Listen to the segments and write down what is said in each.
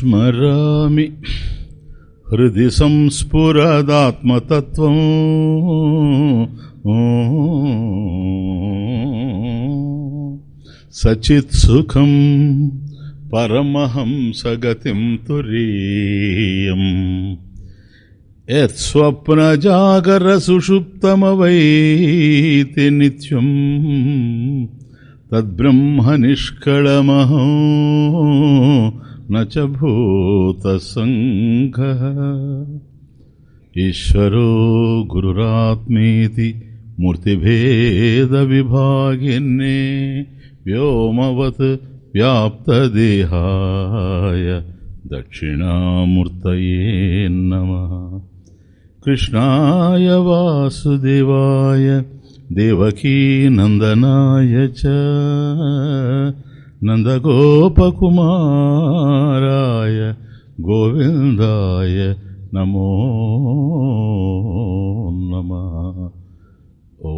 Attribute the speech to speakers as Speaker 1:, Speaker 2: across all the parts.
Speaker 1: ప్రాతస్మరామి హృది సంస్ఫురదాత్మతత్వం. సచిత్ సుఖం పరమహంసగతిం తురీయం. యత్స్వప్నజాగరసుషుప్తమవైతి నిత్యం न च भूतसङ्घः। ईश्वरो गुरुरात्मेति मूर्तिभेदविभागिन्ने व्योमवत् व्याप्तदेहाय दक्षिणामूर्तये नमः। कृष्णाय वासुदेवाय देवकीनन्दनाय च। నందగోపకుమారాయ గోవిందాయ నమో నమ ఓ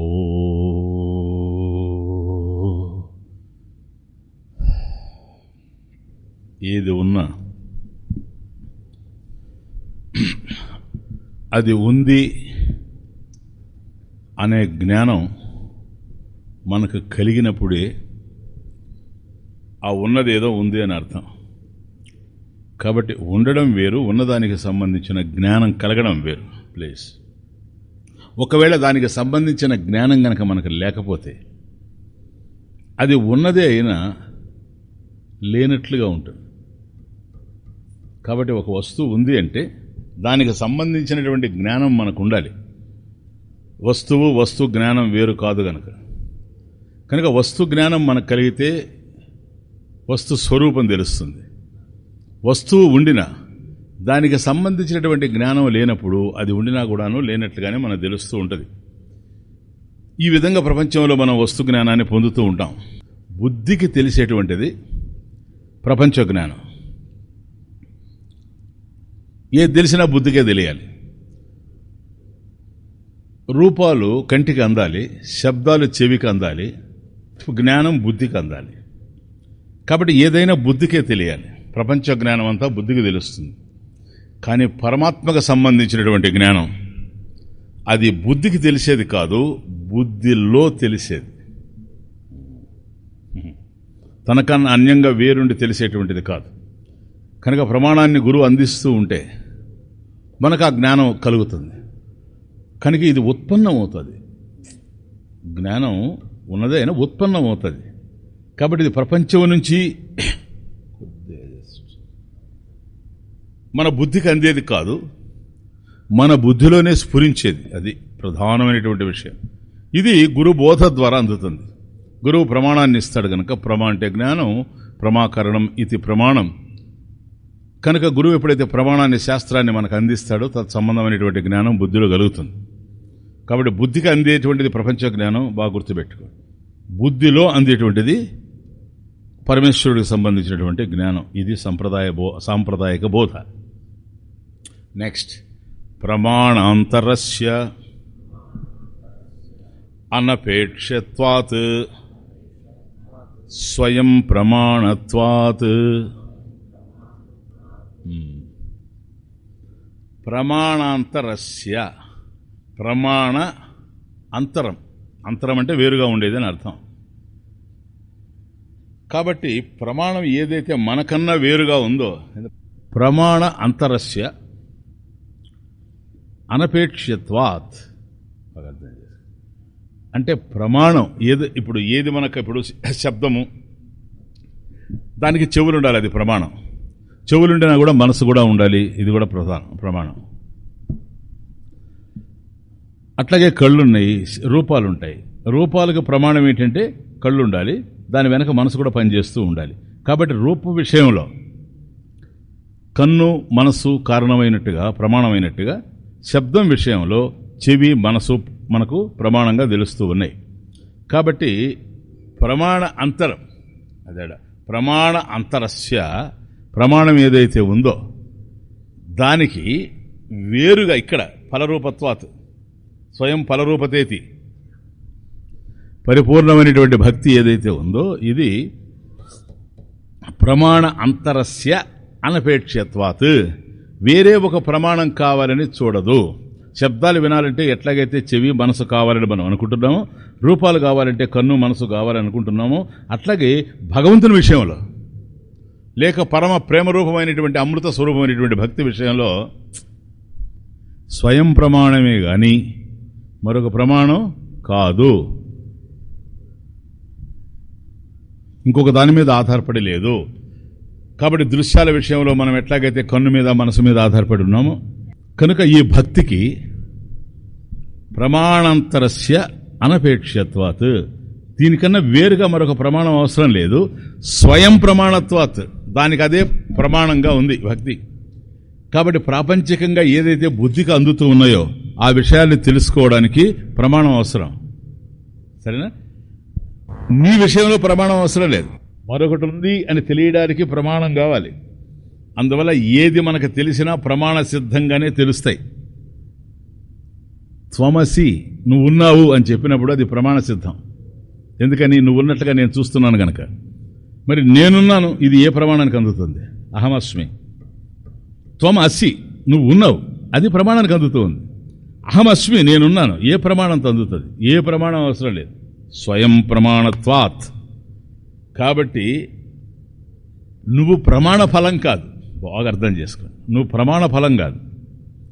Speaker 1: ఏది ఉన్నా అది ఉంది అనే జ్ఞానం మనకు కలిగినప్పుడే ఆ ఉన్నది ఏదో ఉంది అని అర్థం. కాబట్టి ఉండడం వేరు ఉన్నదానికి సంబంధించిన జ్ఞానం కలగడం వేరు. ప్లేస్ ఒకవేళ దానికి సంబంధించిన జ్ఞానం గనక మనకు లేకపోతే అది ఉన్నదే అయినా లేనట్లుగా ఉంటుంది. కాబట్టి ఒక వస్తువు ఉంది అంటే దానికి సంబంధించినటువంటి జ్ఞానం మనకు ఉండాలి. వస్తువు వస్తు జ్ఞానం వేరు కాదు గనక. కనుక వస్తు జ్ఞానం మనకు కలిగితే వస్తు స్వరూపం తెలుస్తుంది. వస్తువు ఉండినా దానికి సంబంధించినటువంటి జ్ఞానం లేనప్పుడు అది ఉండినా కూడాను లేనట్లుగానే మనకు తెలుస్తూ ఉంటుంది. ఈ విధంగా ప్రపంచంలో మనం వస్తు జ్ఞానాన్ని పొందుతూ ఉంటాం. బుద్ధికి తెలిసేటువంటిది ప్రపంచ జ్ఞానం. ఏది తెలిసినా బుద్ధికే తెలియాలి. రూపాలు కంటికి అందాలి శబ్దాలు చెవికి అందాలి జ్ఞానం బుద్ధికి అందాలి. కాబట్టి ఏదైనా బుద్ధికే తెలియాలి. ప్రపంచ జ్ఞానం అంతా బుద్ధికి తెలుస్తుంది. కానీ పరమాత్మకు సంబంధించినటువంటి జ్ఞానం అది బుద్ధికి తెలిసేది కాదు బుద్ధిలో తెలిసేది. తనకన్నా అన్యంగా వేరుండి తెలిసేటువంటిది కాదు. కనుక ప్రమాణాన్ని గురువు అందిస్తూ ఉంటే మనకు ఆ జ్ఞానం కలుగుతుంది. కనుక ఇది ఉత్పన్నం అవుతుంది జ్ఞానం ఉన్నదైనా ఉత్పన్నం అవుతుంది కాబట్టి ఇది ప్రపంచం నుంచి మన బుద్ధికి అందేది కాదు మన బుద్ధిలోనే స్ఫురించేది. అది ప్రధానమైనటువంటి విషయం. ఇది గురు బోధ ద్వారా అందుతుంది. గురువు ప్రమాణాన్ని ఇస్తాడు కనుక ప్రమా అంటే జ్ఞానం ప్రమాకరణం ఇది ప్రమాణం. కనుక గురువు ఎప్పుడైతే ప్రమాణాన్ని శాస్త్రాన్ని మనకు అందిస్తాడో తత్సంబంధమైనటువంటి జ్ఞానం బుద్ధిలో కలుగుతుంది. కాబట్టి బుద్ధికి అందేటువంటిది ప్రపంచ జ్ఞానం బాగా గుర్తుపెట్టుకో. బుద్ధిలో అందేటువంటిది పరమేశ్వరుడికి సంబంధించినటువంటి జ్ఞానం. ఇది సంప్రదాయ బో సాంప్రదాయక బోధ. నెక్స్ట్ ప్రమాణాంతరస్య అనపేక్షత్వాత్ స్వయం ప్రమాణత్వాత్. Hmm. ప్రమాణాంతరస్య ప్రమాణ అంతరం. అంతరం అంటే వేరుగా ఉండేది అని అర్థం. కాబట్టి ప్రమాణం ఏదైతే మనకన్నా వేరుగా ఉందో ప్రమాణ అంతరస్య అనపేక్షత్వాత్ అంటే ప్రమాణం ఏది ఇప్పుడు ఏది మనకు ఇప్పుడు శబ్దము దానికి చెవులు ఉండాలి అది ప్రమాణం. చెవులుండినా కూడా మనసు కూడా ఉండాలి ఇది కూడా ప్రధానం ప్రమాణం. అట్లాగే కళ్ళున్నాయి రూపాలు ఉంటాయి రూపాలకు ప్రమాణం ఏంటంటే కళ్ళు ఉండాలి దాని వెనక మనసు కూడా పనిచేస్తూ ఉండాలి. కాబట్టి రూపు విషయంలో కన్ను మనస్సు కారణమైనట్టుగా ప్రమాణమైనట్టుగా శబ్దం విషయంలో చెవి మనసు మనకు ప్రమాణంగా తెలుస్తూ ఉన్నాయి. కాబట్టి ప్రమాణ అంతరం అదేడా ప్రమాణ అంతరస్య ప్రమాణం ఏదైతే ఉందో దానికి వేరుగా ఇక్కడ ఫలరూపత్వాత్ స్వయం ఫలరూపతేతి పరిపూర్ణమైనటువంటి భక్తి ఏదైతే ఉందో ఇది ప్రమాణ అంతరస్య అనపేక్షత్వాత్ వేరే ఒక ప్రమాణం కావాలని చూడదు. శబ్దాలు వినాలంటే ఎట్లాగైతే చెవి మనసు కావాలని మనం అనుకుంటున్నామో రూపాలు కావాలంటే కన్ను మనసు కావాలని అనుకుంటున్నామో అట్లాగే భగవంతుని విషయంలో లేక పరమ ప్రేమరూపమైనటువంటి అమృత స్వరూపమైనటువంటి భక్తి విషయంలో స్వయం ప్రమాణమే కానీ మరొక ప్రమాణం కాదు. ఇంకొక దాని మీద ఆధారపడి లేదు. కాబట్టి దృశ్యాల విషయంలో మనం ఎట్లాగైతే కన్ను మీద మనసు మీద ఆధారపడి ఉన్నామో కనుక ఈ భక్తికి ప్రమాణాంతరస్య అనపేక్షత్వాత్ దీనికన్నా వేరుగా మరొక ప్రమాణం అవసరం లేదు. స్వయం ప్రమాణత్వాత్. దానికి అదే ప్రమాణంగా ఉంది భక్తి. కాబట్టి ప్రాపంచికంగా ఏదైతే బుద్ధికి అందుతూ ఉన్నాయో ఆ విషయాల్ని తెలుసుకోవడానికి ప్రమాణం అవసరం. సరేనా? నీ విషయంలో ప్రమాణం అవసరం లేదు. మరొకటి ఉంది అని తెలియడానికి ప్రమాణం కావాలి. అందువల్ల ఏది మనకు తెలిసినా ప్రమాణ సిద్ధంగానే తెలుస్తాయి. త్వమసి నువ్వు ఉన్నావు అని చెప్పినప్పుడు అది ప్రమాణ సిద్ధం. ఎందుకని? నువ్వు ఉన్నట్లుగా నేను చూస్తున్నాను గనక. మరి నేనున్నాను ఇది ఏ ప్రమాణానికి అందుతుంది? అహమస్మి. త్వం అసి నువ్వు ఉన్నావు అది ప్రమాణానికి అందుతుంది. అహమస్మి నేనున్నాను ఏ ప్రమాణంతో అందుతుంది? ఏ ప్రమాణం అవసరం లేదు. స్వయం ప్రమాణత్వాత్. కాబట్టి నువ్వు ప్రమాణ ఫలం కాదు. బాగా అర్థం చేసుకో. నువ్వు ప్రమాణ ఫలం కాదు.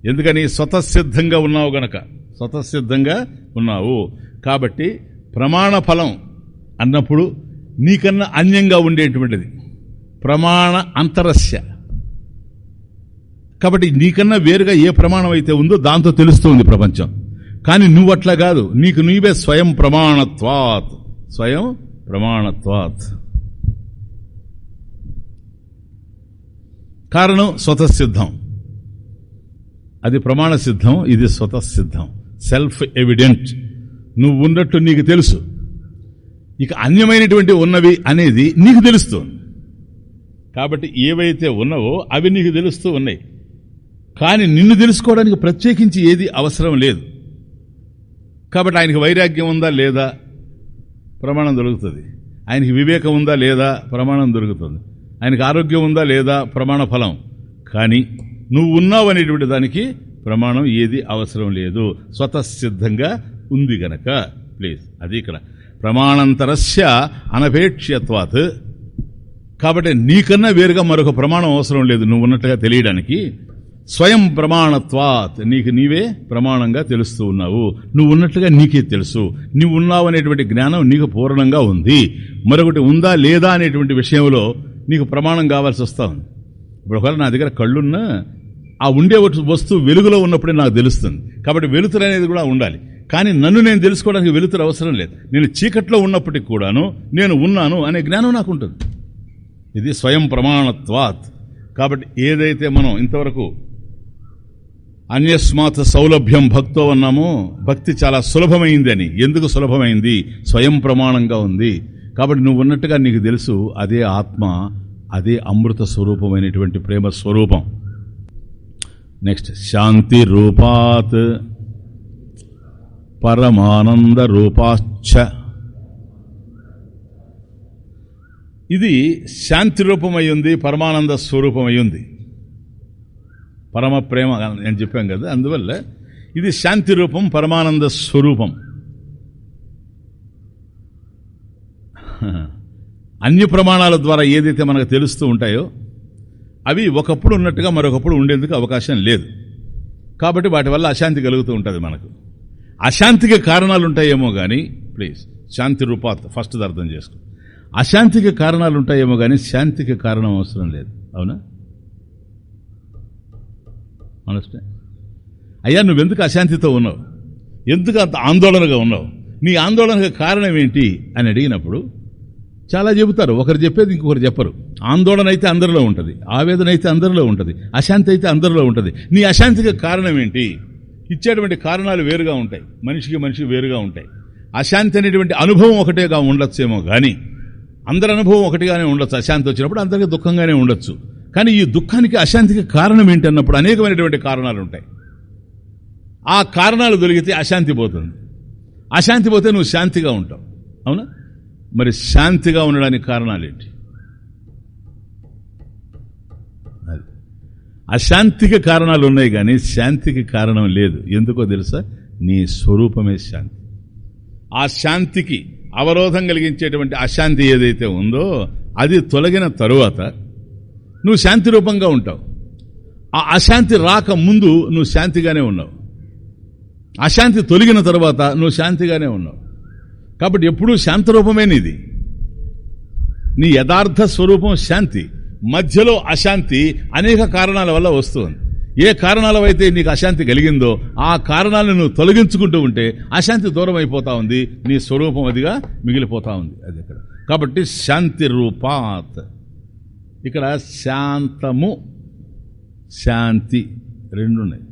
Speaker 1: ఎందుకని? స్వతసిద్ధంగా ఉన్నావు గనక. స్వతసిద్ధంగా ఉన్నావు. కాబట్టి ప్రమాణ ఫలం అన్నప్పుడు నీకన్నా అన్యంగా ఉండేటువంటిది. ప్రమాణ అంతరస్య. కాబట్టి నీకన్నా వేరుగా ఏ ప్రమాణం అయితే ఉందో దాంతో తెలుస్తుంది ప్రపంచం. కానీ నువ్వట్లా కాదు. నీకు నీవే స్వయం ప్రమాణత్వాత్. స్వయం ప్రమాణత్వాత్. కారణం స్వతసిద్ధం. అది ప్రమాణ సిద్ధం ఇది స్వతసిద్ధం. సెల్ఫ్ ఎవిడెంట్ నువ్వు ఉన్నట్టు నీకు తెలుసు. ఇక అన్యమైనటువంటి ఉన్నవి అనేది నీకు తెలుస్తుంది. కాబట్టి ఏవైతే ఉన్నావో అవి నీకు తెలుస్తూ ఉన్నాయి. కానీ నిన్ను తెలుసుకోవడానికి ప్రత్యేకించి ఏది అవసరం లేదు. కాబట్టి ఆయనకి వైరాగ్యం ఉందా లేదా? ప్రమాణం దొరుకుతుంది. ఆయనకి వివేకం ఉందా లేదా? ప్రమాణం దొరుకుతుంది. ఆయనకి ఆరోగ్యం ఉందా లేదా? ప్రమాణ ఫలం. కానీ నువ్వు ఉన్నావు అనేటువంటి దానికి ప్రమాణం ఏది అవసరం లేదు. స్వతసిద్ధంగా ఉంది గనక. ప్లీజ్ అది ఇక్కడ. ప్రమాణాంతరస్య అనపేక్ష్యత్వాత్. కాబట్టి నీకన్నా వేరుగా మరొక ప్రమాణం అవసరం లేదు. నువ్వు ఉన్నట్టుగా తెలియడానికి స్వయం ప్రమాణత్వాత్. నీకు నీవే ప్రమాణంగా తెలుస్తూ ఉన్నావు. నువ్వు ఉన్నట్లుగా నీకే తెలుసు. నువ్వు ఉన్నావు అనేటువంటి జ్ఞానం నీకు పూర్ణంగా ఉంది. మరొకటి ఉందా లేదా అనేటువంటి విషయంలో నీకు ప్రమాణం కావాల్సి వస్తా ఉంది ఇప్పుడు ఒకవేళ నా దగ్గర కళ్ళున్నా ఆ ఉండే వస్తువు వెలుగులో ఉన్నప్పుడే నాకు తెలుస్తుంది. కాబట్టి వెలుతురు అనేది కూడా ఉండాలి. కానీ నన్ను నేను తెలుసుకోవడానికి వెలుతురు అవసరం లేదు. నేను చీకట్లో ఉన్నప్పటికి కూడాను నేను ఉన్నాను అనే జ్ఞానం నాకు ఉంటుంది. ఇది స్వయం ప్రమాణత్వాత్. కాబట్టి ఏదైతే మనం ఇంతవరకు అన్యస్మాత్ సౌలభ్యం భక్తో అన్నాము భక్తి చాలా సులభమైంది అని ఎందుకు సులభమైంది? స్వయం ప్రమాణంగా ఉంది. కాబట్టి నువ్వు ఉన్నట్టుగా నీకు తెలుసు అదే ఆత్మ అదే అమృత స్వరూపమైనటువంటి ప్రేమ స్వరూపం. నెక్స్ట్ శాంతి రూపాత్ పరమానంద రూపాచ్చ ఇది శాంతి రూపమై ఉంది పరమానంద స్వరూపమై ఉంది. పరమ ప్రేమ అని చెప్పాం కదా అందువల్ల ఇది శాంతి రూపం పరమానంద స్వరూపం. అన్ని ప్రమాణాల ద్వారా ఏదైతే మనకు తెలుస్తూ ఉంటాయో అవి ఒకప్పుడు ఉన్నట్టుగా మరొకప్పుడు ఉండేందుకు అవకాశం లేదు. కాబట్టి వాటి వల్ల అశాంతి కలుగుతూ ఉంటుంది మనకు. అశాంతికి కారణాలు ఉంటాయేమో కానీ ప్లీజ్ శాంతి రూపాత్ ఫస్ట్ అర్థం చేసుకో. అశాంతికి కారణాలు ఉంటాయేమో కానీ శాంతికి కారణం అవసరం లేదు. అవునా? అనస్టే అయ్యా నువ్వెందుకు అశాంతితో ఉన్నావు? ఎందుకు అంత ఆందోళనగా ఉన్నావు? నీ ఆందోళనకు కారణం ఏంటి? అని అడిగినప్పుడు చాలా చెబుతారు. ఒకరు చెప్పేది ఇంకొకరు చెప్పరు. ఆందోళన అయితే అందరిలో ఉంటుంది. ఆవేదన అయితే అందరిలో ఉంటుంది. అశాంతి అయితే అందరిలో ఉంటుంది. నీ అశాంతికి కారణం ఏంటి? ఇచ్చేటువంటి కారణాలు వేరుగా ఉంటాయి. మనిషికి మనిషి వేరుగా ఉంటాయి. అశాంతి అనేటువంటి అనుభవం ఒకటేగా ఉండొచ్చేమో కానీ అందరి అనుభవం ఒకటిగానే ఉండొచ్చు. అశాంతి వచ్చినప్పుడు అందరికీ దుఃఖంగానే ఉండొచ్చు. కానీ ఈ దుఃఖానికి అశాంతికి కారణం ఏంటి అన్నప్పుడు అనేకమైనటువంటి కారణాలు ఉంటాయి. ఆ కారణాలు దొరికితే అశాంతి పోతుంది. అశాంతి పోతే నువ్వు శాంతిగా ఉంటావు. అవునా? మరి శాంతిగా ఉండడానికి కారణాలు ఏంటి? అశాంతికి కారణాలు ఉన్నాయి కానీ శాంతికి కారణం లేదు. ఎందుకో తెలుసా? నీ స్వరూపమే శాంతి. ఆ శాంతికి అవరోధం కలిగించేటువంటి అశాంతి ఏదైతే ఉందో అది తొలగిన తరువాత నువ్వు శాంతి రూపంగా ఉంటావు. ఆ అశాంతి రాక ముందు నువ్వు శాంతిగానే ఉన్నావు. అశాంతి తొలగిన తర్వాత నువ్వు శాంతిగానే ఉన్నావు. కాబట్టి ఎప్పుడూ శాంతరూపమే నీది. నీ యథార్థ స్వరూపం శాంతి. మధ్యలో అశాంతి అనేక కారణాల వల్ల వస్తుంది. ఏ కారణాల అయితే నీకు అశాంతి కలిగిందో ఆ కారణాలను నువ్వు తొలగించుకుంటూ ఉంటే అశాంతి దూరం అయిపోతా ఉంది నీ స్వరూపం అదిగా మిగిలిపోతా ఉంది. అది ఇక్కడ. కాబట్టి శాంతి రూపాత్. ఇక్కడ శాంతము శాంతి రెండు ఉన్నాయి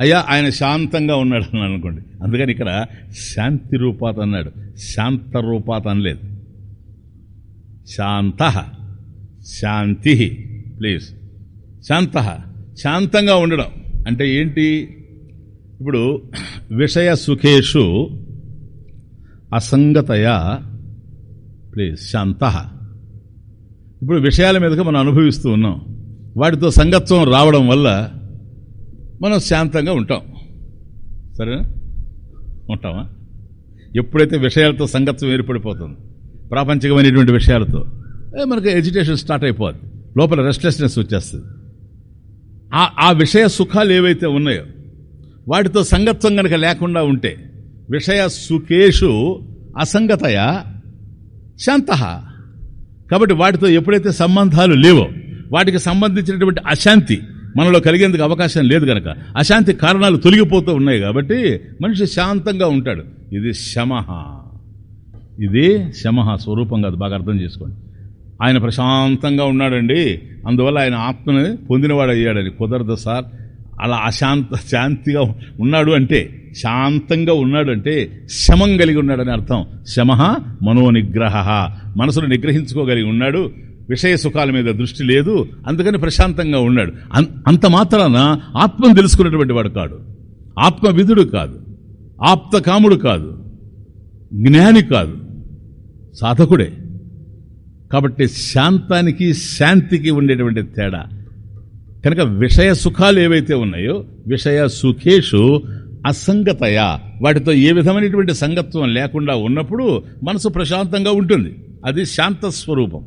Speaker 1: అయ్యా ఆయన శాంతంగా ఉన్నాడు అని అనుకోండి. అందుకని ఇక్కడ శాంతి రూపాత అన్నాడు. శాంత రూపాత అనలేదు. శాంత శాంతి ప్లీజ్. శాంత శాంతంగా ఉండడం. అంటే ఏంటి? ఇప్పుడు విషయ సుఖేషు అసంగతయా? ప్లీజ్. శాంత. ఇప్పుడు విషయాల మీదగా మనం అనుభవిస్తూ ఉన్నాం. వాటితో సంగత్వం రావడం వల్ల మనం శాంతంగా ఉంటాం. సరేనా? ఉంటామా ఎప్పుడైతే విషయాలతో సంగత్వం ఏర్పడిపోతుంది ప్రాపంచికమైనటువంటి విషయాలతో మనకు మనకి ఎడ్యుటేషన్ స్టార్ట్ అయిపోద్ది. లోపల రెస్ట్లెస్నెస్ వచ్చేస్తుంది. ఆ ఆ విషయ సుఖాలు ఏవైతే ఉన్నాయో వాటితో సంగత్వం కనుక లేకుండా ఉంటే విషయ సుఖేషు అసంగతయ శాంత కాబట్టి వాటితో ఎప్పుడైతే సంబంధాలు లేవో వాటికి సంబంధించినటువంటి అశాంతి మనలో కలిగేందుకు అవకాశం లేదు గనక అశాంతి కారణాలు తొలగిపోతూ ఉన్నాయి కాబట్టి మనిషి శాంతంగా ఉంటాడు. ఇది శమహ. ఇది శమహ స్వరూపం కాదు బాగా అర్థం చేసుకోండి. ఆయన ప్రశాంతంగా ఉన్నాడండి. అందువల్ల ఆయన ఆత్మని పొందినవాడు అయ్యాడని కుదరదు సార్. అలా అశాంత శాంతిగా ఉన్నాడు అంటే శాంతంగా ఉన్నాడంటే శమం కలిగి ఉన్నాడని అర్థం. శమ మనోనిగ్రహ. మనసును నిగ్రహించుకోగలిగి ఉన్నాడు. విషయ సుఖాల మీద దృష్టి లేదు. అందుకని ప్రశాంతంగా ఉన్నాడు. అంత మాత్రాన ఆత్మను తెలుసుకున్నటువంటి వాడు కాడు. ఆత్మవిధుడు కాదు. ఆప్త కాముడు కాదు. జ్ఞాని కాదు. సాధకుడే. కాబట్టి శాంతానికి శాంతికి ఉండేటువంటి తేడా. కనుక విషయ సుఖాలు ఏవైతే ఉన్నాయో విషయ సుఖేషు అసంగతయ? వాటితో ఏ విధమైనటువంటి సంగత్వం లేకుండా ఉన్నప్పుడు మనసు ప్రశాంతంగా ఉంటుంది. అది శాంత స్వరూపం.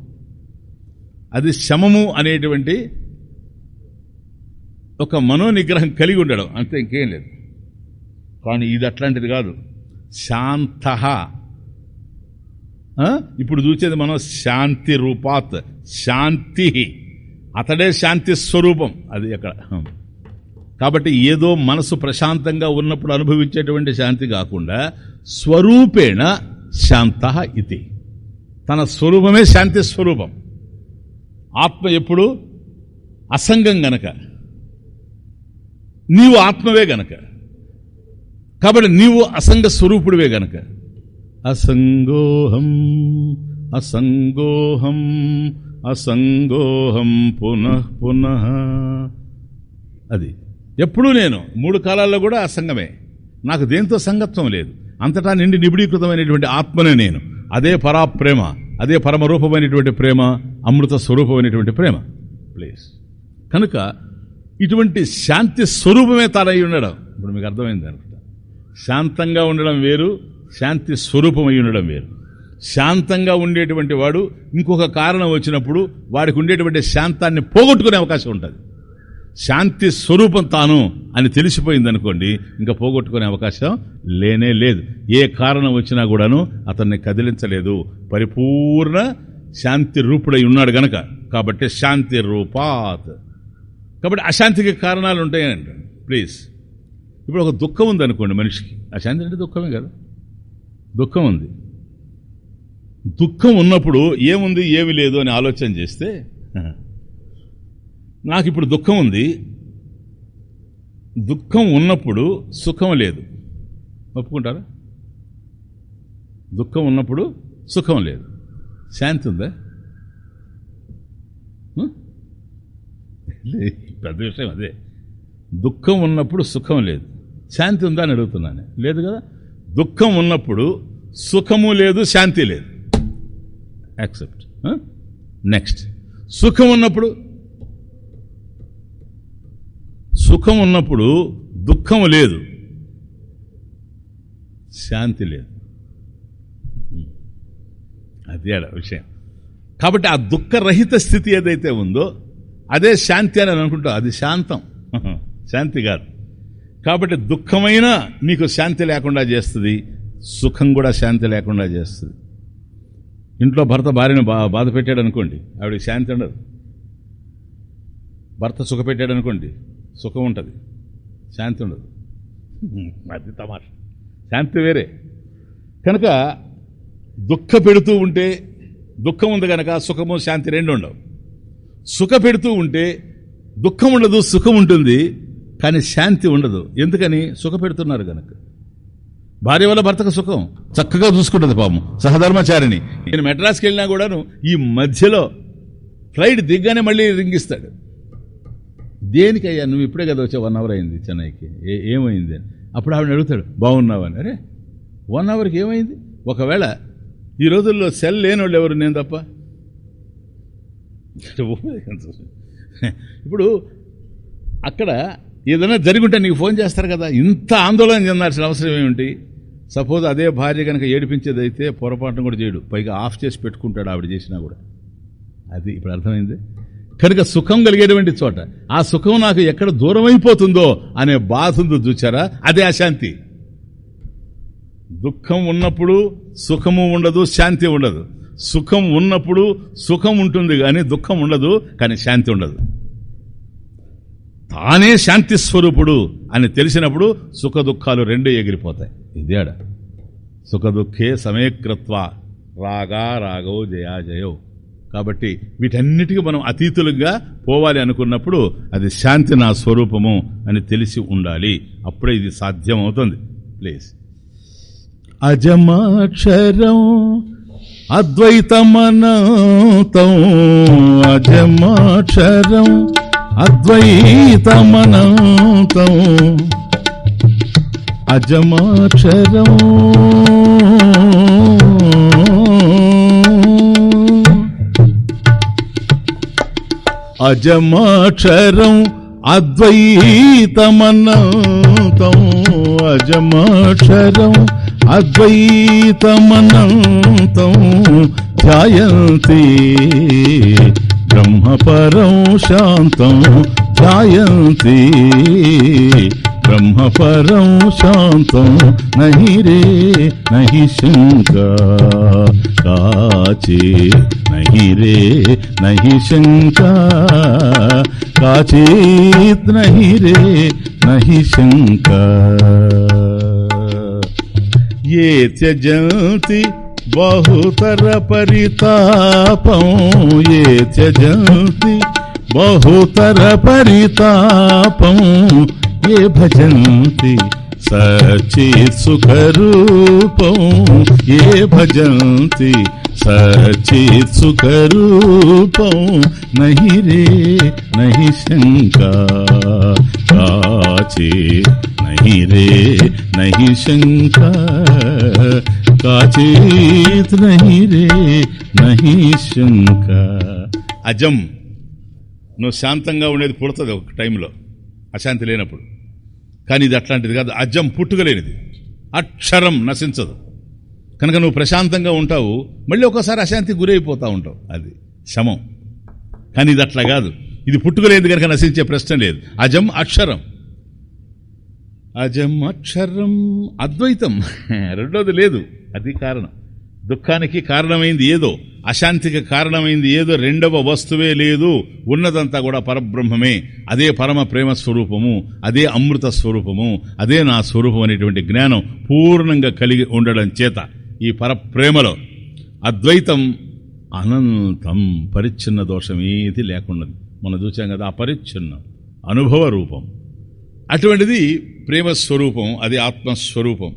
Speaker 1: అది శమము అనేటువంటి ఒక మనోనిగ్రహం కలిగి ఉండడం. అంతే ఇంకేం లేదు. కానీ ఇది అట్లాంటిది కాదు. శాంత. ఇప్పుడు చూసేది మనం శాంతి రూపాత్. శాంతి. అతడే శాంతి స్వరూపం. అది అక్కడ కాబట్టి ఏదో మనసు ప్రశాంతంగా ఉన్నప్పుడు అనుభవించేటువంటి శాంతి కాకుండా స్వరూపేణ శాంత ఇది. తన స్వరూపమే శాంతి స్వరూపం. ఆత్మ ఎప్పుడు? అసంగం గనక. నీవు ఆత్మవే గనక. కాబట్టి నీవు అసంగ స్వరూపుడివే గనక. అసంగోహం అసంగోహం అసంగోహం పునః పునః. అది. ఎప్పుడూ నేను మూడు కాలాల్లో కూడా అసంగమే నాకు దేంతో సంగత్వం లేదు. అంతటా నిండి నిబిడీకృతమైనటువంటి ఆత్మనే నేను. అదే పరాప్రేమ అదే పరమరూపమైనటువంటి ప్రేమ అమృత స్వరూపమైనటువంటి ప్రేమ. ప్లీజ్. కనుక ఇటువంటి శాంతి స్వరూపమే తానై ఉండడం. ఇప్పుడు మీకు అర్థమైంది అనుకుంటా. శాంతంగా ఉండడం వేరు శాంతి స్వరూపమై ఉండడం వేరు. శాంతంగా ఉండేటువంటి వాడు ఇంకొక కారణం వచ్చినప్పుడు వాడికి ఉండేటువంటి శాంతాన్ని పోగొట్టుకునే అవకాశం ఉంటుంది. శాంతి స్వరూపం తాను అని తెలిసిపోయింది అనుకోండి ఇంకా పోగొట్టుకునే అవకాశం లేనే లేదు. ఏ కారణం వచ్చినా కూడాను అతన్ని కదిలించలేదు. పరిపూర్ణ శాంతి రూపుడై ఉన్నాడు గనక. కాబట్టి శాంతి రూపాత్. కాబట్టి అశాంతికి కారణాలు ఉంటాయండి. ప్లీజ్. ఇప్పుడు ఒక దుఃఖం ఉంది అనుకోండి మనిషికి. అశాంతి అంటే దుఃఖమే కదా. దుఃఖం ఉంది. దుఃఖం ఉన్నప్పుడు ఏముంది ఏమి లేదు అని ఆలోచన చేస్తే నాకు ఇప్పుడు దుఃఖం ఉంది. దుఃఖం ఉన్నప్పుడు సుఖం లేదు. ఒప్పుకుంటారా? దుఃఖం ఉన్నప్పుడు సుఖం లేదు. శాంతి ఉందా? పెద్ద విషయం అదే. దుఃఖం ఉన్నప్పుడు సుఖం లేదు. శాంతి ఉందా అని అడుగుతున్నాను. లేదు కదా? దుఃఖం ఉన్నప్పుడు సుఖము లేదు శాంతి లేదు. యాక్సెప్ట్. నెక్స్ట్. సుఖం ఉన్నప్పుడు సుఖం ఉన్నప్పుడు దుఃఖం లేదు. శాంతి లేదు. అది విషయం. కాబట్టి ఆ దుఃఖరహిత స్థితి ఏదైతే ఉందో అదే శాంతి అని అనుకుంటాం. అది శాంతం. శాంతి కాదు. కాబట్టి దుఃఖమైన నీకు శాంతి లేకుండా చేస్తుంది సుఖం కూడా శాంతి లేకుండా చేస్తుంది. ఇంట్లో భర్త భార్యను బా బాధ పెట్టాడు అనుకోండి ఆవిడకి శాంతి ఉండదు. భర్త సుఖ పెట్టాడు అనుకోండి సుఖం ఉంటుంది శాంతి ఉండదు. అది తమాష. శాంతి వేరే. కనుక దుఃఖ పెడుతూ ఉంటే దుఃఖం ఉంది కనుక సుఖము శాంతి రెండు ఉండవు. సుఖ పెడుతూ ఉంటే దుఃఖం ఉండదు సుఖం ఉంటుంది కానీ శాంతి ఉండదు. ఎందుకని? సుఖ పెడుతున్నారు కనుక భార్య వల్ల భర్తకు సుఖం. చక్కగా చూసుకుంటుంది పాపం. సహధర్మచారిని నేను మెడ్రాస్కి వెళ్ళినా కూడాను ఈ మధ్యలో ఫ్లైట్ దిగ్గానే మళ్ళీ రింగిస్తాడు. దేనికయ్యా? నువ్వు ఇప్పుడే కదా వచ్చావు? వన్ అవర్ అయింది చెన్నైకి. ఏ ఏమైంది? అని అప్పుడు ఆవిడ అడుగుతాడు బాగున్నావని. అరే వన్ అవర్కి ఏమైంది? ఒకవేళ ఈ రోజుల్లో సెల్ లేని వాళ్ళు ఎవరు నేను తప్ప? ఇప్పుడు అక్కడ ఏదైనా జరుగుంటే నీకు ఫోన్ చేస్తారు కదా? ఇంత ఆందోళన చెందాల్సిన అవసరం ఏమిటి? సపోజ్ అదే భార్య కనుక ఏడిపించేది అయితే పొరపాటును కూడా చేయడు. పైగా ఆఫ్ చేసి పెట్టుకుంటాడు ఆవిడ చేసినా కూడా. అది ఇప్పుడు అర్థమైంది? కనుక సుఖం కలిగేటువంటి చోట ఆ సుఖం నాకు ఎక్కడ దూరం అయిపోతుందో అనే బాధ ఉందో చూచారా? అదే అశాంతి దుఃఖం ఉన్నప్పుడు సుఖము ఉండదు శాంతి ఉండదు. సుఖం ఉన్నప్పుడు సుఖం ఉంటుంది కానీ దుఃఖం ఉండదు కానీ శాంతి ఉండదు. తానే శాంతి స్వరూపుడు అని తెలిసినప్పుడు సుఖ దుఃఖాలు రెండూ ఎగిరిపోతాయి. ఇదేడ సుఖ దుఃఖే సమయకృత్వ రాగా రాగో జయా జయో. కాబట్టి వీటన్నిటికీ మనం అతీతులుగా పోవాలి అనుకున్నప్పుడు అది శాంతి నా స్వరూపము అని తెలిసి ఉండాలి. అప్పుడే ఇది సాధ్యం అవుతుంది ప్లీజ్. అజమాక్షరం అద్వైతమనంతం అజమాక్షరం అద్వైతమనంతం అజమాక్షరం. అజమాక్షరం అద్వైతమనంతం. అజమాక్షరం అద్వైతమనంతం. ధ్యాయంతి బ్రహ్మపరం శాంతం. ధ్యాయంతి బ్రహ్మపరం శాంతం నహి రే నహి శంకా కాచే నహి రే నహి శంకా కాచేత్ నహి రే నహి శంకా ఏ త్యజంతి బహుతర పరితాపం ఏ త్యజంతి బహుతర పరితాపం ये भजन्ति सचित् सुखरूपं ये भजन्ति सचित् सुखरूपं नहि रे नहि शङ्का काचे नहीं रे नहीं शंका కాచేత్ నహి రే నహి శంక అజం నువ్వు శాంతంగా ఉండేది పుడుతుంది ఒక టైంలో అశాంతి లేనప్పుడు కానీ ఇది అట్లాంటిది కాదు. అజం పుట్టుకలేనిది. అక్షరం నశించదు. కనుక నువ్వు ప్రశాంతంగా ఉంటావు. మళ్ళీ ఒక్కోసారి అశాంతికి గురైపోతూ ఉంటావు. అది శమం. కానీ ఇది అట్లా కాదు. ఇది పుట్టుకలేనిది కనుక నశించే ప్రశ్న లేదు. అజం అక్షరం. అజం అక్షరం అద్వైతం. రెండోది లేదు. అది కారణం. దుఃఖానికి కారణమైంది ఏదో అశాంతికి కారణమైంది ఏదో రెండవ వస్తువే లేదు ఉన్నదంతా కూడా పరబ్రహ్మమే. అదే పరమ ప్రేమ స్వరూపము అదే అమృత స్వరూపము అదే నా స్వరూపం అనేటువంటి జ్ఞానం పూర్ణంగా కలిగి ఉండడం చేత ఈ పరప్రేమలో అద్వైతం అనంతం పరిచ్ఛిన్న దోషం ఏది లేకుండా మనం చూసాం కదా అపరిచ్ఛిన్నం అనుభవ రూపం. అటువంటిది ప్రేమ స్వరూపం అది ఆత్మస్వరూపం.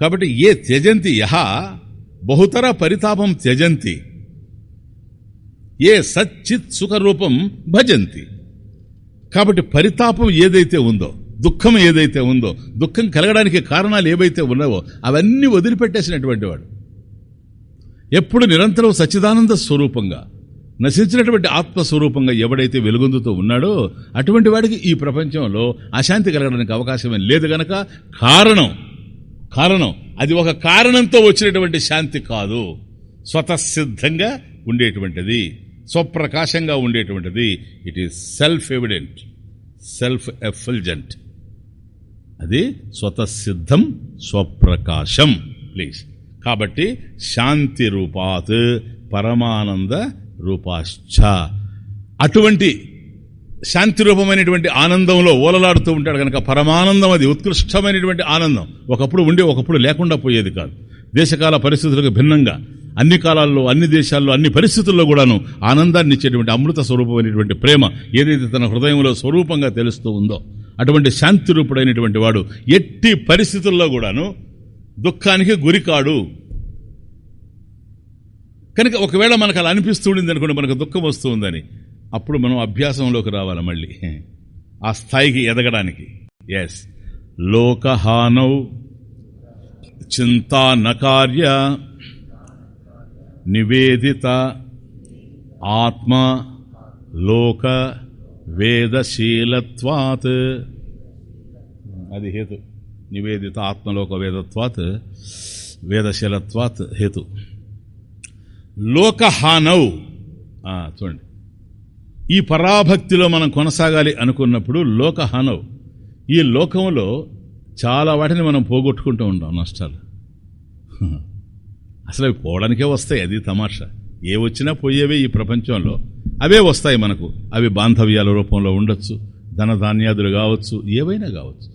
Speaker 1: కాబట్టి ఏ త్యజంతి యహ బహుతర పరితాపం త్యజంతి ఏ సచ్చిత్ సుఖరూపం భజంతి. కాబట్టి పరితాపం ఏదైతే ఉందో దుఃఖం ఏదైతే ఉందో దుఃఖం కలగడానికి కారణాలు ఏవైతే ఉన్నావో అవన్నీ వదిలిపెట్టేసినటువంటి వాడు. ఎప్పుడు నిరంతరం సచ్చిదానంద స్వరూపంగా నశించినటువంటి ఆత్మస్వరూపంగా ఎవడైతే వెలుగొందుతూ ఉన్నాడో అటువంటి వాడికి ఈ ప్రపంచంలో అశాంతి కలగడానికి అవకాశమే లేదు గనక కారణం కారణం అది ఒక కారణంతో వచ్చినటువంటి శాంతి కాదు. స్వతసిద్ధంగా ఉండేటువంటిది. స్వప్రకాశంగా ఉండేటువంటిది. It is self evident self effulgent అది స్వతసిద్ధం స్వప్రకాశం ప్లీజ్ కాబట్టి శాంతి రూపాత్ పరమానంద రూపాశ్చ. అటువంటి శాంతి రూపమైనటువంటి ఆనందంలో ఓలలాడుతూ ఉంటాడు కనుక పరమానందం అది ఉత్కృష్టమైనటువంటి ఆనందం. ఒకప్పుడు ఉండే ఒకప్పుడు లేకుండా పోయేది కాదు. దేశకాల పరిస్థితులకు భిన్నంగా అన్ని కాలాల్లో అన్ని దేశాల్లో అన్ని పరిస్థితుల్లో కూడాను ఆనందాన్ని ఇచ్చేటువంటి అమృత స్వరూపమైనటువంటి ప్రేమ ఏదైతే తన హృదయంలో స్వరూపంగా తెలుస్తూ ఉందో అటువంటి శాంతి రూపుడైనటువంటి వాడు ఎట్టి పరిస్థితుల్లో కూడాను దుఃఖానికి గురికాడు. కనుక ఒకవేళ మనకు అలా అనిపిస్తూ ఉండింది అనుకోండి మనకు దుఃఖం వస్తూ ఉందని. అప్పుడు మనం అభ్యాసంలోకి రావాలి మళ్ళీ. ఆ స్థాయికి ఎదగడానికి. ఎస్ లోకహానౌ చింతానకార్య నివేదిత ఆత్మ లోక వేదశీలత్వాత్. అది హేతు. నివేదిత ఆత్మలోక వేదత్వాత్ వేదశీలత్వాత్ హేతు. లోకహానౌ. చూడండి. ఈ పరాభక్తిలో మనం కొనసాగాలి అనుకున్నప్పుడు లోకహానవ్ ఈ లోకంలో చాలా వాటిని మనం పోగొట్టుకుంటూ ఉంటాం నష్టాలు. అసలు అవి పోవడానికే వస్తాయి అది తమాషా. ఏ వచ్చినా పోయేవే ఈ ప్రపంచంలో. అవే వస్తాయి మనకు. అవి బాంధవ్యాల రూపంలో ఉండొచ్చు ధనధాన్యాదులు కావచ్చు ఏవైనా కావచ్చు.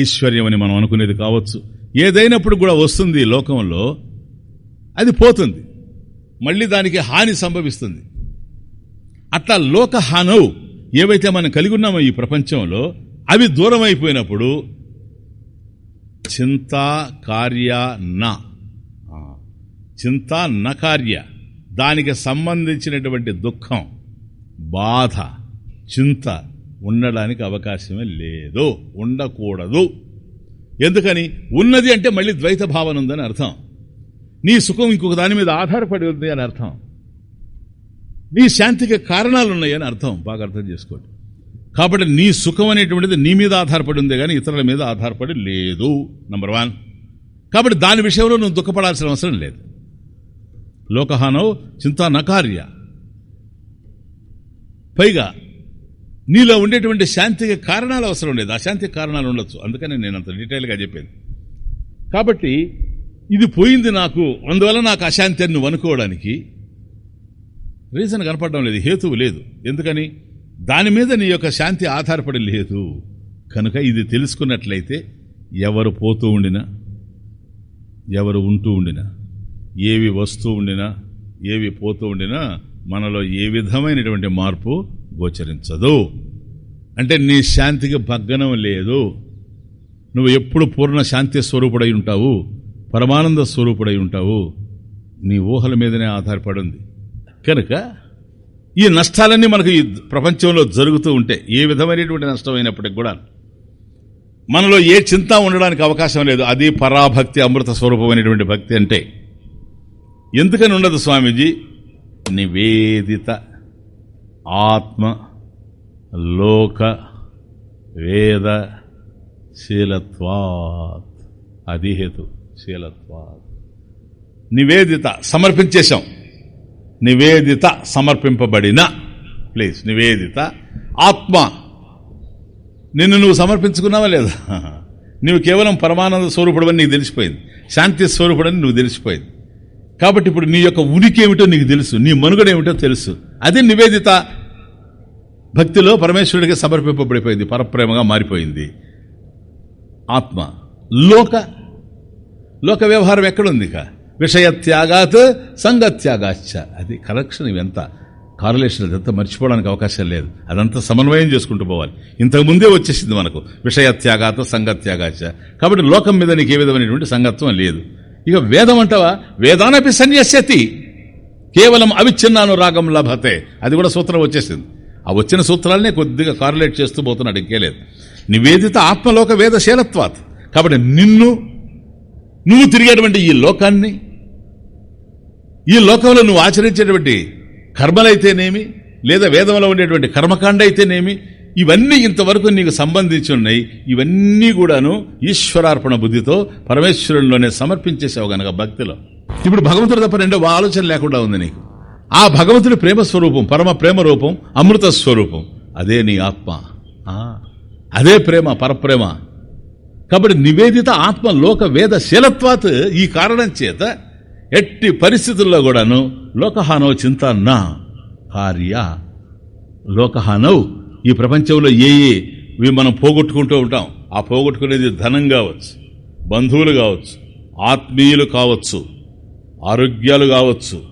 Speaker 1: ఐశ్వర్యం అని మనం అనుకునేది కావచ్చు. ఏదైనప్పుడు కూడా వస్తుంది ఈ లోకంలో అది పోతుంది. మళ్ళీ దానికి హాని సంభవిస్తుంది. అట్లా లోకహానవు ఏవైతే మనం కలిగి ఉన్నామో ఈ ప్రపంచంలో అవి దూరం అయిపోయినప్పుడు చింత కార్య నా. చింత నకార్య దానికి సంబంధించినటువంటి దుఃఖం బాధ చింత ఉండడానికి అవకాశమే లేదు ఉండకూడదు. ఎందుకని? ఉన్నది అంటే మళ్ళీ ద్వైత భావన ఉందని అర్థం. నీ సుఖం ఇంకొక దాని మీద ఆధారపడి ఉంది అని అర్థం. నీ శాంతికి కారణాలు ఉన్నాయని అర్థం. బాగా అర్థం చేసుకోండి. కాబట్టి నీ సుఖం అనేటువంటిది నీ మీద ఆధారపడి ఉంది కానీ ఇతరుల మీద ఆధారపడి లేదు నంబర్ వన్ కాబట్టి దాని విషయంలో నువ్వు దుఃఖపడాల్సిన అవసరం లేదు. లోకహానవ్ చింతా నకార్య పైగా నీలో ఉండేటువంటి శాంతికి కారణాలు అవసరం లేదు. అశాంతికి కారణాలు ఉండొచ్చు. అందుకని నేను అంత డీటెయిల్గా చెప్పాను కాబట్టి ఇది పోయింది నాకు. అందువల్ల నాకు అశాంతి అని నువ్వు అనుకోవడానికి రీజన్ కనపడడం లేదు హేతువు లేదు. ఎందుకని? దాని మీద నీ యొక్క శాంతి ఆధారపడి లేదు. కనుక ఇది తెలుసుకున్నట్లయితే ఎవరు పోతూ ఉండినా ఎవరు ఉంటూ ఉండినా ఏవి వస్తూ ఉండినా ఏవి పోతూ ఉండినా మనలో ఏ విధమైనటువంటి మార్పు గోచరించదు. అంటే నీ శాంతికి భగ్గనం లేదు. నువ్వు ఎప్పుడు పూర్ణ శాంతి స్వరూపుడై ఉంటావు పరమానంద స్వరూపుడై ఉంటావు. నీ ఊహల మీదనే ఆధారపడి ఉంది. కనుక ఈ నష్టాలన్నీ మనకు ఈ ప్రపంచంలో జరుగుతూ ఉంటే ఏ విధమైనటువంటి నష్టమైనప్పటికి కూడా మనలో ఏ చింత ఉండడానికి అవకాశం లేదు. అది పరాభక్తి అమృత స్వరూపమైనటువంటి భక్తి అంటే. ఎందుకని ఉండదు స్వామీజీ? నివేదిత ఆత్మ లోక వేద శీలత్వాత్. అది హేతు శీలత్వాత్. నివేదిత సమర్పించేశాం. నివేదిత సమర్పింపబడిన ప్లీజ్ నివేదిత ఆత్మ. నిన్ను నువ్వు సమర్పించుకున్నావా లేదా? నువ్వు కేవలం పరమానంద స్వరూపుడని నీకు తెలిసిపోయింది. శాంతి స్వరూపుడని నువ్వు తెలిసిపోయింది. కాబట్టి ఇప్పుడు నీ యొక్క ఉనికి ఏమిటో నీకు తెలుసు. నీ మనుగడ ఏమిటో తెలుసు. అదే నివేదిత భక్తిలో పరమేశ్వరుడికి సమర్పింపబడిపోయింది. పరప్రేమగా మారిపోయింది. ఆత్మ. లోక. లోక వ్యవహారం ఎక్కడుంది ఇక? విషయత్యాగాత్ సంగత్యాగాచ్చ అది కరెక్షన్ ఇవంతా కారులేషన్ అదంతా మర్చిపోవడానికి అవకాశం లేదు. అదంతా సమన్వయం చేసుకుంటూ పోవాలి. ఇంతకు ముందే వచ్చేసింది మనకు. విషయత్యాగాత సంగత్యాగాచ కాబట్టి లోకం మీద నీకు ఏ విధమైనటువంటి సంగత్వం లేదు. ఇక వేదం అంటావా? వేదానపి సన్యస్యతి. కేవలం అవిచ్ఛిన్నాను రాగం లభతే. అది కూడా సూత్రం వచ్చేసింది. ఆ వచ్చిన సూత్రాలనే కొద్దిగా కారులేట్ చేస్తూ పోతున్నాడు ఇంకేలేదు నివేదిత ఆత్మలోక వేదశీలత్వాత్. కాబట్టి నిన్ను నువ్వు తిరిగేటువంటి ఈ లోకాన్ని ఈ లోకంలో నువ్వు ఆచరించేటువంటి కర్మలైతేనేమి లేదా వేదంలో ఉండేటువంటి కర్మకాండ అయితేనేమి ఇవన్నీ ఇంతవరకు నీకు సంబంధించి ఉన్నాయి. ఇవన్నీ కూడాను ఈశ్వరార్పణ బుద్ధితో పరమేశ్వరుల్లోనే సమర్పించేసావు గనక భక్తిలో. ఇప్పుడు భగవంతుడు తప్ప రెండో ఆలోచన లేకుండా ఉంది నీకు. ఆ భగవంతుడి ప్రేమ స్వరూపం పరమ ప్రేమ రూపం అమృత స్వరూపం అదే నీ ఆత్మ. ఆ, అదే ప్రేమ పరప్రేమ. కాబట్టి నివేదిత ఆత్మ లోక వేద శీలత్వాత్ ఈ కారణం చేత ఎట్టి పరిస్థితుల్లో కూడాను లోకహానవ చింత నా కార్య లోకహానవ్ ఈ ప్రపంచంలో ఏ ఏ ఇవి మనం పోగొట్టుకుంటూ ఉంటాం. ఆ పోగొట్టుకునేది ధనం కావచ్చు బంధువులు కావచ్చు ఆత్మీయులు కావచ్చు ఆరోగ్యాలు కావచ్చు.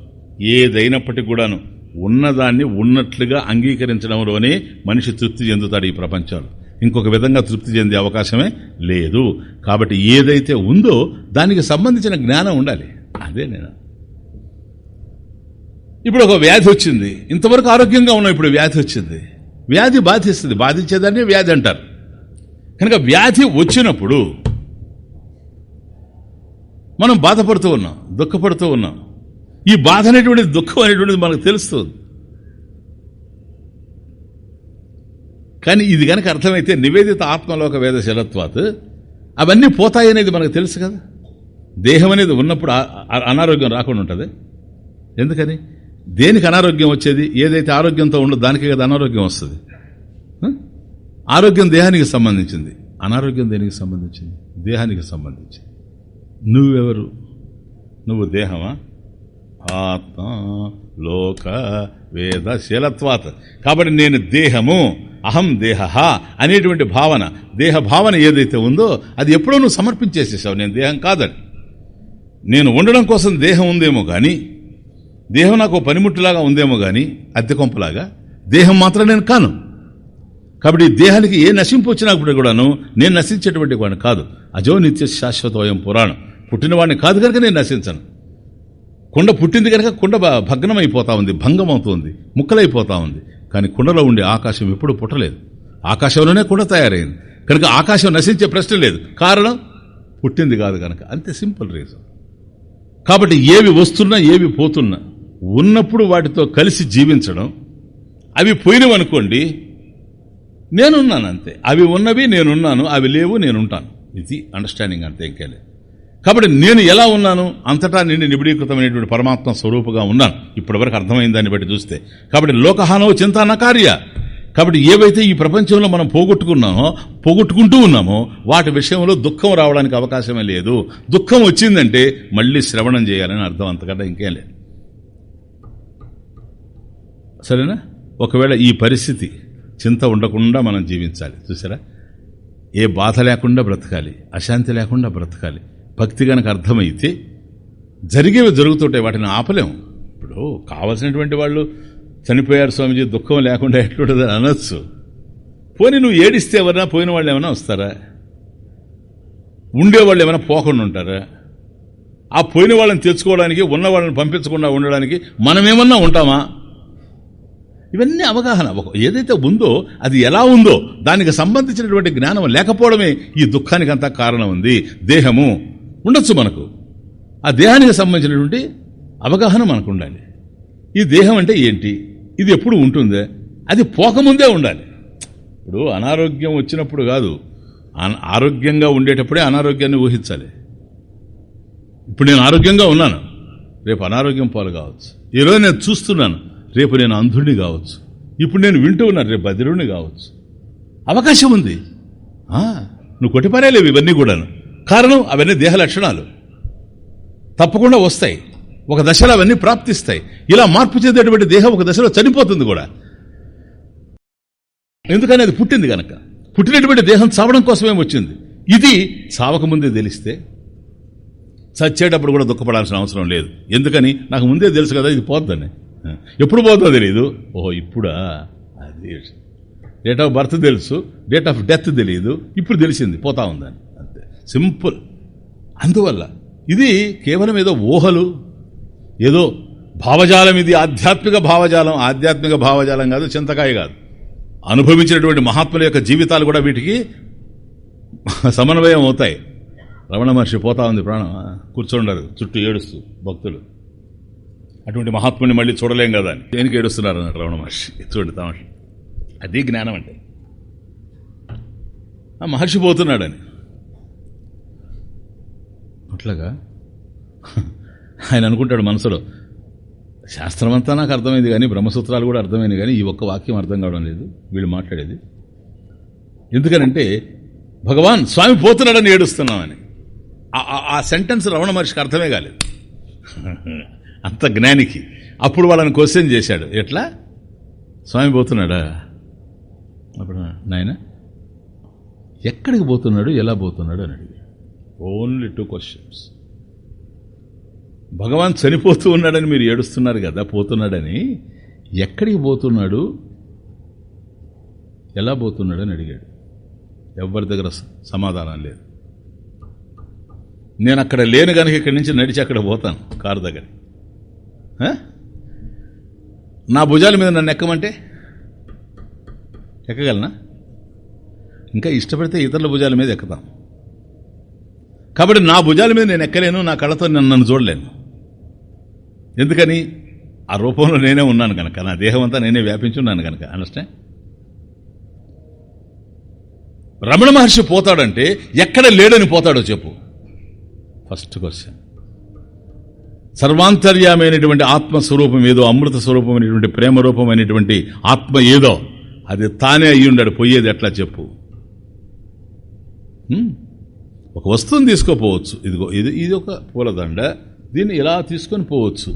Speaker 1: ఏదైనప్పటికీ కూడాను ఉన్నదాన్ని ఉన్నట్లుగా అంగీకరించడంలోనే మనిషి తృప్తి చెందుతాడు ఈ ప్రపంచంలో. ఇంకొక విధంగా తృప్తి చెందే అవకాశమే లేదు. కాబట్టి ఏదైతే ఉందో దానికి సంబంధించిన జ్ఞానం ఉండాలి. అదే నేను. ఇప్పుడు ఒక వ్యాధి వచ్చింది. ఇంతవరకు ఆరోగ్యంగా ఉన్నాం ఇప్పుడు వ్యాధి వచ్చింది. వ్యాధి బాధిస్తుంది. బాధించేదాన్ని వ్యాధి అంటారు. కనుక వ్యాధి వచ్చినప్పుడు మనం బాధపడుతూ ఉన్నాం దుఃఖపడుతూ ఉన్నాం. ఈ బాధ అనేటువంటిది దుఃఖం అనేటువంటిది మనకు తెలుస్తుంది. కానీ ఇది కనుక అర్థమైతే నివేదిత ఆత్మలోక వేద శరత్వాత్ అవన్నీ పోతాయనేది మనకు తెలుసు కదా. దేహం అనేది ఉన్నప్పుడు అనారోగ్యం రాకుండా ఉంటుంది. ఎందుకని? దేనికి అనారోగ్యం వచ్చేది? ఏదైతే ఆరోగ్యంతో ఉండదు దానికే కదా అనారోగ్యం వస్తుంది. ఆరోగ్యం దేహానికి సంబంధించింది. అనారోగ్యం దేనికి సంబంధించింది? దేహానికి సంబంధించింది. నువ్వెవరు? నువ్వు దేహమా? ఆత్మ లోక వేద శీలత్వాత. కాబట్టి నేను దేహము అహం దేహ అనేటువంటి భావన దేహ భావన ఏదైతే ఉందో అది ఎప్పుడో నువ్వు సమర్పించేసేసావు. నేను దేహం కాదని. నేను ఉండడం కోసం దేహం ఉందేమో కానీ దేహం నాకు పనిముట్టులాగా ఉందేమో కానీ అద్దెకొంపలాగా దేహం మాత్రం నేను కాను. కాబట్టి ఈ దేహానికి ఏ నశింపు వచ్చినప్పుడు కూడాను నేను నశించేటువంటి వాడిని కాదు. అజో నిత్య శాశ్వతోయం పురాణం. పుట్టినవాడిని కాదు కనుక నేను నశించను. కుండ పుట్టింది కనుక కుండ భగ్నం భగ్నమైపోతా ఉంది భంగం అవుతుంది ముక్కలైపోతా ఉంది. కానీ కుండలో ఉండే ఆకాశం ఎప్పుడు పుట్టలేదు. ఆకాశంలోనే కుండ తయారైంది. కనుక ఆకాశం నశించే ప్రశ్న లేదు. కారణం? పుట్టింది కాదు కనుక అంతే సింపుల్ రీజన్. కాబట్టి ఏవి వస్తున్నా ఏవి పోతున్నా ఉన్నప్పుడు వాటితో కలిసి జీవించడం అవి పోయినవనుకోండి నేనున్నాను అంతే అవి ఉన్నవి నేనున్నాను అవి లేవు నేనుంటాను. ఇది అండర్స్టాండింగ్ అంతే ఇంకేలే కాబట్టి నేను ఎలా ఉన్నాను? అంతటా నిండి నిబిడీకృతమైనటువంటి పరమాత్మ స్వరూపుగా ఉన్నాను. ఇప్పటివరకు అర్థమైంది దాన్ని బట్టి చూస్తే. కాబట్టి లోకహానవ చింతాన కార్య. కాబట్టి ఏవైతే ఈ ప్రపంచంలో మనం పోగొట్టుకున్నామో పోగొట్టుకుంటూ ఉన్నామో వాటి విషయంలో దుఃఖం రావడానికి అవకాశమే లేదు. దుఃఖం వచ్చిందంటే మళ్ళీ శ్రవణం చేయాలని అర్థం అంతకంటే ఇంకేం లేదు. సరేనా? ఒకవేళ ఈ పరిస్థితి చింత ఉండకుండా మనం జీవించాలి. చూసారా? ఏ బాధ లేకుండా బ్రతకాలి అశాంతి లేకుండా బ్రతకాలి. భక్తి కనుక అర్థమైతే జరిగేవి జరుగుతుంటాయి వాటిని ఆపలేం ఇప్పుడు కావలసినటువంటి వాళ్ళు చనిపోయారు స్వామిజీ దుఃఖం లేకుండా ఎట్లుంటుందని అనొచ్చు. పోనీ నువ్వు ఏడిస్తే ఎవరన్నా పోయిన వాళ్ళు ఏమైనా వస్తారా? ఉండేవాళ్ళు ఏమైనా పోకుండా ఉంటారా? ఆ పోయిన వాళ్ళని తెచ్చుకోవడానికి ఉన్న వాళ్ళని పంపించకుండా ఉండడానికి మనమేమన్నా ఉంటామా? ఇవన్నీ అవగాహన. ఒక- ఏదైతే ఉందో అది ఎలా ఉందో దానికి సంబంధించినటువంటి జ్ఞానం లేకపోవడమే ఈ దుఃఖానికి అంతా కారణం ఉంది. దేహము ఉండొచ్చు మనకు. ఆ దేహానికి సంబంధించినటువంటి అవగాహన మనకు ఉండాలి. ఈ దేహం అంటే ఏంటి? ఇది ఎప్పుడు ఉంటుందే? అది పోకముందే ఉండాలి. ఇప్పుడు అనారోగ్యం వచ్చినప్పుడు కాదు అన- ఆరోగ్యంగా ఉండేటప్పుడే అనారోగ్యాన్ని ఊహించాలి. ఇప్పుడు నేను ఆరోగ్యంగా ఉన్నాను. రేపు అనారోగ్యం పాలు కావచ్చు. ఈరోజు నేను చూస్తున్నాను రేపు నేను అంధుడిని కావచ్చు. ఇప్పుడు నేను వింటూ ఉన్నాను రేపు బదిరుడిని కావచ్చు. అవకాశం ఉంది. నువ్వు కొట్టిపారేలేవు ఇవన్నీ కూడాను. కారణం అవన్నీ దేహ లక్షణాలు. తప్పకుండా వస్తాయి. ఒక దశలో అవన్నీ ప్రాప్తిస్తాయి. ఇలా మార్పు చెందేటువంటి దేహం ఒక దశలో చనిపోతుంది కూడా. ఎందుకని అది పుట్టింది కనుక పుట్టినటువంటి దేహం చావడం కోసమే వచ్చింది. ఇది చావకముందే తెలిస్తే చచ్చేటప్పుడు కూడా దుఃఖపడాల్సిన అవసరం లేదు. ఎందుకని? నాకు ముందే తెలుసు కదా ఇది పోద్దని. ఎప్పుడు పోతుందో తెలియదు ఓహో ఇప్పుడా? అది డేట్ ఆఫ్ బర్త్ తెలుసు డేట్ ఆఫ్ డెత్ తెలియదు ఇప్పుడు తెలిసింది పోతా ఉందని. అంతే. సింపుల్. అందువల్ల ఇది కేవలం ఏదో ఊహలు ఏదో భావజాలం ఇది ఆధ్యాత్మిక భావజాలం. ఆధ్యాత్మిక భావజాలం కాదు చింతకాయ కాదు. అనుభవించినటువంటి మహాత్ముల యొక్క జీవితాలు కూడా వీటికి సమన్వయం అవుతాయి. రమణ మహర్షి పోతా ఉంది ప్రాణం. కూర్చోండరు చుట్టూ ఏడుస్తూ భక్తులు. అటువంటి మహాత్ముని మళ్ళీ చూడలేం కదా అని. దేనికి ఏడుస్తున్నారు అన్నారు రమణ మహర్షి. చూడండి తమాష. అది జ్ఞానం అంటే. ఆ మహర్షి పోతున్నాడని. అట్లాగా? ఆయన అనుకుంటాడు మనసులో శాస్త్రమంతా నాకు అర్థమైంది కానీ బ్రహ్మసూత్రాలు కూడా అర్థమైంది కానీ ఈ ఒక్క వాక్యం అర్థం కావడం లేదు. వీళ్ళు మాట్లాడేది ఎందుకనంటే భగవాన్ స్వామి పోతున్నాడని ఏడుస్తున్నామని. ఆ- ఆ- ఆ సెంటెన్స్ రమణ మహర్షికి అర్థమే కాలేదు. అంత జ్ఞానికి. అప్పుడు వాళ్ళని క్వశ్చన్ చేశాడు ఎట్లా? స్వామి పోతున్నాడా? అప్పుడు నాయన ఎక్కడికి పోతున్నాడు? ఎలా పోతున్నాడు? అని అడిగాడు. ఓన్లీ టూ క్వశ్చన్స్ భగవాన్ చనిపోతూ ఉన్నాడని మీరు ఏడుస్తున్నారు కదా పోతున్నాడని. ఎక్కడికి పోతున్నాడు? ఎలా పోతున్నాడని అడిగాడు. ఎవరి దగ్గర స- సమాధానం లేదు. నేను అక్కడ లేను కనుక ఇక్కడి నుంచి నడిచి అక్కడ పోతాను కారు దగ్గర నా భుజాల మీద నన్ను ఎక్కమంటే? ఎక్కగలనా? ఇంకా ఇష్టపడితే ఇతరుల భుజాల మీద ఎక్కుతాం. కాబట్టి నా భుజాల మీద నేను ఎక్కలేను నా కళ్ళతో నన్ను చూడలేను. ఎందుకని? ఆ రూపంలో నేనే ఉన్నాను కనుక నా దేహం అంతా నేనే వ్యాపించున్నాను కనుక అండర్స్టాండ్ రమణ మహర్షి పోతాడంటే ఎక్కడ లేడని పోతాడో చెప్పు. ఫస్ట్ క్వశ్చన్ సర్వాంతర్యమైనటువంటి ఆత్మస్వరూపం ఏదో అమృత స్వరూపమైనటువంటి ప్రేమ రూపమైనటువంటి ఆత్మ ఏదో అది తానే అయ్యి ఉండాడు పోయేది ఎట్లా చెప్పు? Hmm? ఒక వస్తువుని తీసుకోపోవచ్చు. ఇదిగో ఇది ఇది ఒక పూలదండ. దీన్ని ఇలా తీసుకొని పోవచ్చు.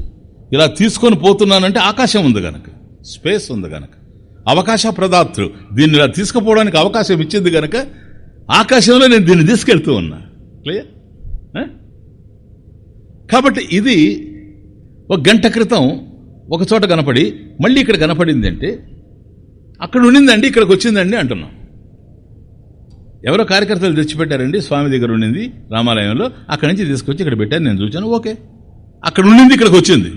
Speaker 1: ఇలా తీసుకొని పోతున్నానంటే ఆకాశం ఉంది గనక స్పేస్ ఉంది గనక అవకాశ ప్రదాతృ దీన్ని ఇలా తీసుకుపోవడానికి అవకాశం ఇచ్చింది గనక ఆకాశంలో నేను దీన్ని తీసుకెళ్తూ ఉన్నా. క్లియర్ కాబట్టి ఇది ఒక గంట క్రితం ఒక చోట కనపడి మళ్ళీ ఇక్కడ కనపడింది అంటే అక్కడ ఉండిందండి ఇక్కడికి వచ్చిందండి అంటున్నాం. ఎవరో కార్యకర్తలు తెచ్చిపెట్టారండి స్వామి దగ్గర ఉండింది రామాలయంలో అక్కడి నుంచి తీసుకొచ్చి ఇక్కడ పెట్టారు నేను చూశాను ఓకే. అక్కడ ఉండింది ఇక్కడికి వచ్చింది.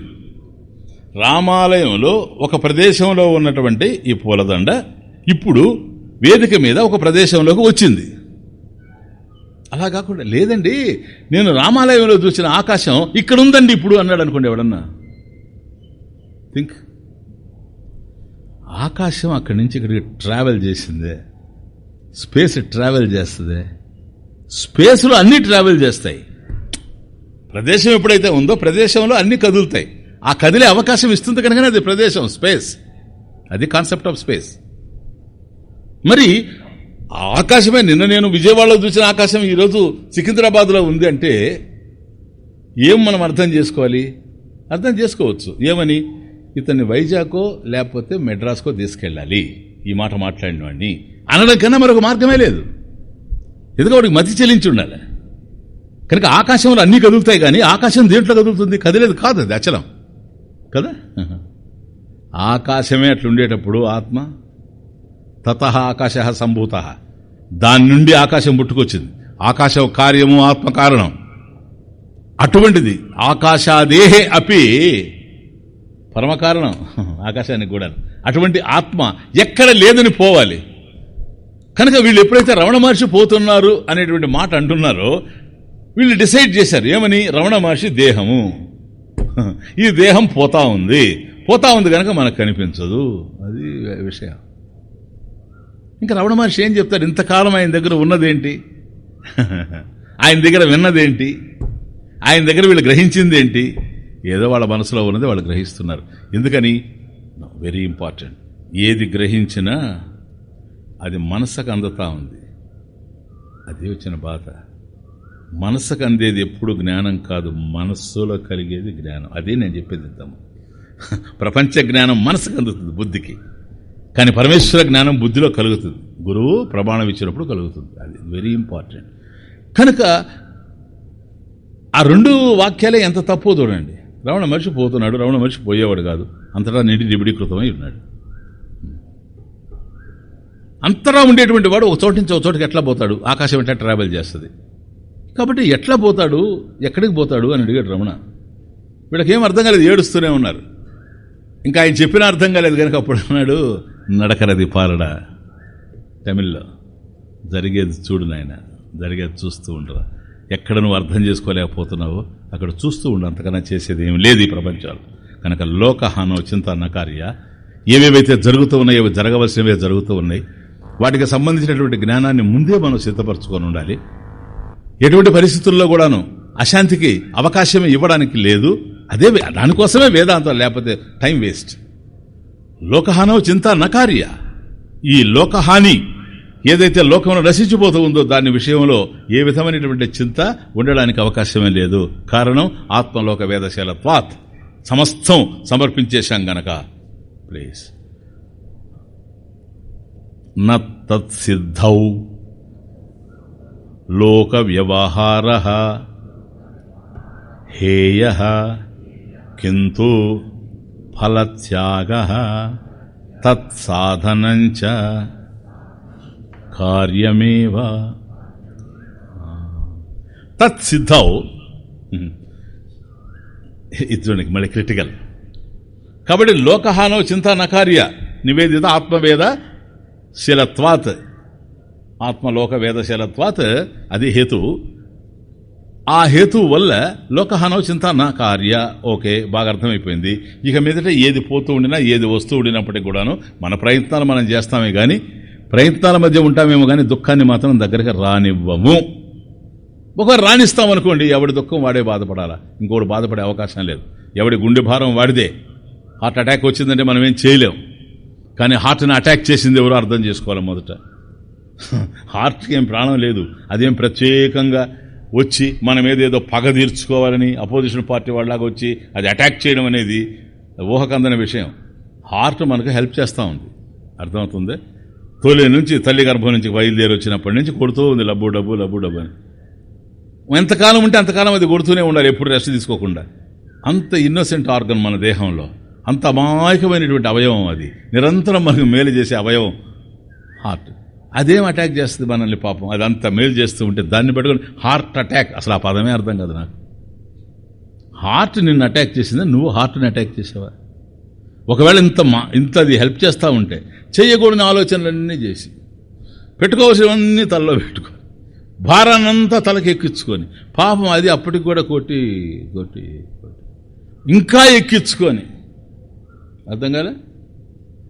Speaker 1: రామాలయంలో ఒక ప్రదేశంలో ఉన్నటువంటి ఈ పూలదండ ఇప్పుడు వేదిక మీద ఒక ప్రదేశంలోకి వచ్చింది. అలా కాకుండా లేదండి నేను రామాలయంలో చూసిన ఆకాశం ఇక్కడ ఉందండి ఇప్పుడు అన్నాడు అనుకోండి ఎవడన్నా. థింక్ ఆకాశం అక్కడి నుంచి ఇక్కడికి ట్రావెల్ చేసిందే. స్పేస్ ట్రావెల్ చేస్తుంది. స్పేస్లో అన్ని ట్రావెల్ చేస్తాయి. ప్రదేశం ఎప్పుడైతే ఉందో ప్రదేశంలో అన్ని కదులుతాయి. ఆ కదిలే అవకాశం ఇస్తుంది కనుక అది ప్రదేశం స్పేస్. అది కాన్సెప్ట్ ఆఫ్ స్పేస్. మరి ఆ ఆకాశమే నిన్న నేను విజయవాడలో చూసిన ఆకాశం ఈరోజు సికింద్రాబాద్లో ఉంది అంటే ఏం మనం అర్థం చేసుకోవాలి? అర్థం చేసుకోవచ్చు. ఏమని? ఇతన్ని వైజాగ్ లేకపోతే మెడ్రాస్కో తీసుకెళ్ళాలి. ఈ మాట మాట్లాడిన వాడిని అనడం కన్నా మరొక మార్గమే లేదు. ఎందుకంటే వాడికి మతి చెల్లించి ఉండాలి. కనుక ఆకాశంలో అన్నీ కదులుతాయి కానీ ఆకాశం దేంట్లో కదులుతుంది? కదిలేదు. కాదు అది అచలం. కదా? ఆకాశమే అట్లుండేటప్పుడు ఆత్మ తత ఆకాశ సంభూత. దాని నుండి ఆకాశం పుట్టుకొచ్చింది. ఆకాశం కార్యము ఆత్మ కారణం. అటువంటిది ఆకాశాదేహే అపి పరమకారణం ఆకాశానికి కూడా అటువంటి ఆత్మ ఎక్కడ లేదని పోవాలి. కనుక వీళ్ళు ఎప్పుడైతే రమణ మహర్షి పోతున్నారు అనేటువంటి మాట అంటున్నారో వీళ్ళు డిసైడ్ చేశారు ఏమని? రమణ మహర్షి దేహము. ఈ దేహం పోతా ఉంది. పోతా ఉంది కనుక మనకు కనిపించదు. అది విషయం. ఇంకా రమణ మహర్షి ఏం చెప్తారు? ఇంతకాలం ఆయన దగ్గర ఉన్నదేంటి? ఆయన దగ్గర విన్నదేంటి? ఆయన దగ్గర వీళ్ళు గ్రహించింది ఏంటి ఏదో వాళ్ళ మనసులో ఉన్నది వాళ్ళు గ్రహిస్తున్నారు. ఎందుకని? వెరీ ఇంపార్టెంట్ ఏది గ్రహించినా అది మనసుకు అందుతా ఉంది. అది వచ్చిన బాధ. మనసుకు అందేది ఎప్పుడు జ్ఞానం కాదు మనస్సులో కలిగేది జ్ఞానం. అదే నేను చెప్పేది ఇద్దాము ప్రపంచ జ్ఞానం మనసుకు అందుతుంది బుద్ధికి. కానీ పరమేశ్వర జ్ఞానం బుద్ధిలో కలుగుతుంది. గురువు ప్రమాణం ఇచ్చినప్పుడు కలుగుతుంది. అది వెరీ ఇంపార్టెంట్ కనుక ఆ రెండు వాక్యాలే ఎంత తప్పు చూడండి. రమణ మనిషి పోతున్నాడు. రమణ మనిషి పోయేవాడు కాదు. అంతటా నిండి నిబిడీకృతమై ఉన్నాడు. అంతరా ఉండేటువంటి వాడు ఒక చోటు నుంచి ఒక చోటుకి ఎట్లా పోతాడు? ఆకాశం ఎట్లా ట్రావెల్ చేస్తుంది. కాబట్టి ఎట్లా పోతాడు? ఎక్కడికి పోతాడు? అని అడిగాడు రమణ. వీళ్ళకేం అర్థం కాలేదు ఏడుస్తూనే ఉన్నారు. ఇంకా ఆయన చెప్పిన అర్థం కాలేదు కనుక అప్పుడు అన్నాడు నడకరది పాలడా. తమిళ్ళో జరిగేది చూడు నాయన జరిగేది చూస్తూ ఉండరా. ఎక్కడ నువ్వు అర్థం చేసుకోలేకపోతున్నావో అక్కడ చూస్తూ ఉండు అంతకన్నా చేసేది ఏమి లేదు ఈ ప్రపంచాలు. కనుక లోకహానో చింత నకార్య ఏవేవైతే జరుగుతూ ఉన్నాయో జరగవలసినవే జరుగుతూ ఉన్నాయి. వాటికి సంబంధించినటువంటి జ్ఞానాన్ని ముందే మనం సిద్ధపరచుకొని ఉండాలి. ఎటువంటి పరిస్థితుల్లో కూడాను అశాంతికి అవకాశం ఇవ్వడానికి లేదు. అదే దానికోసమే వేదాంతం లేకపోతే టైం వేస్ట్. లోకహానవ చింత నకార్య ఈ లోకహాని ఏదైతే లోకంలో రసించిపోతూ ఉందో దాని విషయంలో ఏ విధమైనటువంటి చింత ఉండడానికి అవకాశమే లేదు. కారణం ఆత్మలోక వేదశీలత్వాత్ సమస్తం సమర్పించేశాం గనక. ప్లీజ్. నత్సిద్ధౌ లోక వ్యవహార హేయ. కింటు ఫలత్యాగ. తత్సాధనంచ. కార్యమేవ. తత్సిద్ధౌ. ఇది మళ్ళీ క్రిటికల్. కాబట్టి లోకహానో చింత నకార్య నివేదిత ఆత్మవేద శీలత్వాత్ ఆత్మలోక వేదశీలత్వాత్ అది హేతు. ఆ హేతు వల్ల లోకహానవ చింతాన కార్య. ఓకే బాగా అర్థమైపోయింది. ఇక మీదట ఏది పోతూ ఉండినా ఏది వస్తూ ఉండినప్పటికి కూడాను మన ప్రయత్నాలు మనం చేస్తామే కానీ ప్రయత్నాల మధ్య ఉంటామేమో కానీ దుఃఖాన్ని మాత్రం దగ్గరికి రానివ్వము. ఒక రాణిస్తామనుకోండి ఎవడి దుఃఖం వాడే బాధపడాలా? ఇంకోటి బాధపడే అవకాశం లేదు. ఎవడి గుండె భారం వాడిదే. హార్ట్ అటాక్ వచ్చిందంటే మనం ఏం చేయలేం. కానీ హార్ట్ని అటాక్ చేసింది ఎవరో అర్థం చేసుకోవాలి మొదట. హార్ట్కి ఏం ప్రాణం లేదు. అదేం ప్రత్యేకంగా వచ్చి మనం ఏదేదో పగ తీర్చుకోవాలని అపోజిషన్ పార్టీ వాళ్ళలాగా వచ్చి అది అటాక్ చేయడం అనేది ఊహకందని విషయం. హార్ట్ మనకు హెల్ప్ చేస్తూ ఉంది. అర్థమవుతుంది? తొలి నుంచి తల్లి గర్భం నుంచి బయలుదేరి వచ్చినప్పటి నుంచి కొడుతూ ఉంది లబ్బు డబ్బు లబ్బు డబ్బు అని. ఎంతకాలం ఉంటే అంతకాలం అది కొడుతూనే ఉండాలి ఎప్పుడు రెస్ట్ తీసుకోకుండా. అంత ఇన్నోసెంట్ ఆర్గన్ మన దేహంలో. అంత అమాయకమైనటువంటి అవయవం అది. నిరంతరం మనకు మేలు చేసే అవయవం. హార్ట్ అదేం అటాక్ చేస్తుంది మనల్ని పాపం? అది అంత మేలు చేస్తూ ఉంటే దాన్ని పట్టుకొని హార్ట్ అటాక్ అసలు ఆ పదమే అర్థం కాదు నాకు. హార్ట్ నిన్ను అటాక్ చేసిందా? నువ్వు హార్ట్ని అటాక్ చేసావా? ఒకవేళ ఇంత మా ఇంత అది హెల్ప్ చేస్తూ ఉంటే చేయకూడని ఆలోచనలన్నీ చేసి పెట్టుకోవాల్సినవన్నీ తలలో పెట్టుకో భారాన్నంతా తలకి ఎక్కించుకొని పాపం అది అప్పటికి కూడా కొట్టి కొట్టి కొట్టి ఇంకా ఎక్కించుకొని అర్థం కాలే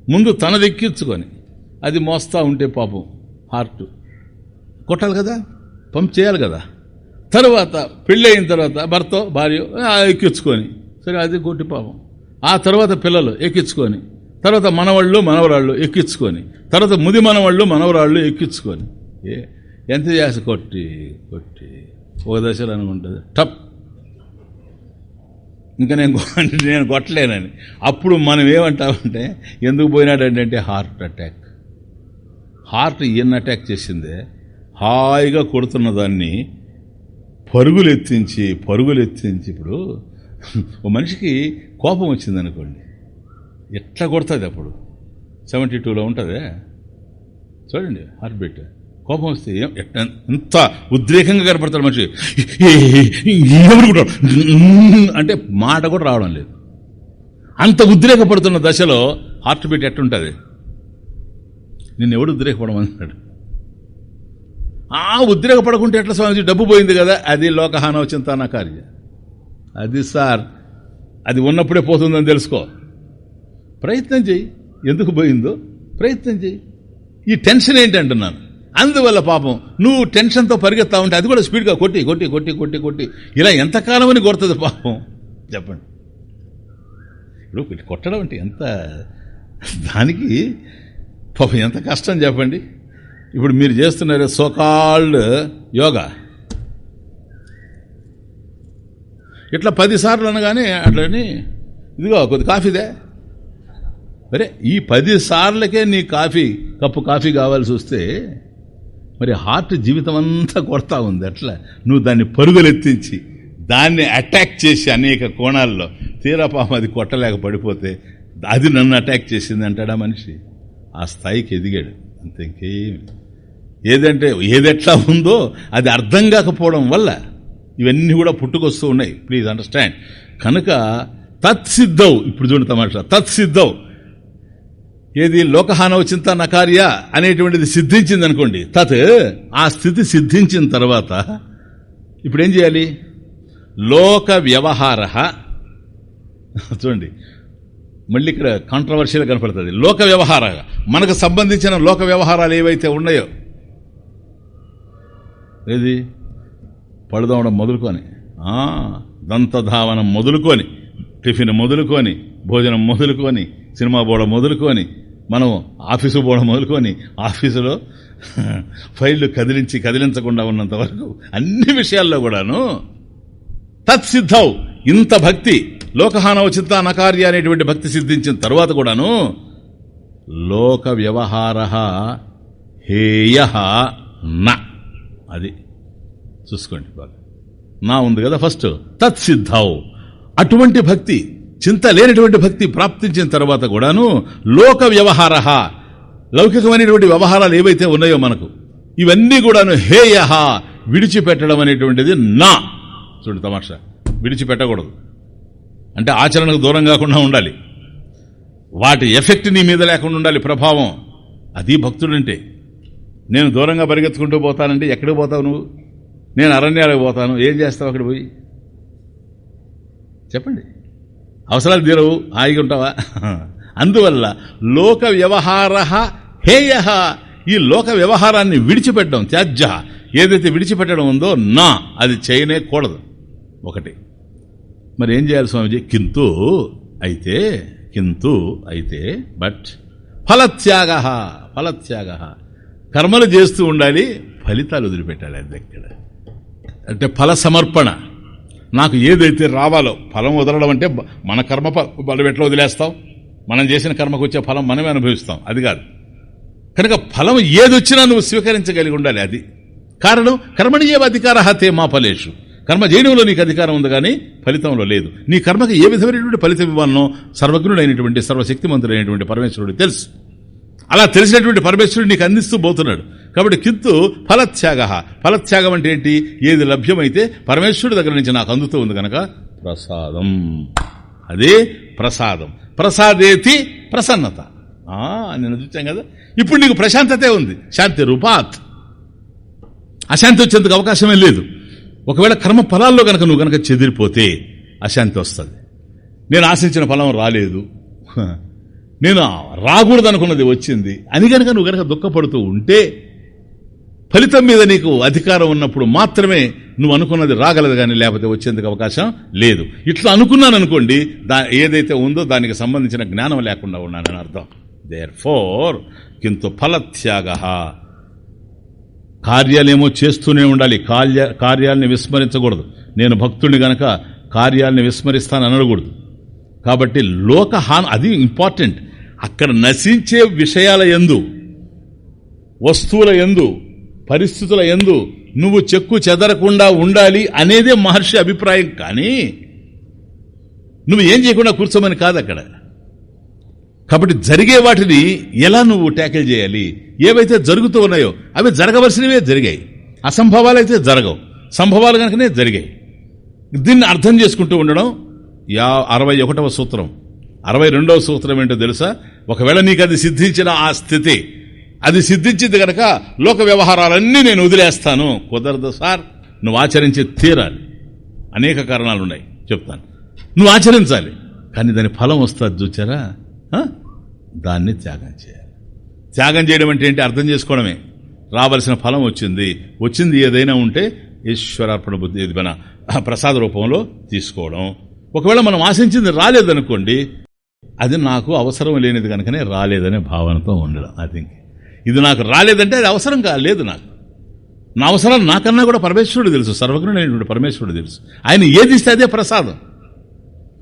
Speaker 1: ముందు తనది ఎక్కించుకొని అది మోస్తా ఉంటే పాపం హార్ట్ కొట్టాలి కదా? పంప్ చేయాలి కదా? తర్వాత పెళ్ళయిన తర్వాత భర్త భార్య ఎక్కించుకొని సరే అది కొట్టి పాపం. ఆ తర్వాత పిల్లలు ఎక్కించుకొని తర్వాత మనవాళ్ళు మనవరాళ్ళు ఎక్కించుకొని తర్వాత ముది మనవాళ్ళు మనవరాళ్ళు ఎక్కించుకొని ఏ ఎంత చేసి కొట్టి కొట్టి. ఒక దశలో అనుకుంటుంది. టప్. ఇంకా నేను నేను కొట్టలేనని. అప్పుడు మనం ఏమంటామంటే ఎందుకు పోయినాడంటే హార్ట్ అటాక్. హార్ట్ ఈయన అటాక్ చేసిందే? హాయిగా కొడుతున్న దాన్ని పరుగులు ఎత్తించి పరుగులు ఎత్తించి ఇప్పుడు ఓ మనిషికి కోపం వచ్చింది అనుకోండి ఎట్లా కొడుతుంది అప్పుడు? సెవెంటీ టూలో ఉంటుంది? చూడండి హార్ట్ బీట్ కోపం వస్తే ఏం? ఎట్ట- ఎంత ఉద్రేకంగా కనపడతాడు మనిషి. ఏమనుకుంటాడు? అంటే మాట కూడా రావడం లేదు. అంత ఉద్రేకపడుతున్న దశలో హార్ట్ బీట్ ఎట్టుంటుంది? నిన్ను ఎవడు ఉద్రేకపడమన్నాడు ఆ ఉద్రేకపడకుంటే ఎట్లా స్వామిజీ? డబ్బు పోయింది కదా. అది లోకహానవ చింతాన కార్య. అది సార్ అది ఉన్నప్పుడే పోతుందని తెలుసుకో. ప్రయత్నం చెయ్యి ఎందుకు పోయిందో? ప్రయత్నం చెయ్యి ఈ టెన్షన్ ఏంటి అంటున్నాను అందువల్ల పాపం నువ్వు టెన్షన్తో పరిగెత్తా ఉంటే అది కూడా స్పీడ్గా కొట్టి కొట్టి కొట్టి కొట్టి కొట్టి. ఇలా ఎంతకాలం అని కొడుతుంది పాపం? చెప్పండి. ఇప్పుడు కొట్టడం అంటే ఎంత దానికి పాపం ఎంత కష్టం చెప్పండి. ఇప్పుడు మీరు చేస్తున్నారు సోకాల్డ్ యోగా. ఇట్లా పదిసార్లు అనగానే అట్లని ఇదిగో కొద్ది కాఫీదే. అరే ఈ పది సార్లకే నీ కాఫీ కప్పు కాఫీ కావాల్సి వస్తే మరి హార్ట్ జీవితం అంతా కొడతా ఉంది. అట్లా నువ్వు దాన్ని పరుగులెత్తించి దాన్ని అటాక్ చేసి అనేక కోణాల్లో తీరాపాపం అది కొట్టలేక పడిపోతే అది నన్ను అటాక్ చేసింది అంటాడా మనిషి? ఆ స్థాయికి ఎదిగాడు. అంతే ఇంకేమి. ఏదంటే ఏదెట్లా ఉందో అది అర్థం కాకపోవడం వల్ల ఇవన్నీ కూడా పుట్టుకొస్తూ ఉన్నాయి. ప్లీజ్ అండర్స్టాండ్ కనుక తత్సిద్ధవు. ఇప్పుడు చూడు తమాషా. తత్సిద్ధవు. ఏది లోకహానవ చింతన నకార్య అనేటువంటిది సిద్ధించింది అనుకోండి తత్ ఆ స్థితి సిద్ధించిన తర్వాత ఇప్పుడు ఏం చేయాలి? లోక వ్యవహార. చూడండి. మళ్ళీ ఇక్కడ కాంట్రవర్షియల్ కనపడుతుంది. లోక వ్యవహార. మనకు సంబంధించిన లోక వ్యవహారాలు ఏవైతే ఉన్నాయో. ఏది? పడుదవడం మొదలుకొని. దంతధావనం మొదలుకొని టిఫిన్ మొదలుకొని భోజనం మొదలుకొని సినిమా పోవడం మొదలుకొని మనం ఆఫీసు పోవడం మొదలుకొని ఆఫీసులో ఫైళ్ళు కదిలించి కదిలించకుండా ఉన్నంత వరకు అన్ని విషయాల్లో కూడాను తత్సిద్ధౌ ఇంత భక్తి లోకహానవ చిత్త అనకార్య అనేటువంటి భక్తి సిద్ధించిన తర్వాత కూడాను లోక వ్యవహార హేయ నా. అది చూసుకోండి బాగా. నా ఉంది కదా ఫస్ట్. తత్సిద్ధౌ. అటువంటి భక్తి చింత లేనటువంటి భక్తి ప్రాప్తించిన తర్వాత కూడాను లోక వ్యవహార లౌకికమైనటువంటి వ్యవహారాలు ఏవైతే ఉన్నాయో మనకు ఇవన్నీ కూడాను హేయహ విడిచిపెట్టడం అనేటువంటిది నా. చూడు తమాషా విడిచిపెట్టకూడదు. అంటే ఆచరణకు దూరం కాకుండా ఉండాలి. వాటి ఎఫెక్ట్ నీ మీద లేకుండా ఉండాలి ప్రభావం. అది భక్తుడంటే. నేను దూరంగా పరిగెత్తుకుంటూ పోతానంటే ఎక్కడికి పోతావు నువ్వు? నేను అరణ్యాలకు పోతాను. ఏం చేస్తావు అక్కడ పోయి? చెప్పండి. అవసరాలు తీరవు హాయిగా ఉంటావా? అందువల్ల లోక వ్యవహార హేయ. ఈ లోక వ్యవహారాన్ని విడిచిపెట్టడం త్యాజ్య. ఏదైతే విడిచిపెట్టడం ఉందో నా అది చేయనే కూడదు. ఒకటి. మరి ఏం చేయాలి స్వామిజీ? కింతు అయితే కింతు అయితే బట్ ఫలత్యాగ ఫలత్యాగ. కర్మలు చేస్తూ ఉండాలి ఫలితాలు వదిలిపెట్టాలి అది దగ్గర. అంటే ఫల సమర్పణ నాకు ఏదైతే రావాలో ఫలం వదలడం అంటే మన కర్మ ఫ- బలం ఎట్లా వదిలేస్తాం? మనం చేసిన కర్మకు వచ్చే ఫలం మనమే అనుభవిస్తాం. అది కాదు. కనుక ఫలం ఏది వచ్చినా నువ్వు స్వీకరించగలిగి ఉండాలి అది. కారణం కర్మని ఏ అధికార హతే మా ఫలేషు. కర్మ చేయడంలో నీకు అధికారం ఉంది కానీ ఫలితంలో లేదు. నీ కర్మకి ఏ విధమైనటువంటి ఫలితం ఇవ్వాలనో సర్వజ్ఞుడైనటువంటి సర్వశక్తిమంతుడైనటువంటి పరమేశ్వరుడు తెలుసు. అలా తెలిసినటువంటి పరమేశ్వరుడు నీకు అందిస్తూ పోతున్నాడు. కాబట్టి కిత్తు ఫలత్యాగ. ఫలత్యాగం అంటే ఏంటి? ఏది లభ్యమైతే పరమేశ్వరుడి దగ్గర నుంచి నాకు అందుతూ ఉంది కనుక ప్రసాదం. అదే ప్రసాదం. ప్రసాదేతి ప్రసన్నత. ఆ, నేను చూచాం కదా. ఇప్పుడు నీకు ప్రశాంతతే ఉంది. శాంతి రూపాత్. అశాంతి వచ్చేందుకు అవకాశమే లేదు. ఒకవేళ కర్మ ఫలాల్లో కనుక నువ్వు కనుక చెదిరిపోతే అశాంతి వస్తుంది. నేను ఆశించిన ఫలం రాలేదు. నేను రాకూడదు అనుకున్నది వచ్చింది. అని కనుక నువ్వు కనుక దుఃఖపడుతూ ఉంటే ఫలితం మీద నీకు అధికారం ఉన్నప్పుడు మాత్రమే నువ్వు అనుకున్నది రాగలదు కానీ లేకపోతే వచ్చేందుకు అవకాశం లేదు. ఇట్లా అనుకున్నాను అనుకోండి దా ఏదైతే ఉందో దానికి సంబంధించిన జ్ఞానం లేకుండా ఉన్నానని అర్థం. దేర్ ఫోర్ కింద ఫలత్యాగ. కార్యాలేమో చేస్తూనే ఉండాలి. కార్య కార్యాలని విస్మరించకూడదు. నేను భక్తుడిని గనక కార్యాలని విస్మరిస్తాను అనకూడదు. కాబట్టి లోకహాన్ అది ఇంపార్టెంట్ అక్కడ నశించే విషయాల ఎందు వస్తువుల ఎందు పరిస్థితుల ఎందు నువ్వు చెక్కు చెదరకుండా ఉండాలి అనేదే మహర్షి అభిప్రాయం. కానీ నువ్వు ఏం చేయకుండా కూర్చోమని కాదు అక్కడ. కాబట్టి జరిగే వాటిని ఎలా నువ్వు ట్యాకిల్ చేయాలి? ఏవైతే జరుగుతూ ఉన్నాయో అవి జరగవలసినవే జరిగాయి. అసంభవాలు అయితే జరగవు. సంభవాలు కనుకనే జరిగాయి. దీన్ని అర్థం చేసుకుంటూ ఉండడం యా అరవై ఒకటవ సూత్రం. అరవై రెండవ సూత్రం ఏంటో తెలుసా? ఒకవేళ నీకు అది సిద్ధించిన ఆ స్థితి అది సిద్ధించింది కనుక లోక వ్యవహారాలన్నీ నేను వదిలేస్తాను. కుదరదు సార్. నువ్వు ఆచరించి తీరాలి. అనేక కారణాలు ఉన్నాయి చెప్తాను. నువ్వు ఆచరించాలి. కానీ దాని ఫలం వస్తుంది చూచారా? దాన్ని త్యాగం చేయాలి. త్యాగం చేయడం అంటే ఏంటి? అర్థం చేసుకోవడమే. రావలసిన ఫలం వచ్చింది. వచ్చింది ఏదైనా ఉంటే ఈశ్వరార్పణ బుద్ధి ఇది మన ప్రసాద రూపంలో తీసుకోవడం. ఒకవేళ మనం ఆశించింది రాలేదనుకోండి అది నాకు అవసరం లేనిది కనుకనే రాలేదనే భావనతో ఉండడం. ఐ థింక్ ఇది నాకు రాలేదంటే అది అవసరం కాలేదు నాకు. నా అవసరాలు నాకన్నా కూడా పరమేశ్వరుడు తెలుసు సర్వజ్ఞుడైనటువంటి పరమేశ్వరుడు తెలుసు. ఆయన ఏది ఇస్తే అదే ప్రసాదం.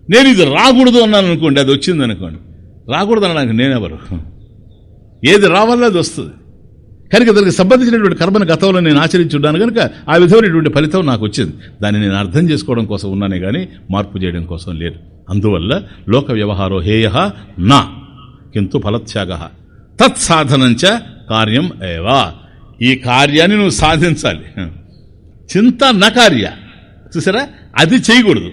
Speaker 1: నేను ఇది రాకూడదు అన్నాను అనుకోండి అది వచ్చింది అనుకోండి. రాకూడదు అనడానికి నేనెవరు? ఏది రావాలో అది వస్తుంది. కనుక దానికి సంబంధించినటువంటి కర్మను గతంలో నేను ఆచరించున్నాను కనుక ఆ విధమైనటువంటి ఫలితం నాకు వచ్చింది. దాన్ని నేను అర్థం చేసుకోవడం కోసం ఉన్నానే కానీ మార్పు చేయడం కోసం లేదు. అందువల్ల లోక వ్యవహారో హేయ నా కింద ఫలత్యాగ. తత్సాధనంచ కార్యం ఏవా. ఈ కార్యాన్ని నువ్వు సాధించాలి. చింత నకార్య చూసారా? అది చేయకూడదు.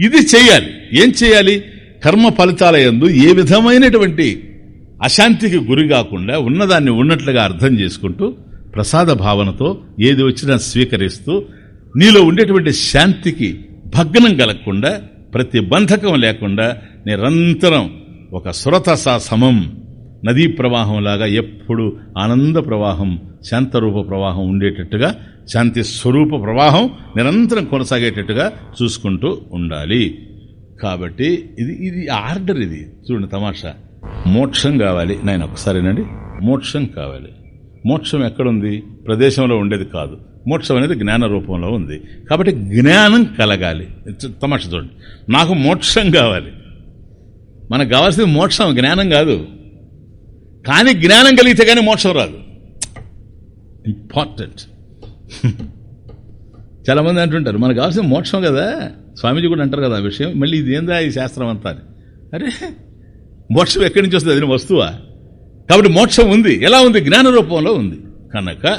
Speaker 1: ఇది చేయాలి. ఏం చేయాలి? కర్మ ఫలితాల యందు ఏ విధమైనటువంటి అశాంతికి గురి కాకుండా ఉన్నదాన్ని ఉన్నట్లుగా అర్థం చేసుకుంటూ ప్రసాద భావనతో ఏది వచ్చినా స్వీకరిస్తూ నీలో ఉండేటువంటి శాంతికి భగ్నం కలగకుండా ప్రతిబంధకం లేకుండా నిరంతరం ఒక సురతసా సమం నదీ ప్రవాహంలాగా ఎప్పుడు ఆనంద ప్రవాహం శాంతరూప ప్రవాహం ఉండేటట్టుగా శాంతి స్వరూప ప్రవాహం నిరంతరం కొనసాగేటట్టుగా చూసుకుంటూ ఉండాలి. కాబట్టి ఇది ఇది ఆర్డర్ ఇది. చూడండి తమాషా. మోక్షం కావాలి. నేను ఒకసారినండి. మోక్షం కావాలి. మోక్షం ఎక్కడుంది? ప్రదేశంలో ఉండేది కాదు. మోక్షం అనేది జ్ఞాన రూపంలో ఉంది. కాబట్టి జ్ఞానం కలగాలి. చ- తమాషా చూడండి. నాకు మోక్షం కావాలి. మనకు కావాల్సింది మోక్షం జ్ఞానం కాదు. కానీ జ్ఞానం కలిగితే కానీ మోక్షం రాదు. ఇంపార్టెంట్ చాలా మంది అంటుంటారు మనకు కావాల్సిన మోక్షం కదా. స్వామీజీ కూడా అంటారు కదా ఆ విషయం. మళ్ళీ ఇది ఏందా ఈ శాస్త్రం అంతా అని. అరే మోక్షం ఎక్కడి నుంచి వస్తుంది? అది వస్తువా? కాబట్టి మోక్షం ఉంది. ఎలా ఉంది? జ్ఞాన రూపంలో ఉంది. కనుక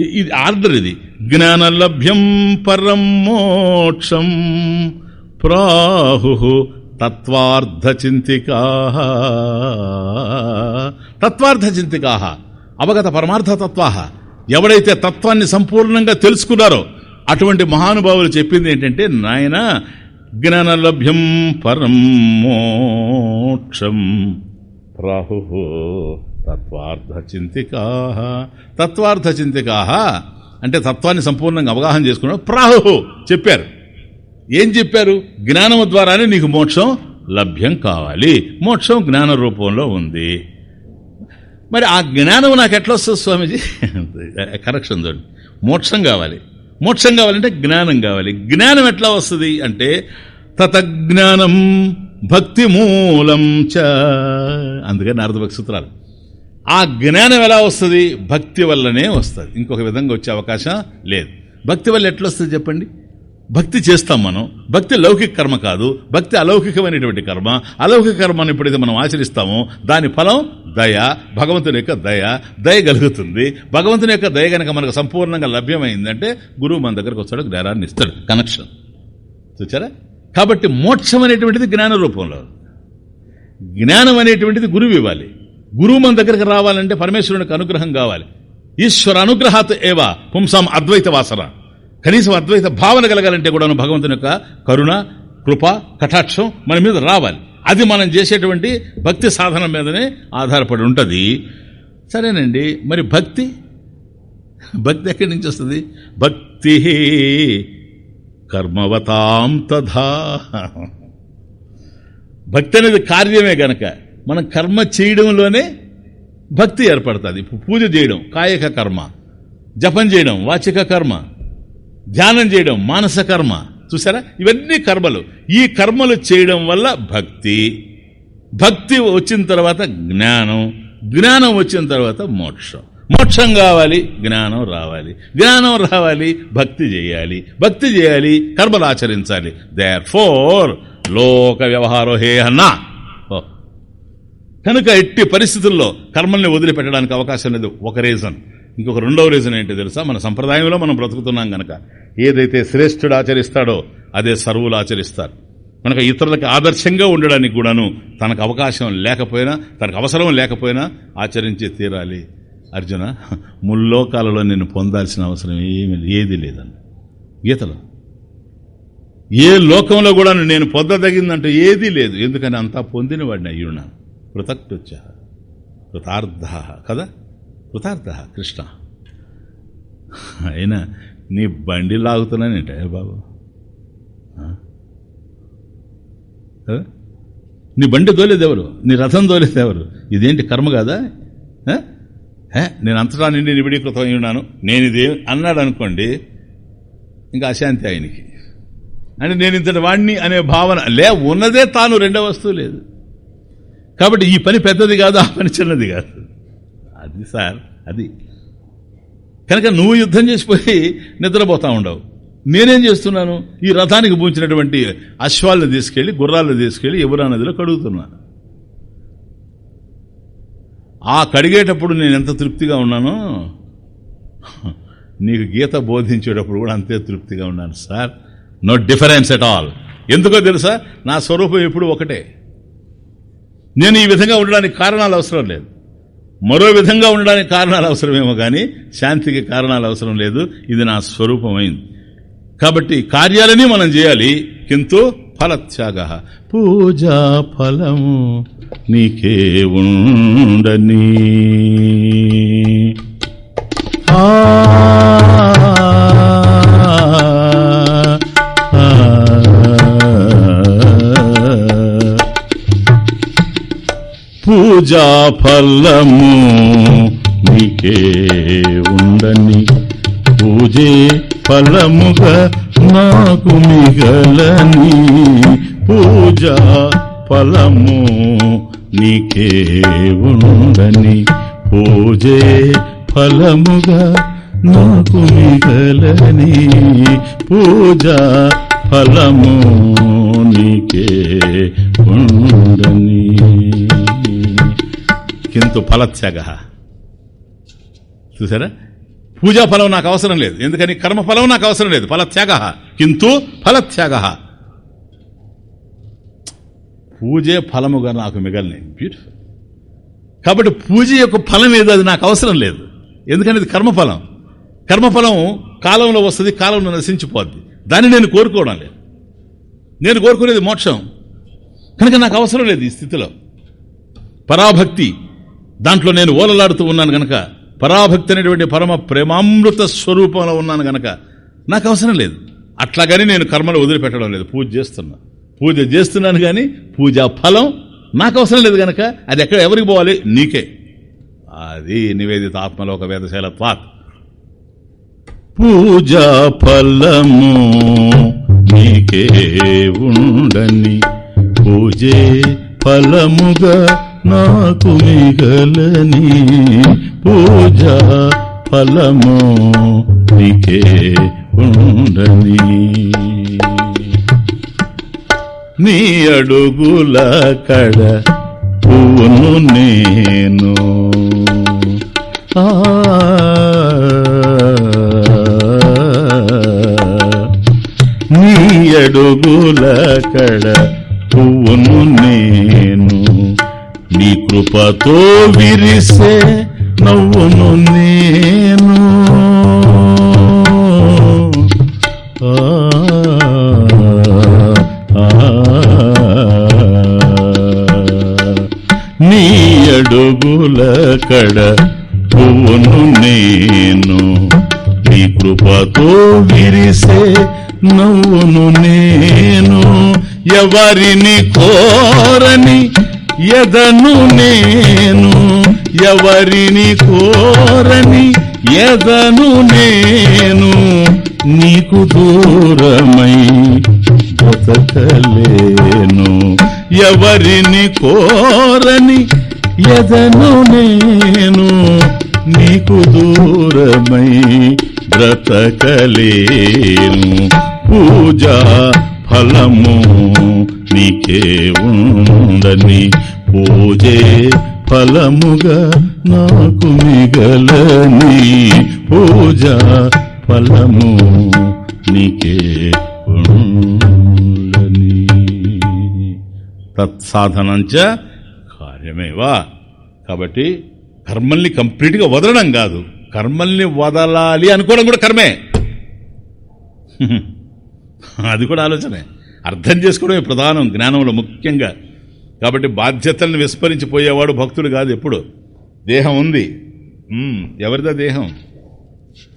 Speaker 1: ఇది ఆర్డర్ ఇది. జ్ఞానలభ్యం పరం మోక్షం ప్రాహు తత్వార్థ చింతికా తత్వార్థ అవగత పరమార్థ తత్వా ఎవడైతే తత్వాన్ని సంపూర్ణంగా తెలుసుకున్నారో అటువంటి మహానుభావులు చెప్పింది ఏంటంటే నాయన జ్ఞానలభ్యం పరం మోక్షం ప్రాహు తత్వార్థ చింతికా తత్వార్థ అంటే తత్వాన్ని సంపూర్ణంగా అవగాహన చేసుకున్నారు ప్రాహు చెప్పారు. ఏం చెప్పారు? జ్ఞానము ద్వారానే నీకు మోక్షం లభ్యం కావాలి. మోక్షం జ్ఞాన రూపంలో ఉంది. మరి ఆ జ్ఞానం నాకు ఎట్లా వస్తుంది స్వామీజీ? కరెక్షన్ చూడండి. మోక్షం కావాలి. మోక్షం కావాలంటే జ్ఞానం కావాలి. జ్ఞానం ఎట్లా వస్తుంది అంటే తతజ్ఞానం భక్తి మూలం చ అందుకని నారదభక్తి సూత్రాలు. ఆ జ్ఞానం ఎలా వస్తుంది? భక్తి వల్లనే వస్తుంది. ఇంకొక విధంగా వచ్చే అవకాశం లేదు. భక్తి వల్ల ఎట్లా వస్తుంది చెప్పండి? భక్తి చేస్తాం మనం. భక్తి లౌకిక కర్మ కాదు. భక్తి అలౌకికమైనటువంటి కర్మ. అలౌకిక కర్మను ఎప్పుడైతే మనం ఆచరిస్తామో దాని ఫలం దయ భగవంతుని యొక్క దయ. దయ కలుగుతుంది. భగవంతుని యొక్క దయ కనుక మనకు సంపూర్ణంగా లభ్యమైందంటే గురువు మన దగ్గరకు వస్తాడు జ్ఞానాన్ని ఇస్తాడు. కనెక్షన్. చూచారా? కాబట్టి మోక్షం అనేటువంటిది జ్ఞాన రూపంలో. జ్ఞానం అనేటువంటిది గురువు ఇవ్వాలి. గురువు మన దగ్గరకు రావాలంటే పరమేశ్వరునికి అనుగ్రహం కావాలి. ఈశ్వర అనుగ్రహాత్ ఏవా పుంసాం అద్వైత వాసన. కనీసం అద్వైత భావన కలగాలంటే కూడా భగవంతుని యొక్క కరుణ కృప కటాక్షం మన మీద రావాలి. అది మనం చేసేటువంటి భక్తి సాధన మీదనే ఆధారపడి ఉంటుంది. సరేనండి మరి భక్తి? భక్తి ఎక్కడి నుంచి వస్తుంది? భక్తి కర్మవతాం తథా. భక్తి అనేది కార్యమే గనక. మనం కర్మ చేయడంలోనే భక్తి ఏర్పడుతుంది. పూజ చేయడం కాయక కర్మ జపం చేయడం వాచిక కర్మ. ధ్యానం చేయడం మానస కర్మ. చూసారా ఇవన్నీ కర్మలు. ఈ కర్మలు చేయడం వల్ల భక్తి. భక్తి వచ్చిన తర్వాత జ్ఞానం. జ్ఞానం వచ్చిన తర్వాత మోక్షం. మోక్షం కావాలి జ్ఞానం రావాలి. జ్ఞానం రావాలి భక్తి చేయాలి. భక్తి చేయాలి కర్మలు ఆచరించాలి. దేర్ ఫోర్ లోక వ్యవహారో హే అన్నా. ఓ. కనుక ఎట్టి పరిస్థితుల్లో కర్మల్ని వదిలిపెట్టడానికి అవకాశం లేదు. ఒక రీజన్ ఇంకొక రెండవ రీజన్ ఏంటి తెలుసా? మన సంప్రదాయంలో మనం బ్రతుకుతున్నాం గనక. ఏదైతే శ్రేష్ఠుడు ఆచరిస్తాడో అదే సర్వులు ఆచరిస్తారు. మనకు ఇతరులకు ఆదర్శంగా ఉండడానికి కూడాను తనకు అవకాశం లేకపోయినా తనకు అవసరం లేకపోయినా ఆచరించి తీరాలి. అర్జున ముల్లోకాలలో నేను పొందాల్సిన అవసరం ఏమీ ఏది లేదండి. గీతలో. ఏ లోకంలో కూడా నేను పొందదగిందంటే ఏదీ లేదు. ఎందుకని అంతా పొందిన వాడిని అయ్యున్నాను. కృతజ్ఞ కృతార్థ. కదా? కృతార్థ కృష్ణ. అయినా నీ బండి లాగుతున్నానంటే బాబు? నీ బండి దోలేదెవరు? ఎవరు నీ రథం దోలేదెవరు? ఎవరు ఇదేంటి కర్మ కాదా? నేను అంతటా నిండి నిబిడీకృతం అయి ఉన్నాను. నేను ఇదే అన్నాడు అనుకోండి ఇంకా అశాంతి ఆయనకి. అంటే నేను ఇంతటి వాడిని అనే భావన లే ఉన్నదే తాను రెండో వస్తువు లేదు. కాబట్టి ఈ పని పెద్దది కాదు ఆ పని చిన్నది కాదు. అది సార్ అది. కనుక నువ్వు యుద్ధం చేసిపోయి నిద్రపోతా ఉండవు. నేనేం చేస్తున్నాను? ఈ రథానికి పూంచినటువంటి అశ్వాలను తీసుకెళ్ళి గుర్రాలను తీసుకెళ్ళి యమునా నదిలో కడుగుతున్నాను ఆ కడిగేటప్పుడు నేను ఎంత తృప్తిగా ఉన్నానో నీకు గీత బోధించేటప్పుడు కూడా అంతే తృప్తిగా ఉన్నాను sir. No difference at all ఎందుకో తెలుసా? నా స్వరూపం ఎప్పుడు ఒకటే. నేను ఈ విధంగా ఉండడానికి కారణాలు అవసరం లేదు. మరో విధంగా ఉండడానికి కారణాలు అవసరమేమో కానీ శాంతికి కారణాలు అవసరం లేదు. ఇది నా స్వరూపమైంది. కాబట్టి కార్యాలని మనం చేయాలి. కింటూ ఫలత్యాగ. పూజా ఫలము నీకే ఉండని. ఆ పూజా ఫలము నీకే ఉండని పూజే ఫలముగా నాకు మిగలని పూజా ఫలము నీకే ఉండని పూజే ఫలముగా నాకు మిగలని పూజా ఫలము నీకే ఉండని కింద ఫలత్యాగ. చూసారా? పూజా ఫలం నాకు అవసరం లేదు. ఎందుకని? కర్మ ఫలం నాకు అవసరం లేదు. ఫలత్యాగ. కింతు ఫలత్యాగ. పూజే ఫలముగా నాకు మిగలనే బ్యూటిఫుల్ కాబట్టి పూజ యొక్క ఫలం ఏదో? అది నాకు అవసరం లేదు. ఎందుకని? ఇది కర్మఫలం కర్మఫలం కాలంలో వస్తుంది కాలంలో నశించిపోద్ది. దాన్ని నేను కోరుకోవడం లేదు. నేను కోరుకునేది మోక్షం. కనుక నాకు అవసరం లేదు ఈ స్థితిలో. పరాభక్తి దాంట్లో నేను ఓలలాడుతూ ఉన్నాను గనక పరాభక్తి అనేటువంటి పరమ ప్రేమామృత స్వరూపంలో ఉన్నాను గనక నాకు అవసరం లేదు. అట్లాగని నేను కర్మలు వదిలిపెట్టడం లేదు. పూజ చేస్తున్నా. పూజ చేస్తున్నాను కానీ పూజా ఫలం నాకు అవసరం లేదు గనక అది ఎక్కడ ఎవరికి పోవాలి? నీకే. అది నివేదిత ఆత్మలోక వేదశాల త్వాత్ పూజా ఫలము నీకే ఉండని పూజే ఫలముగా నాకు మిగలని పూజ ఫలము నీకే ఉండని. నీ అడుగుల కడ పువ్వును నేను. ఆ నీ అడుగుల కడ పువ్వును నేను. నీ కృపతో విరిసే నవ్వును నేను. నీ అడుగుల కడ పువ్వును నేను. నీ కృపతో విరిసే నవ్వును నేను. ఎవరిని కోరని ఎదను నేను ఎవరిని కోరని ఎదను నేను. నీకు దూరమై బతకలేను ఎవరిని కోరని ఎదను నేను. నీకు దూరమై బ్రతకలేను పూజా ఫలము నీకే ఉందని పూజే ఫలముగా నాకు మిగలని పూజ ఫలము నీకే ఉందని. తత్సాధనంచ కార్యమేవా? కాబట్టి కర్మల్ని కంప్లీట్గా వదలడం కాదు. కర్మల్ని వదలాలి అనుకోవడం కూడా కర్మే. అది కూడా ఆలోచనే. అర్థం చేసుకోవడమే ప్రధానం జ్ఞానంలో ముఖ్యంగా. కాబట్టి బాధ్యతల్ని విస్మరించిపోయేవాడు భక్తుడు కాదు ఎప్పుడు. దేహం ఉంది. ఎవరిదా దేహం?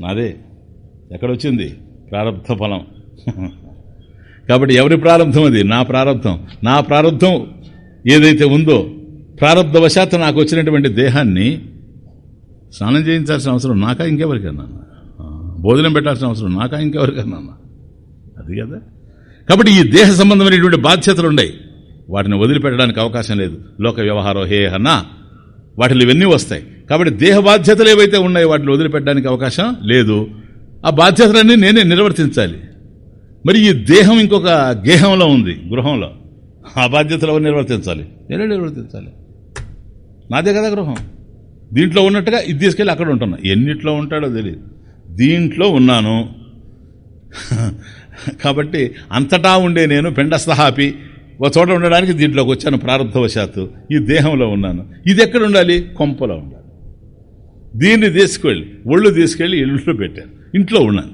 Speaker 1: నాదే. ఎక్కడొచ్చింది? ప్రారంభ ఫలం. కాబట్టి ఎవరి ప్రారంభం అది? నా ప్రారంభం. నా ప్రారంభం ఏదైతే ఉందో ప్రారంధవశాత్తు నాకు వచ్చినటువంటి దేహాన్ని స్నానం చేయించాల్సిన అవసరం నాకా ఇంకెవరికన్నా? భోజనం పెట్టాల్సిన అవసరం నాకా ఇంకెవరికన్నా? అది కదా. కాబట్టి ఈ దేహ సంబంధమైనటువంటి బాధ్యతలు ఉన్నాయి వాటిని వదిలిపెట్టడానికి అవకాశం లేదు. లోక వ్యవహారం హే అన్నా వాటిలో ఇవన్నీ వస్తాయి. కాబట్టి దేహ బాధ్యతలు ఏవైతే ఉన్నాయో వాటిని వదిలిపెట్టడానికి అవకాశం లేదు. ఆ బాధ్యతలన్నీ నేనే నిర్వర్తించాలి. మరి ఈ దేహం ఇంకొక గేహంలో ఉంది గృహంలో. ఆ బాధ్యతలు ఎవరు నిర్వర్తించాలి? నేనే నిర్వర్తించాలి. నాదే కదా గృహం. దీంట్లో ఉన్నట్టుగా ఇది తీసుకెళ్ళి అక్కడ ఉంటున్నా. ఎన్నిట్లో ఉంటాడో తెలియదు దీంట్లో ఉన్నాను. కాబట్టి అంతటా ఉండే నేను పిండస్థహాపి ఒక చోట ఉండడానికి దీంట్లోకి వచ్చాను ప్రారంభవశాత్తు. ఈ దేహంలో ఉన్నాను. ఇది ఎక్కడ ఉండాలి? కొంపలో ఉండాలి. దీన్ని తీసుకెళ్ళి ఒళ్ళు తీసుకెళ్ళి ఇల్లులో పెట్టాను. ఇంట్లో ఉన్నాను.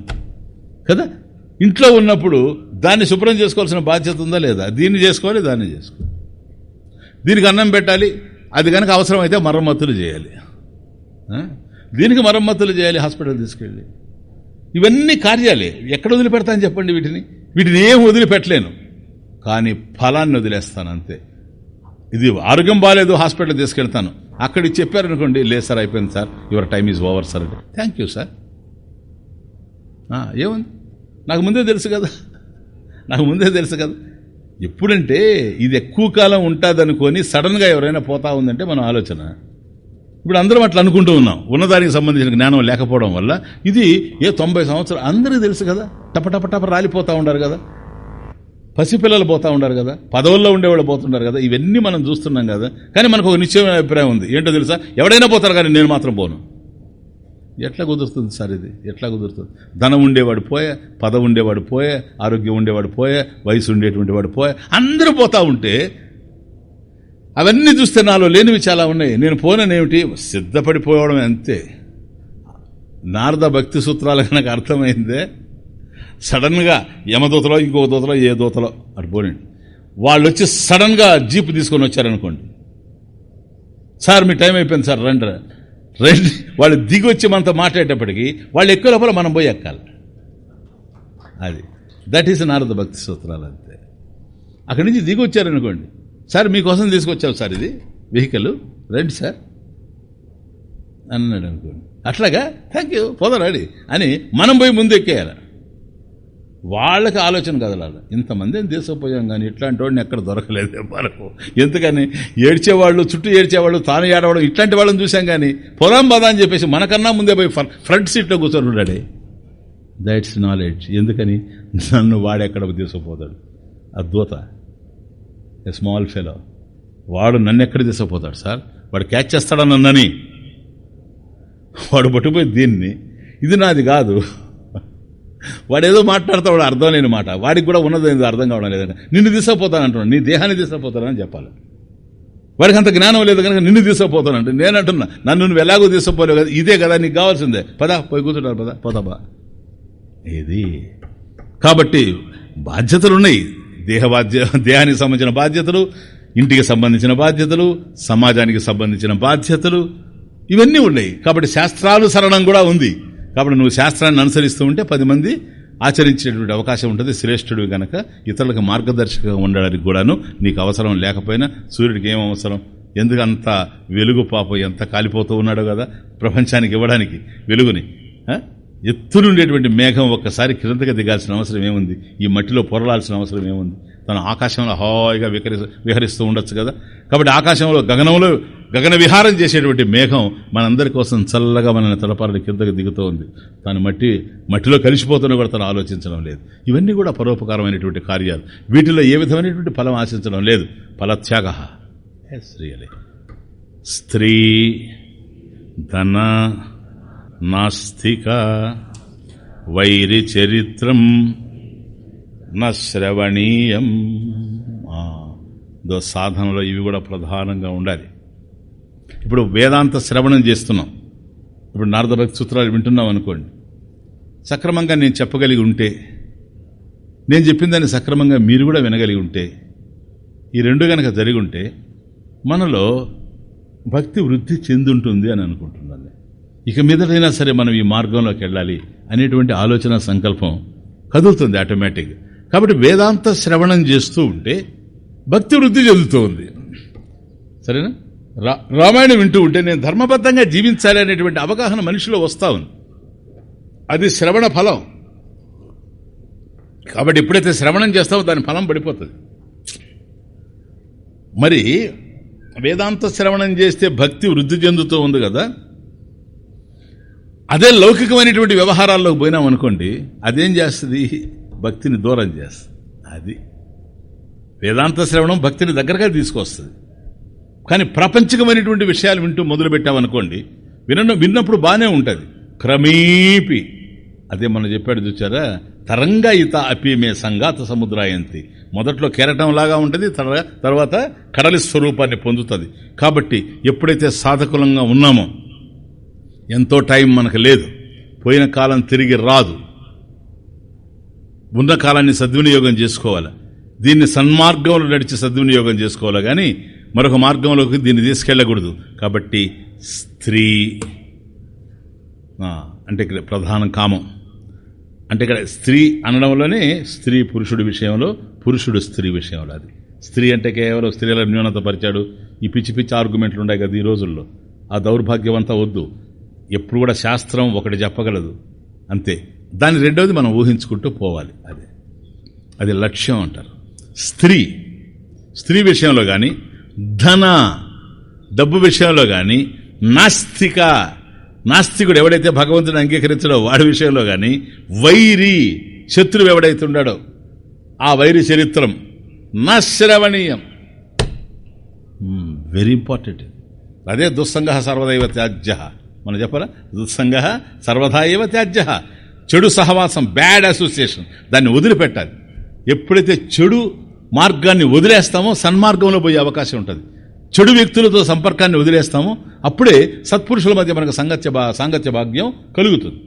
Speaker 1: కదా? ఇంట్లో ఉన్నప్పుడు దాన్ని శుభ్రం చేసుకోవాల్సిన బాధ్యత ఉందా లేదా? దీన్ని చేసుకోవాలి దాన్ని చేసుకోవాలి. దీనికి అన్నం పెట్టాలి. అది కనుక అవసరమైతే మరమ్మతులు చేయాలి. దీనికి మరమ్మతులు చేయాలి హాస్పిటల్ తీసుకెళ్ళి. ఇవన్నీ కార్యాలే. ఎక్కడ వదిలిపెడతాను చెప్పండి వీటిని? వీటిని ఏం వదిలిపెట్టలేను. కానీ ఫలాన్ని వదిలేస్తాను అంతే ఇది ఆరోగ్యం బాగాలేదు హాస్పిటల్ తీసుకెళ్తాను. అక్కడికి చెప్పారనుకోండి లేదు సార్ అయిపోయింది sir. Your time is over sir. అంటే థ్యాంక్ యూ సార్. ఏముంది? నాకు ముందే తెలుసు కదా. నాకు ముందే తెలుసు కదా. ఎప్పుడంటే ఇది ఎక్కువ కాలం ఉంటుందనుకొని సడన్గా ఎవరైనా పోతా ఉందంటే మన ఆలోచన. ఇప్పుడు అందరం అట్లా అనుకుంటూ ఉన్నాం. ఉన్నదానికి సంబంధించిన జ్ఞానం లేకపోవడం వల్ల ఇది ఏ తొంభై సంవత్సరాలు అందరికీ తెలుసు కదా. టప టప టప రాలిపోతూ ఉండరు కదా. పసిపిల్లలు పోతా ఉండారు కదా. పదవుల్లో ఉండేవాళ్ళు పోతుంటారు కదా. ఇవన్నీ మనం చూస్తున్నాం కదా. కానీ మనకు ఒక నిశ్చయమైన అభిప్రాయం ఉంది. ఏంటో తెలుసా? ఎవడైనా పోతారు కానీ నేను మాత్రం పోను. ఎట్లా కుదురుతుంది సార్ ఇది? ఎట్లా కుదురుతుంది? ధనం ఉండేవాడు పోయే పదవి ఉండేవాడు పోయే ఆరోగ్యం ఉండేవాడు పోయే వయసు ఉండేటువంటి వాడు పోయే అందరూ పోతా ఉంటే అవన్నీ చూస్తే నాలో లేనివి చాలా ఉన్నాయి. నేను పోననేమిటి? సిద్ధపడిపోవడం అంతే. నారద భక్తి సూత్రాలు కనుక అర్థమైందే సడన్గా యమదూతలో ఇంకో దూతలో ఏ దూతలో అటు పోనండి వాళ్ళు వచ్చి సడన్గా జీప్ తీసుకొని వచ్చారనుకోండి. సార్ మీ టైం అయిపోయింది సార్ రండి రండి. వాళ్ళు దిగి వచ్చి మనతో మాట్లాడేటప్పటికి వాళ్ళు ఎక్కువ లోపల మనం పోయి ఎక్కాలి. అది. దట్ ఈస్ నారద భక్తి సూత్రాలు అంతే. అక్కడి నుంచి దిగి వచ్చారనుకోండి. సార్ మీకోసం తీసుకొచ్చాం సార్ ఇది. వెహికల్. రండి సార్. అన్నాడు అనుకోండి. అట్లాగా థ్యాంక్ యూ పోదరాడి అని మనం పోయి ముందు ఎక్కేయాలి. వాళ్ళకి ఆలోచన కదలాలి. ఇంతమందిని తీసుకుపోయాం కానీ ఇట్లాంటి వాడిని ఎక్కడ దొరకలేదు మనకు. ఎందుకని? ఏడ్చేవాళ్ళు చుట్టూ ఏడ్చేవాళ్ళు తాను ఏడవడం ఇట్లాంటి వాళ్ళని చూసాం కానీ పొలం బాధ అని చెప్పేసి మనకన్నా ముందే పోయి ఫ్రంట్ సీట్లో కూర్చొని ఉన్నాడే. దట్స్ నాలెడ్జ్ ఎందుకని? నన్ను వాడెక్కడ తీసుకుపోతాడు? అద్భుత. ఏ స్మాల్ ఫెలో వాడు నన్ను ఎక్కడ తీసుకుపోతాడు సార్? వాడు క్యాచ్ చేస్తాడా నన్నని? వాడు పట్టుపోయి దీన్ని ఇది నాది కాదు. వాడు ఏదో మాట్లాడతా వాడు అర్థం లేని మాట. వాడికి కూడా ఉన్నది అర్థం కావడం లేదని. నిన్ను తీసుకుపోతానంటున్నాడు నీ దేహాన్ని తీసుకుపోతానని చెప్పాలి. వాడికి అంత జ్ఞానం లేదు కనుక నిన్ను తీసుకుపోతానంటే నేను అంటున్నా నన్ను నువ్వు ఎలాగో తీసుకుపోలేవు కదా ఇదే కదా నీకు కావాల్సిందే. పదా పోయి కూర్చుంటారు పదా పోదాబా ఇది కాబట్టి బాధ్యతలు ఉన్నాయి దేహ బాధ్య దేహానికి సంబంధించిన బాధ్యతలు ఇంటికి సంబంధించిన బాధ్యతలు సమాజానికి సంబంధించిన బాధ్యతలు ఇవన్నీ ఉన్నాయి. కాబట్టి శాస్త్రాలు సరణం కూడా ఉంది. కాబట్టి నువ్వు శాస్త్రాన్ని అనుసరిస్తూ ఉంటే పది మంది ఆచరించేటువంటి అవకాశం ఉంటుంది. శ్రేష్ఠుడు గనక ఇతరులకు మార్గదర్శకంగా ఉండడానికి కూడాను నీకు అవసరం లేకపోయినా సూర్యుడికి ఏం అవసరం? ఎందుకు అంత వెలుగు పాపం ఎంత కాలిపోతూ ఉన్నాడో కదా ప్రపంచానికి ఇవ్వడానికి వెలుగుని ఆ? ఎత్తునుండేటువంటి మేఘం ఒక్కసారి కిందకి దిగాల్సిన అవసరం ఏముంది? ఈ మట్టిలో పొరలాల్సిన అవసరం ఏముంది? తన ఆకాశంలో హాయిగా వికరి విహరిస్తూ ఉండొచ్చు కదా? కాబట్టి ఆకాశంలో గగనంలో గగన విహారం చేసేటువంటి మేఘం మనందరి కోసం చల్లగా మనల్ని తలపాలని కిందకి దిగుతూ ఉంది. తను మట్టి మట్టిలో కలిసిపోతున్నా కూడా తను ఆలోచించడం లేదు. ఇవన్నీ కూడా పరోపకారమైనటువంటి కార్యాలు. వీటిలో ఏ విధమైనటువంటి ఫలం ఆశించడం లేదు. ఫలత్యాగ. రియలీ స్త్రీ ధన నాస్తిక వైరి చరిత్రం న శ్రవణీయం. దో సాధనలో ఇవి కూడా ప్రధానంగా ఉండాలి. ఇప్పుడు వేదాంత శ్రవణం చేస్తున్నాం. ఇప్పుడు నారదభక్తి సూత్రాలు వింటున్నాం అనుకోండి. సక్రమంగా నేను చెప్పగలిగి ఉంటే నేను చెప్పిన దాన్ని సక్రమంగా మీరు కూడా వినగలిగి ఉంటే ఈ రెండు కనుక జరిగి ఉంటే మనలో భక్తి వృద్ధి చెందుంటుంది అని అనుకుంటున్నాను నేను. ఇక మీదటైనా సరే మనం ఈ మార్గంలోకి వెళ్ళాలి అనేటువంటి ఆలోచన సంకల్పం కదులుతుంది ఆటోమేటిక్ కాబట్టి వేదాంత శ్రవణం చేస్తూ ఉంటే భక్తి వృద్ధి చెందుతూ ఉంది సరేనా? రా రామాయణం వింటూ ఉంటే నేను ధర్మబద్ధంగా జీవించాలి అనేటువంటి అవగాహన మనిషిలో వస్తా ఉంది. అది శ్రవణ ఫలం. కాబట్టి ఎప్పుడైతే శ్రవణం చేస్తామో దాని ఫలం పడిపోతుంది. మరి వేదాంత శ్రవణం చేస్తే భక్తి వృద్ధి చెందుతూ ఉంది కదా? అదే లౌకికమైనటువంటి వ్యవహారాల్లోకి పోయినాం అనుకోండి అదేం చేస్తుంది? భక్తిని దూరం చేస్తుంది. అది. వేదాంత శ్రవణం భక్తిని దగ్గరగా తీసుకొస్తుంది. కానీ ప్రపంచకమైనటువంటి విషయాలు వింటూ మొదలు పెట్టామనుకోండి విన విన్నప్పుడు బాగానే ఉంటుంది. క్రమేపి. అదే మనం చెప్పాడు చూచారా? తరంగా ఇత అపి సంగాత సముద్రాయంతి. మొదట్లో కెరటంలాగా ఉంటుంది తర్వాత కడలి స్వరూపాన్ని పొందుతుంది. కాబట్టి ఎప్పుడైతే సాధకులంగా ఉన్నామో ఎంతో టైం మనకు లేదు. పోయిన కాలం తిరిగి రాదు. ఉన్న కాలాన్ని సద్వినియోగం చేసుకోవాలి. దీన్ని సన్మార్గంలో నడిచి సద్వినియోగం చేసుకోవాలి కానీ మరొక మార్గంలోకి దీన్ని తీసుకెళ్ళకూడదు. కాబట్టి స్త్రీ. అంటే ఇక్కడ ప్రధాన కామం. అంటే ఇక్కడ స్త్రీ అనడంలోనే స్త్రీ పురుషుడి విషయంలో పురుషుడు స్త్రీ విషయంలో అది. స్త్రీ అంటే కేవలం స్త్రీల న్యూనత పరిచాడు. ఈ పిచ్చి పిచ్చి ఆర్గ్యుమెంట్లు ఉన్నాయి కదా ఈ రోజుల్లో. ఆ దౌర్భాగ్యం అంతా వద్దు. ఎప్పుడు కూడా శాస్త్రం ఒకటి చెప్పగలదు. అంతే. దాని రెండవది మనం ఊహించుకుంటూ పోవాలి. అదే. అది లక్ష్యం అంటారు. స్త్రీ. స్త్రీ విషయంలో కానీ ధన. డబ్బు విషయంలో కానీ నాస్తిక. నాస్తికుడు ఎవడైతే భగవంతుని అంగీకరించడో వాడి విషయంలో కానీ వైరి. శత్రువు ఎవడైతే ఉన్నాడో ఆ వైరి చరిత్రం నశ్రవణీయం. Very important. అదే దుస్సంగ సర్వదైవ త్యాజ్య మనం చెప్పరా దుస్సంగ సర్వదా ఏవ త్యాజ్య. చెడు సహవాసం బ్యాడ్ అసోసియేషన్ దాన్ని వదిలిపెట్టాలి. ఎప్పుడైతే చెడు మార్గాన్ని వదిలేస్తామో సన్మార్గంలో పోయే అవకాశం ఉంటుంది. చెడు వ్యక్తులతో సంపర్కాన్ని వదిలేస్తామో అప్పుడే సత్పురుషుల మధ్య మనకు సంగత్య భా సాంగత్య భాగ్యం కలుగుతుంది.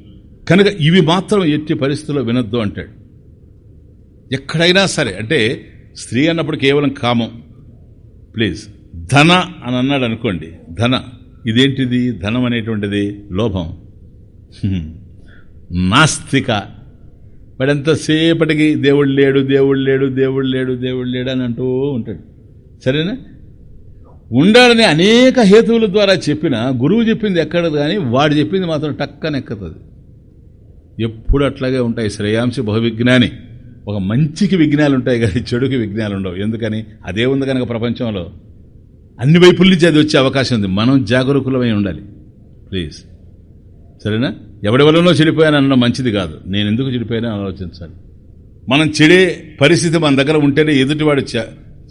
Speaker 1: కనుక ఇవి మాత్రం ఎట్టి పరిస్థితుల్లో వినొద్దు అంటాడు. ఎక్కడైనా సరే అంటే స్త్రీ అన్నప్పుడు కేవలం కామం. ప్లీజ్. ధన అని అన్నాడు అనుకోండి. ధన. ఇదేంటిది? ధనం అనేటువంటిది లోభం. హ్మ్. నాస్తిక. వాడంతసేపటికి దేవుడు లేడు దేవుడు లేడు దేవుడు లేడు దేవుడు లేడు అని అంటూ ఉంటాడు. సరేనా? ఉండాలని అనేక హేతువుల ద్వారా చెప్పిన గురువు చెప్పింది ఎక్కడదు కానీ వాడు చెప్పింది మాత్రం టక్కన ఎక్కుతుంది. ఎప్పుడు అట్లాగే ఉంటాయి శ్రేయాంశ బహువిజ్ఞాని. ఒక మంచికి విజ్ఞానాలు ఉంటాయి కానీ చెడుకి విజ్ఞానాలు ఉండవు ఎందుకని? అదే ఉంది కనుక ప్రపంచంలో. అన్ని వైపుల నుంచి అది వచ్చే అవకాశం ఉంది. మనం జాగరూకులమై ఉండాలి. ప్లీజ్ సరేనా? ఎవడి వల్లనో చెడిపోయాను అనడం మంచిది కాదు. నేను ఎందుకు చెడిపోయానో ఆలోచించాలి. మనం చెడే పరిస్థితి మన దగ్గర ఉంటేనే ఎదుటివాడు చె-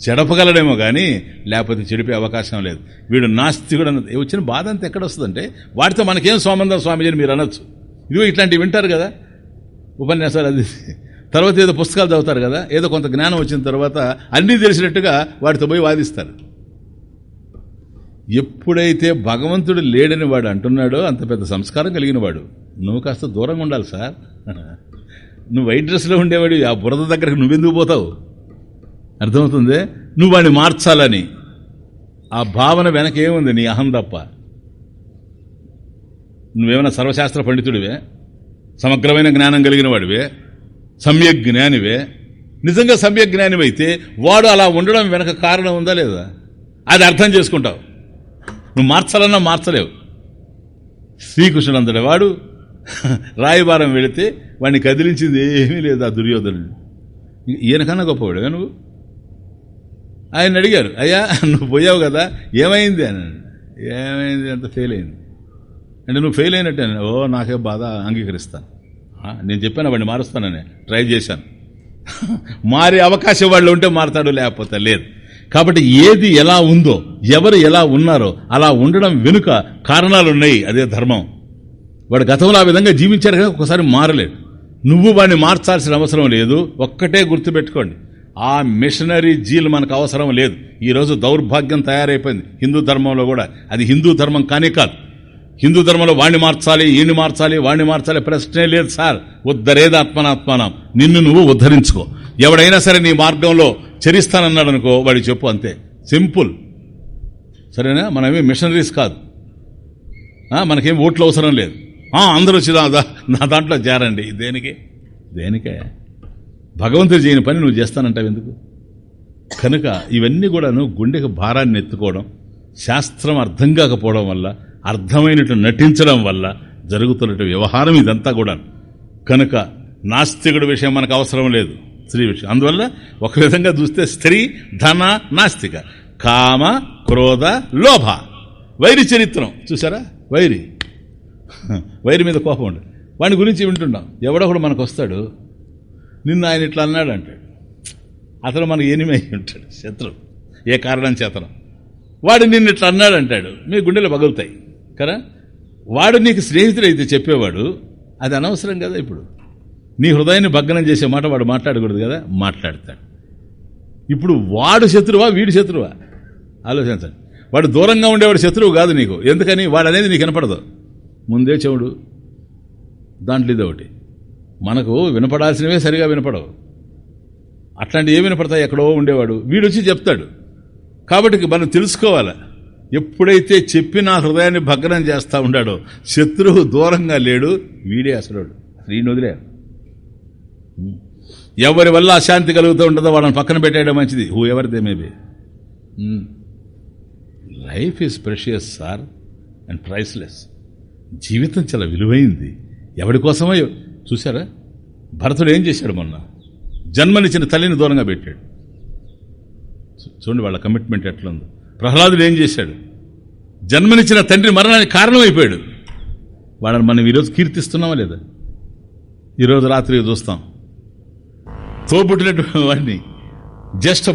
Speaker 1: చెడపగలడేమో కానీ లేకపోతే చెడిపోయే అవకాశం లేదు. వీడు నాస్తికుడు అన్నది. వచ్చిన బాధ అంతా ఎక్కడ వస్తుందంటే వాటితో మనకేం సంబంధం స్వామిజీని మీరు అనొచ్చు. ఇదిగో ఇట్లాంటివి వింటారు కదా. ఉపన్యాసాలు అది. తర్వాత ఏదో పుస్తకాలు చదువుతారు కదా. ఏదో కొంత జ్ఞానం వచ్చిన తర్వాత అన్నీ తెలిసినట్టుగా వాటితో పోయి వాదిస్తారు. ఎప్పుడైతే భగవంతుడు లేడని వాడు అంటున్నాడో అంత పెద్ద సంస్కారం కలిగిన వాడు. నువ్వు కాస్త దూరంగా ఉండాలి సార్. నువ్వు వైట్ డ్రెస్లో ఉండేవాడు ఆ బురద దగ్గరకు నువ్వెందుకు పోతావు? అర్థమవుతుంది? నువ్వు వాడిని మార్చాలని. ఆ భావన వెనక ఏముంది? నీ అహం తప్ప. నువ్వేమైనా సర్వశాస్త్ర పండితుడివే? సమగ్రమైన జ్ఞానం కలిగిన వాడివే? సమ్యక్ జ్ఞానివే? నిజంగా సమ్యక్ జ్ఞానివైతే వాడు అలా ఉండడం వెనక కారణం ఉందా లేదా? అది అర్థం చేసుకుంటావు. నువ్వు మార్చాలన్నా మార్చలేవు. శ్రీకృష్ణుడు అంతటి వాడు రాయబారం వెళితే వాడిని కదిలించింది ఏమీ లేదు ఆ దుర్యోధనుడు. ఈయనకన్నా గొప్పవాడుగా నువ్వు? ఆయన అడిగారు అయ్యా నువ్వు పోయావు కదా ఏమైంది? అని ఏమైంది? అంత ఫెయిల్ అయింది. అంటే నువ్వు ఫెయిల్ అయినట్టే ఓ నాకే బాధ అంగీకరిస్తాను. నేను చెప్పాను వాడిని మారుస్తానని ట్రై చేశాను. మారే అవకాశం వాళ్ళు ఉంటే మారతాడు లేకపోతే లేదు. కాబట్టి ఏది ఎలా ఉందో ఎవరు ఎలా ఉన్నారో అలా ఉండడం వెనుక కారణాలు ఉన్నాయి అదే ధర్మం. వాడు గతంలో ఆ విధంగా జీవించాడు కదా ఒకసారి మారలేడు నువ్వు వాడిని మార్చాల్సిన అవసరం లేదు ఒక్కటే గుర్తుపెట్టుకోండి. ఆ మిషనరీ జీల్ మనకు అవసరం లేదు. ఈరోజు దౌర్భాగ్యం తయారైపోయింది. హిందూ ధర్మంలో కూడా. అది హిందూ ధర్మం కానీ కాదు. హిందూ ధర్మంలో వాణ్ణి మార్చాలి ఈయన్ని మార్చాలి వాణ్ణి మార్చాలి ప్రశ్నే లేదు సార్. ఉద్ధరేది ఆత్మనాత్మానం నిన్ను నువ్వు ఉద్ధరించుకో. ఎవడైనా సరే నీ మార్గంలో చరిస్తానన్నాడు అనుకో వాడికి చెప్పు అంతే. సింపుల్. సరేనా? మనమే మిషనరీస్ కాదు. మనకేం ఓట్లు అవసరం లేదు. అందరూ వచ్చి నా దా- నా దాంట్లో చేరండి దేనికి? దేనికే? భగవంతుడు చేయని పని నువ్వు చేస్తానంటావు ఎందుకు? కనుక ఇవన్నీ కూడాను గుండెకు భారాన్ని ఎత్తుకోవడం శాస్త్రం అర్థం కాకపోవడం వల్ల అర్థమైనట్టు నటించడం వల్ల జరుగుతున్నట్టు వ్యవహారం ఇదంతా కూడా కనుక నాస్తికుడి విషయం మనకు అవసరం లేదు. స్త్రీ విషయం. అందువల్ల ఒక విధంగా చూస్తే స్త్రీ ధన నాస్తిక. కామ క్రోధ లోభ. వైరి చరిత్రం. చూసారా వైరి. వైరి మీద కోపం ఉండదు. వాడి గురించి వింటున్నాం. ఎవడో కూడా మనకు వస్తాడు నిన్ను ఆయన ఇట్లా అన్నాడు అంటాడు. అతను మనకు ఎనిమి అయి ఉంటాడు శత్రువు. ఏ కారణం చేతనం. వాడు నిన్ను ఇట్లా అన్నాడు అంటాడు. మీ గుండెలు పగులుతాయి. కదా? వాడు నీకు స్నేహితుడైతే చెప్పేవాడు అది అనవసరం కదా ఇప్పుడు. నీ హృదయాన్ని భగ్నం చేసే మాట వాడు మాట్లాడకూడదు కదా? మాట్లాడతాడు. ఇప్పుడు వాడు శత్రువా వీడు శత్రువా? ఆలోచించండి వాడు దూరంగా ఉండేవాడు శత్రువు కాదు నీకు. ఎందుకని? వాడు అనేది నీకు వినపడదు. ముందే చెవుడు. దాంట్లో ఇది ఒకటి. మనకు వినపడాల్సినవే సరిగా వినపడవు. అట్లాంటి ఏమి వినపడతాయి? ఎక్కడో ఉండేవాడు. వీడు వచ్చి చెప్తాడు. కాబట్టి మనం తెలుసుకోవాలి. ఎప్పుడైతే చెప్పి నా హృదయాన్ని భగ్నం చేస్తూ ఉన్నాడో శత్రువు దూరంగా లేడు వీడే అసలు వీడిని ఎవరి వల్ల అశాంతి కలుగుతూ ఉంటుందో వాళ్ళని పక్కన పెట్టేయడం మంచిది. హూ ఎవరి they maybe life is precious sir and priceless జీవితం చాలా విలువైంది. ఎవడి కోసమో చూసారా భరతుడు ఏం చేశాడు మొన్న? జన్మనిచ్చిన తల్లిని దూరంగా పెట్టాడు. చూ- చూడండి వాళ్ళ కమిట్మెంట్ ఎట్లుందో. ప్రహ్లాదుడు ఏం చేశాడు? జన్మనిచ్చిన తండ్రి మరణానికి కారణమైపోయాడు. వాళ్ళని మనం ఈరోజు కీర్తిస్తున్నామా లేదా? ఈరోజు రాత్రి చూస్తాం. తోబుట్టినటువంటి వాడిని. జ్యేష్ఠ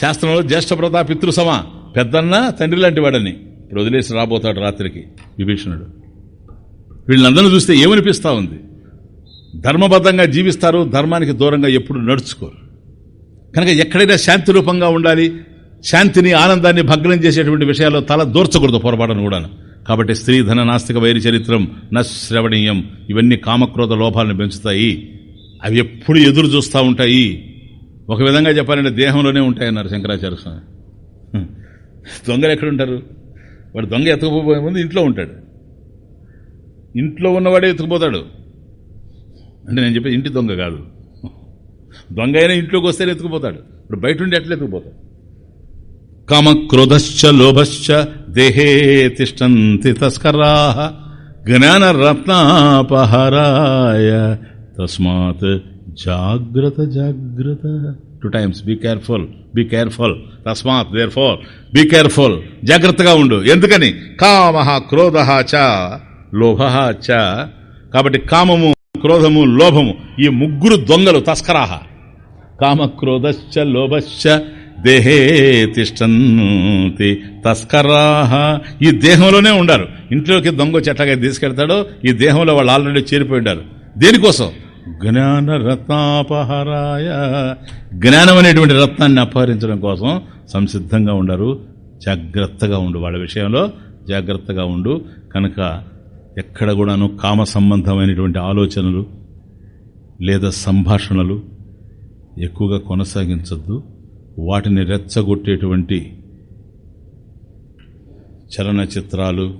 Speaker 1: శాస్త్రంలో జ్యేష్ఠభ్రాత పితృసమ. పెద్దన్న తండ్రి లాంటి వాడని. ఇప్పుడు వదిలేసి రాబోతాడు రాత్రికి విభీషణుడు. వీళ్ళందరూ చూస్తే ఏమనిపిస్తా ఉంది? ధర్మబద్ధంగా జీవిస్తారు ధర్మానికి దూరంగా ఎప్పుడు నడుచుకోరు. కనుక ఎక్కడైనా శాంతి రూపంగా ఉండాలి శాంతిని ఆనందాన్ని భగ్నం చేసేటువంటి విషయాల్లో తల దూర్చకూడదు పొరపాటును కూడా కాబట్టి స్త్రీ ధన నాస్తిక వైరి చరిత్రం నశ్రవణీయం. ఇవన్నీ కామక్రోధ లోపాలను పెంచుతాయి. అవి ఎప్పుడు ఎదురు చూస్తూ ఉంటాయి. ఒక విధంగా చెప్పాలంటే దేహంలోనే ఉంటాయన్నారు శంకరాచార్య స్వామి. దొంగలు ఎక్కడుంటారు? వాడు దొంగ ఎత్తుకుపోయే ముందు ఇంట్లో ఉంటాడు. ఇంట్లో ఉన్నవాడే ఎత్తుకుపోతాడు. అంటే నేను చెప్పేది ఇంటి దొంగ కాదు. దొంగ అయినా ఇంట్లోకి వస్తే ఎత్తుకుపోతాడు. ఇప్పుడు బయట ఉండి ఎట్లా ఎత్తుకుపోతాడు? కామ క్రోధశ్చ లోభశ్చ దేహే తిష్టంతి తస్కరా జ్ఞానరత్నాపహారాయ తస్మాత్ జాగ్రత్త జాగ్రత్త. Two times be careful be careful తస్మాత్ దేర్ ఫోర్ బీ కేర్ఫుల్ జాగ్రత్తగా ఉండు. ఎందుకని? కామ క్రోధ చ లోభ చ. కాబట్టి కామము క్రోధము లోభము ఈ ముగ్గురు దొంగలు తస్కరాహ. కామక్రోధశ్చ లోభశ్చ దేహే తిష్టంతి తస్కరాహ. ఈ దేహంలోనే ఉండారు. ఇంట్లోకి దొంగ చెట్లగా తీసుకెళ్తాడో ఈ దేహంలో వాళ్ళు ఆల్రెడీ చేరిపోయి ఉండారు దేనికోసం? జ్ఞాన రత్నాపహరాయ జ్ఞానం అనేటువంటి రత్నాన్ని అపహరించడం కోసం సంసిద్ధంగా ఉండరు. జాగ్రత్తగా ఉండు వాళ్ళ విషయంలో. జాగ్రత్తగా ఉండు. కనుక ఎక్కడ కూడాను కామ సంబంధమైనటువంటి ఆలోచనలు లేదా సంభాషణలు ఎక్కువగా కొనసాగించద్దు. వాటిని రెచ్చగొట్టేటువంటి చలనచిత్రాలు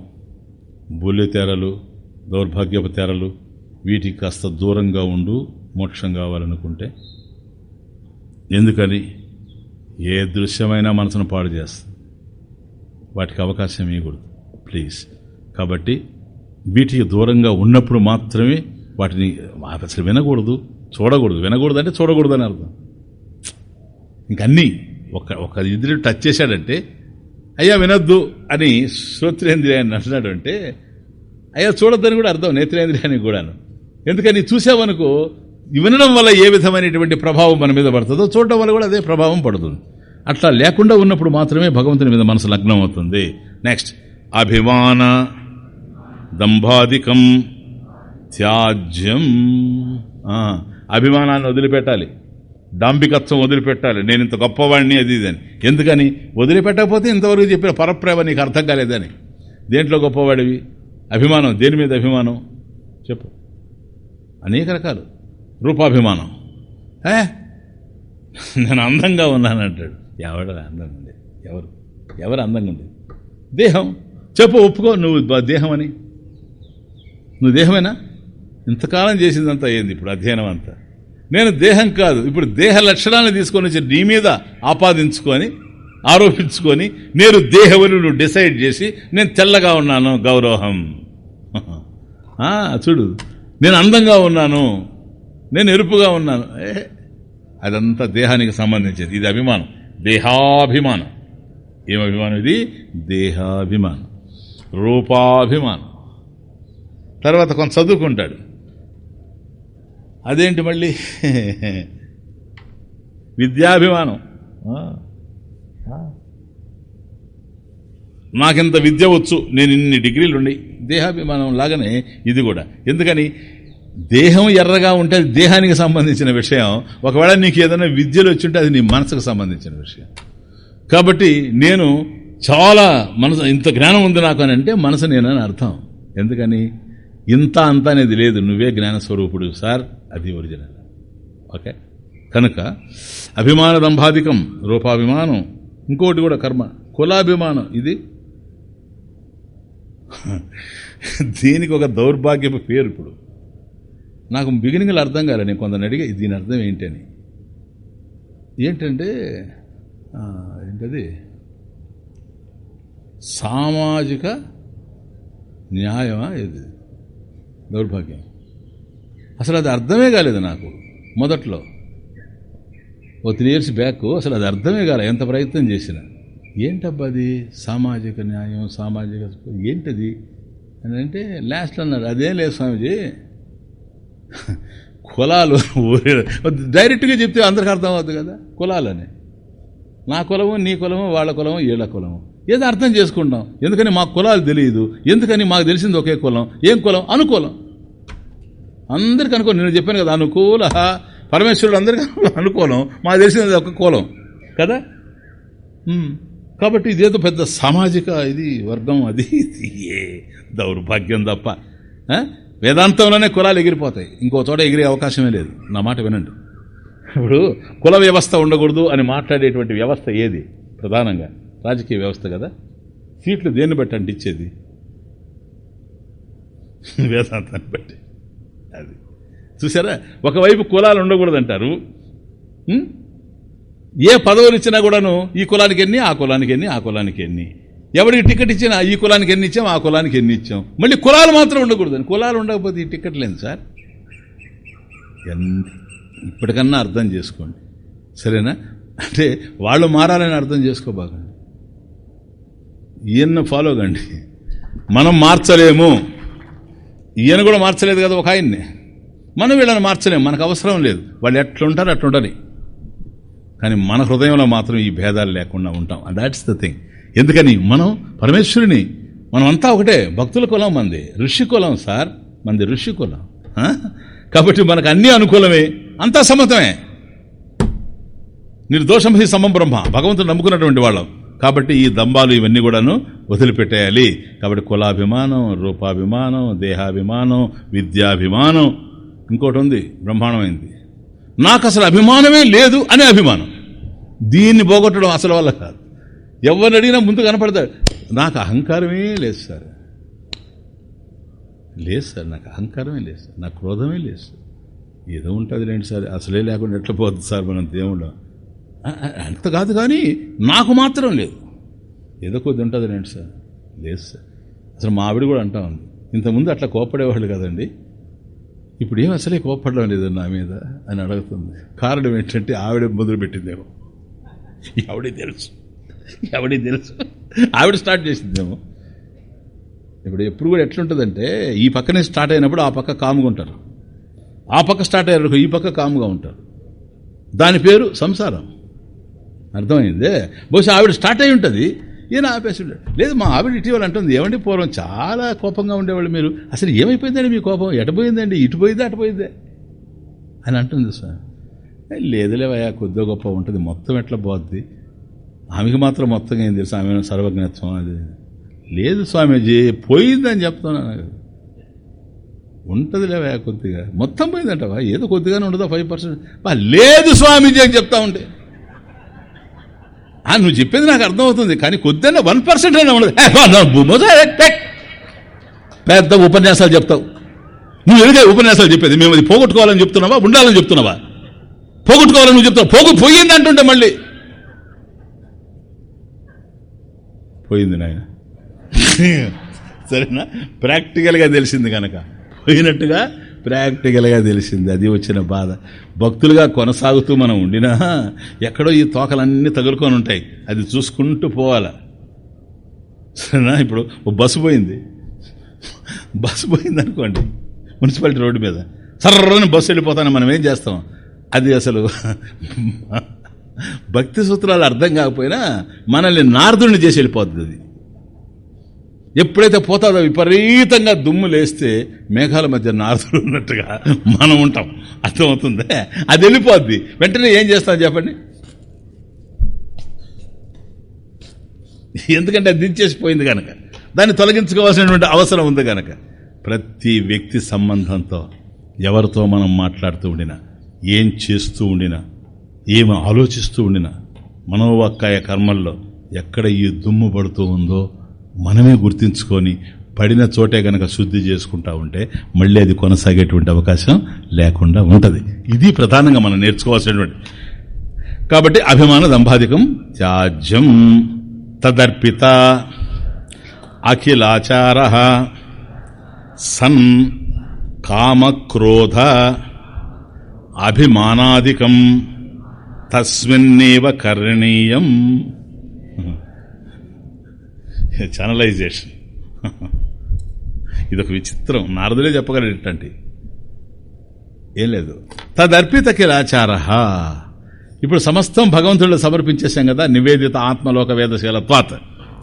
Speaker 1: బుల్లితెరలు దౌర్భాగ్యపు తెరలు వీటికి కాస్త దూరంగా ఉండు మోక్షం కావాలనుకుంటే. ఎందుకని? ఏ దృశ్యమైనా మనసును పాడు చేస్తుంది. వాటికి అవకాశం ఇవ్వకూడదు. ప్లీజ్. కాబట్టి వీటికి దూరంగా ఉన్నప్పుడు మాత్రమే వాటిని అసలు వినకూడదు చూడకూడదు. వినకూడదు అంటే చూడకూడదు అని అర్థం ఇంకన్నీ ఒక ఒక ఇద్దరు టచ్ చేశాడంటే అయ్యా వినొద్దు అని శ్రోత్రేంద్రియాన్ని అంటున్నాడు అంటే అయ్యా చూడొద్దని కూడా అర్థం నేత్రేంద్రియానికి కూడాను. ఎందుకని చూసామనుకో వినడం వల్ల ఏ విధమైనటువంటి ప్రభావం మన మీద పడుతుందో చూడడం వల్ల కూడా అదే ప్రభావం పడుతుంది. అట్లా లేకుండా ఉన్నప్పుడు మాత్రమే భగవంతుని మీద మనసు లగ్నం అవుతుంది. నెక్స్ట్ అభిమాన దంభాదికం త్యాజ్యం. అభిమానాన్ని వదిలిపెట్టాలి. డాంబికత్వం వదిలిపెట్టాలి. నేను ఇంత గొప్పవాడిని అది ఇదని ఎందుకని? వదిలిపెట్టకపోతే ఇంతవరకు చెప్పిన పరప్రేమ నీకు అర్థం కాలేదని. దేంట్లో గొప్పవాడివి? అభిమానం. దేని మీద అభిమానం? చెప్పు. అనేక రకాలు. రూపాభిమానం. ఏ? నేను అందంగా ఉన్నానంటాడు. ఎవడ అందంగా ఉంది ఎవరు? ఎవరు అందంగా ఉంది దేహం. చెప్పు ఒప్పుకో. నువ్వు దేహం అని నువ్వు దేహమేనా? ఇంతకాలం చేసిందంతా ఏంది ఇప్పుడు అధ్యయనం అంతా? నేను దేహం కాదు. ఇప్పుడు దేహ లక్షణాలను తీసుకొని వచ్చి నీ మీద ఆపాదించుకొని ఆరోపించుకొని నేను దేహవని నువ్వు డిసైడ్ చేసి నేను తెల్లగా ఉన్నాను గౌరవం. చూడు. నేను అందంగా ఉన్నాను. నేను ఎరుపుగా ఉన్నాను. ఏ, అదంతా దేహానికి సంబంధించింది. ఇది అభిమానం. దేహాభిమానం. ఏం అభిమానం ఇది? దేహాభిమానం. రూపాభిమానం. తర్వాత కొంత చదువుకుంటాడు. అదేంటి మళ్ళీ? విద్యాభిమానం. నాకింత విద్య వచ్చు. నేను ఇన్ని డిగ్రీలు ఉన్నాయి దేహాభిమానం లాగానే ఇది కూడా. ఎందుకని? దేహం ఎర్రగా ఉంటే అది దేహానికి సంబంధించిన విషయం. ఒకవేళ నీకు ఏదైనా విద్యలు వచ్చింటే అది నీ మనసుకు సంబంధించిన విషయం. కాబట్టి నేను చాలా మనసు ఇంత జ్ఞానం ఉంది నాకు అని అంటే మనసు నేనని అర్థం. ఎందుకని? ఇంత అంత అనేది లేదు. నువ్వే జ్ఞాన స్వరూపుడు సార్. అది ఒరిజినల్. ఓకే? కనుక అభిమాన దంభాధికం రూపాభిమానం ఇంకోటి కూడా కర్మ కులాభిమానం. ఇది దీనికి ఒక దౌర్భాగ్యపు పేరు ఇప్పుడు. నాకు బిగినింగ్లో అర్థం కాలే నేను కొందరిని అడిగా దీని అర్థం ఏంటని ఏంటంటే ఏంటది? సామాజిక న్యాయమా ఇది దౌర్భాగ్యం. అసలు అది అర్థమే కాలేదు నాకు మొదట్లో. ఓ త్రీ ఇయర్స్ బ్యాక్ అసలు అది అర్థమే కాలేదు ఎంత ప్రయత్నం చేసినా. ఏంటబ్బా అది? సామాజిక న్యాయం సామాజిక ఏంటది? అని అంటే లాస్ట్ అన్నారు అదేం లేదు స్వామిజీ. కులాలు డైరెక్ట్గా చెప్తే అందరికి అర్థం అవుతుంది కదా కులాలని. నా కులము నీ కులము వాళ్ళ కులము వీళ్ళ కులము. ఏదో అర్థం చేసుకుంటాం. ఎందుకని మాకు కులాలు తెలియదు? ఎందుకని మాకు తెలిసింది ఒకే కులం? ఏం కులం? అనుకూలం. అందరికి అనుకూలం. నేను చెప్పాను కదా అనుకూల. పరమేశ్వరుడు అందరికీ అనుకూలం. మాకు తెలిసింది ఒక కులం. కదా? కాబట్టి ఇదేదో పెద్ద సామాజిక ఇది వర్గం అది ఏ దౌర్భాగ్యం తప్ప. వేదాంతంలోనే కులాలు ఎగిరిపోతాయి. ఇంకో చోట ఎగిరే అవకాశమే లేదు. నా మాట వినండి. ఇప్పుడు కుల వ్యవస్థ ఉండకూడదు అని మాట్లాడేటువంటి వ్యవస్థ ఏది? ప్రధానంగా రాజకీయ వ్యవస్థ కదా. సీట్లు దేన్ని బట్టి అంటే ఇచ్చేది? వేదాంతాన్ని బట్టి. అది. చూసారా? ఒకవైపు కులాలు ఉండకూడదు అంటారు ఏ పదవులు ఇచ్చినా కూడాను ఈ కులానికి ఎన్ని ఆ కులానికి ఎన్ని ఆ కులానికి ఎన్ని. ఎవరికి టికెట్ ఇచ్చినా ఈ కులానికి ఎన్ని ఇచ్చాం ఆ కులానికి ఎన్ని ఇచ్చాం. మళ్ళీ కులాలు మాత్రం ఉండకూడదు కులాలు ఉండకపోతే ఈ టికెట్ లేదు సార్. ఎంత ఇప్పటికన్నా అర్థం చేసుకోండి. సరేనా? అంటే వాళ్ళు మారాలని అర్థం చేసుకోబాకండి. ఈయన్ని ఫాలో కండి. మనం మార్చలేము. ఈయన కూడా మార్చలేదు కదా ఒక ఆయన్ని. మనం వీళ్ళని మార్చలేము. మనకు అవసరం లేదు. వాళ్ళు ఎట్లుంటారు అట్లుంటారు. కానీ మన హృదయంలో మాత్రం ఈ భేదాలు లేకుండా ఉంటాం. దాట్స్ ద థింగ్ ఎందుకని? మనం పరమేశ్వరుని మనం అంతా ఒకటే. భక్తుల కులం మంది. ఋషి కులం సార్. మంది ఋషి కులం. కాబట్టి మనకు అన్నీ అనుకూలమే. అంతా సమ్మతమే. నిర్దోషం హి సమం బ్రహ్మ. భగవంతుడు నమ్ముకున్నటువంటి వాళ్ళం. కాబట్టి ఈ దంబాలు ఇవన్నీ కూడాను వదిలిపెట్టేయాలి. కాబట్టి కులాభిమానం రూపాభిమానం దేహాభిమానం విద్యాభిమానం. ఇంకోటి ఉంది. బ్రహ్మాండమైంది. నాకు అసలు అభిమానమే లేదు అనే అభిమానం. దీన్ని పోగొట్టడం అసలు వల్ల కాదు. ఎవరిని అడిగినా ముందు కనపడతాడు నాకు అహంకారమే లేదు సార్. లేదు సార్ నాకు అహంకారమే లేదు సార్. నాకు క్రోధమే లేదు సార్. ఏదో ఉంటుంది లేండి సార్. అసలే లేకుండా ఎట్లా పోతుంది సార్ మనం దేవుడు అంత కాదు కానీ నాకు మాత్రం లేదు. ఏదో కొద్ది ఉంటుంది లేండి సార్. లేదు సార్. అసలు మా ఆవిడ కూడా అంటా ఉంది. ఇంతకుముందు అట్లా కోపడేవాళ్ళు కదండి. ఇప్పుడు ఏం అసలే కోపడడం లేదు నా మీద అని అడుగుతుంది. కారణం ఏంటంటే ఆవిడ మొదలుపెట్టిందేమో ఆవిడే తెలుసు? ఆవిడే తెలుసు? ఆవిడ స్టార్ట్ చేసిందేమో. ఇప్పుడు ఎప్పుడు కూడా ఎట్లుంటుందంటే ఈ పక్కనే స్టార్ట్ అయినప్పుడు ఆ పక్క కాముగా ఉంటారు. ఆ పక్క స్టార్ట్ అయ్యారు ఈ పక్క కాముగా ఉంటారు. దాని పేరు సంసారం. అర్థమైందే? బహుశా ఆవిడ స్టార్ట్ అయి ఉంటుంది ఈయన ఆపేసి లేదు మా ఆవిడ ఇటీవల అంటుంది ఏమండి పూర్వం చాలా కోపంగా ఉండేవాళ్ళు మీరు. అసలు ఏమైపోయిందండి మీ కోపం? ఎటపోయిందండి ఇటు పోయిందా? అటు పోయిందే? అని అంటుంది సార్ లేదులేవయ్యా కొద్దిగా గొప్ప ఉంటుంది. మొత్తం ఎట్లా పోద్ది? ఆమెకి మాత్రం మొత్తం ఏం తెలుసు? ఆమె సర్వజ్ఞత్వం అది. లేదు స్వామీజీ పోయిందని చెప్తున్నాను ఉంటుంది లేవయ్యా కొద్దిగా. మొత్తం పోయిందంటవా? ఏదో కొద్దిగానే ఉండదా? ఫైవ్ పర్సెంట్ లేదు స్వామీజీ అని చెప్తా ఉంటే. నువ్వు చెప్పేది నాకు అర్థమవుతుంది కానీ కొద్దిగా వన్ పర్సెంట్ అయినా ఉండదు. పెద్ద ఉపన్యాసాలు చెప్తావు. నువ్వు ఎదుగా ఉపన్యాసాలు చెప్పేది మేము అది పోగొట్టుకోవాలని చెప్తున్నావా ఉండాలని చెప్తున్నావా? పోగొట్టుకోవాలని నువ్వు చెప్తావు పోగు పోయింది అంటుంటే మళ్ళీ. పోయింది నాయన. సరేనా? ప్రాక్టికల్గా తెలిసింది కనుక. పోయినట్టుగా ప్రాక్టికల్గా తెలిసింది. అది వచ్చిన బాధ. భక్తులుగా కొనసాగుతూ మనం ఉండినా ఎక్కడో ఈ తోకలన్నీ తగులుకొని ఉంటాయి. అది చూసుకుంటూ పోవాల. సరేనా? ఇప్పుడు ఓ బస్సు పోయింది. బస్సు పోయింది అనుకోండి మున్సిపాలిటీ రోడ్డు మీద. సర్రని బస్సు వెళ్ళిపోతాను మనం ఏం చేస్తాం? అది అసలు భక్తి సూత్రాలు అర్థం కాకపోయినా మనల్ని నార్దుడిని చేసి వెళ్ళిపోతుంది అది. ఎప్పుడైతే పోతాదో విపరీతంగా దుమ్ము లేస్తే మేఘాల మధ్య నారదులు ఉన్నట్టుగా మనం ఉంటాం. అర్థమవుతుందే? అది వెళ్ళిపోద్ది. వెంటనే ఏం చేస్తాం చెప్పండి? ఎందుకంటే అది దించేసిపోయింది కనుక దాన్ని తొలగించుకోవాల్సినటువంటి అవసరం ఉంది కనుక ప్రతి వ్యక్తి సంబంధంతో ఎవరితో మనం మాట్లాడుతూ ఉండినా ఏం చేస్తూ ఉండినా ఏమి ఆలోచిస్తూ ఉండినా మనోవాక్కాయ కర్మల్లో ఎక్కడ ఈ దుమ్ము పడుతూ ఉందో మనమే గుర్తించుకొని పడిన చోటే గనక శుద్ధి చేసుకుంటా ఉంటే మళ్ళీ అది కొనసాగేటువంటి అవకాశం లేకుండా ఉంటుంది. ఇది ప్రధానంగా మనం నేర్చుకోవాల్సినటువంటి. కాబట్టి అభిమాన దంపాధికం త్యాజ్యం తదర్పిత అఖిలాచార సన్ కామక్రోధ అభిమానాదికం తస్మిన్నేవ కరణీయం ఛానలైజేషన్ ఇదొక విచిత్రం. నారదులే చెప్పగలటండి ఏం లేదు. తదర్పిత కిలాచార ఇప్పుడు సమస్తం భగవంతుడు సమర్పించేశాం కదా నివేదిత ఆత్మలోక వేదశీలత్వాత్.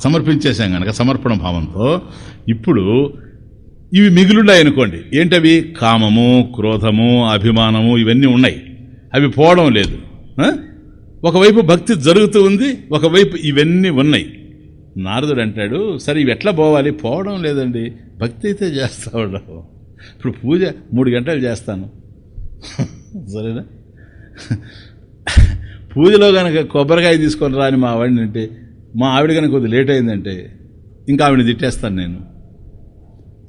Speaker 1: సమర్పించేశాం కనుక సమర్పణ భావంతో. ఇప్పుడు ఇవి మిగులున్నాయి అనుకోండి. ఏంటవి? కామము క్రోధము అభిమానము ఇవన్నీ ఉన్నాయి. అవి పోవడం లేదు. ఒకవైపు భక్తి జరుగుతూ ఉంది ఒకవైపు ఇవన్నీ ఉన్నాయి. నారదుడు అంటాడు సరే ఇవి ఎట్లా పోవాలి? పోవడం లేదండి. భక్తి అయితే చేస్తా ఉండవు ఇప్పుడు పూజ మూడు గంటలు చేస్తాను. సరేనా? పూజలో కనుక కొబ్బరికాయ తీసుకొని రాని మా ఆవిడని అంటే మా ఆవిడ కనుక కొద్ది లేట్ అయిందంటే ఇంకా ఆవిడని తిట్టేస్తాను నేను.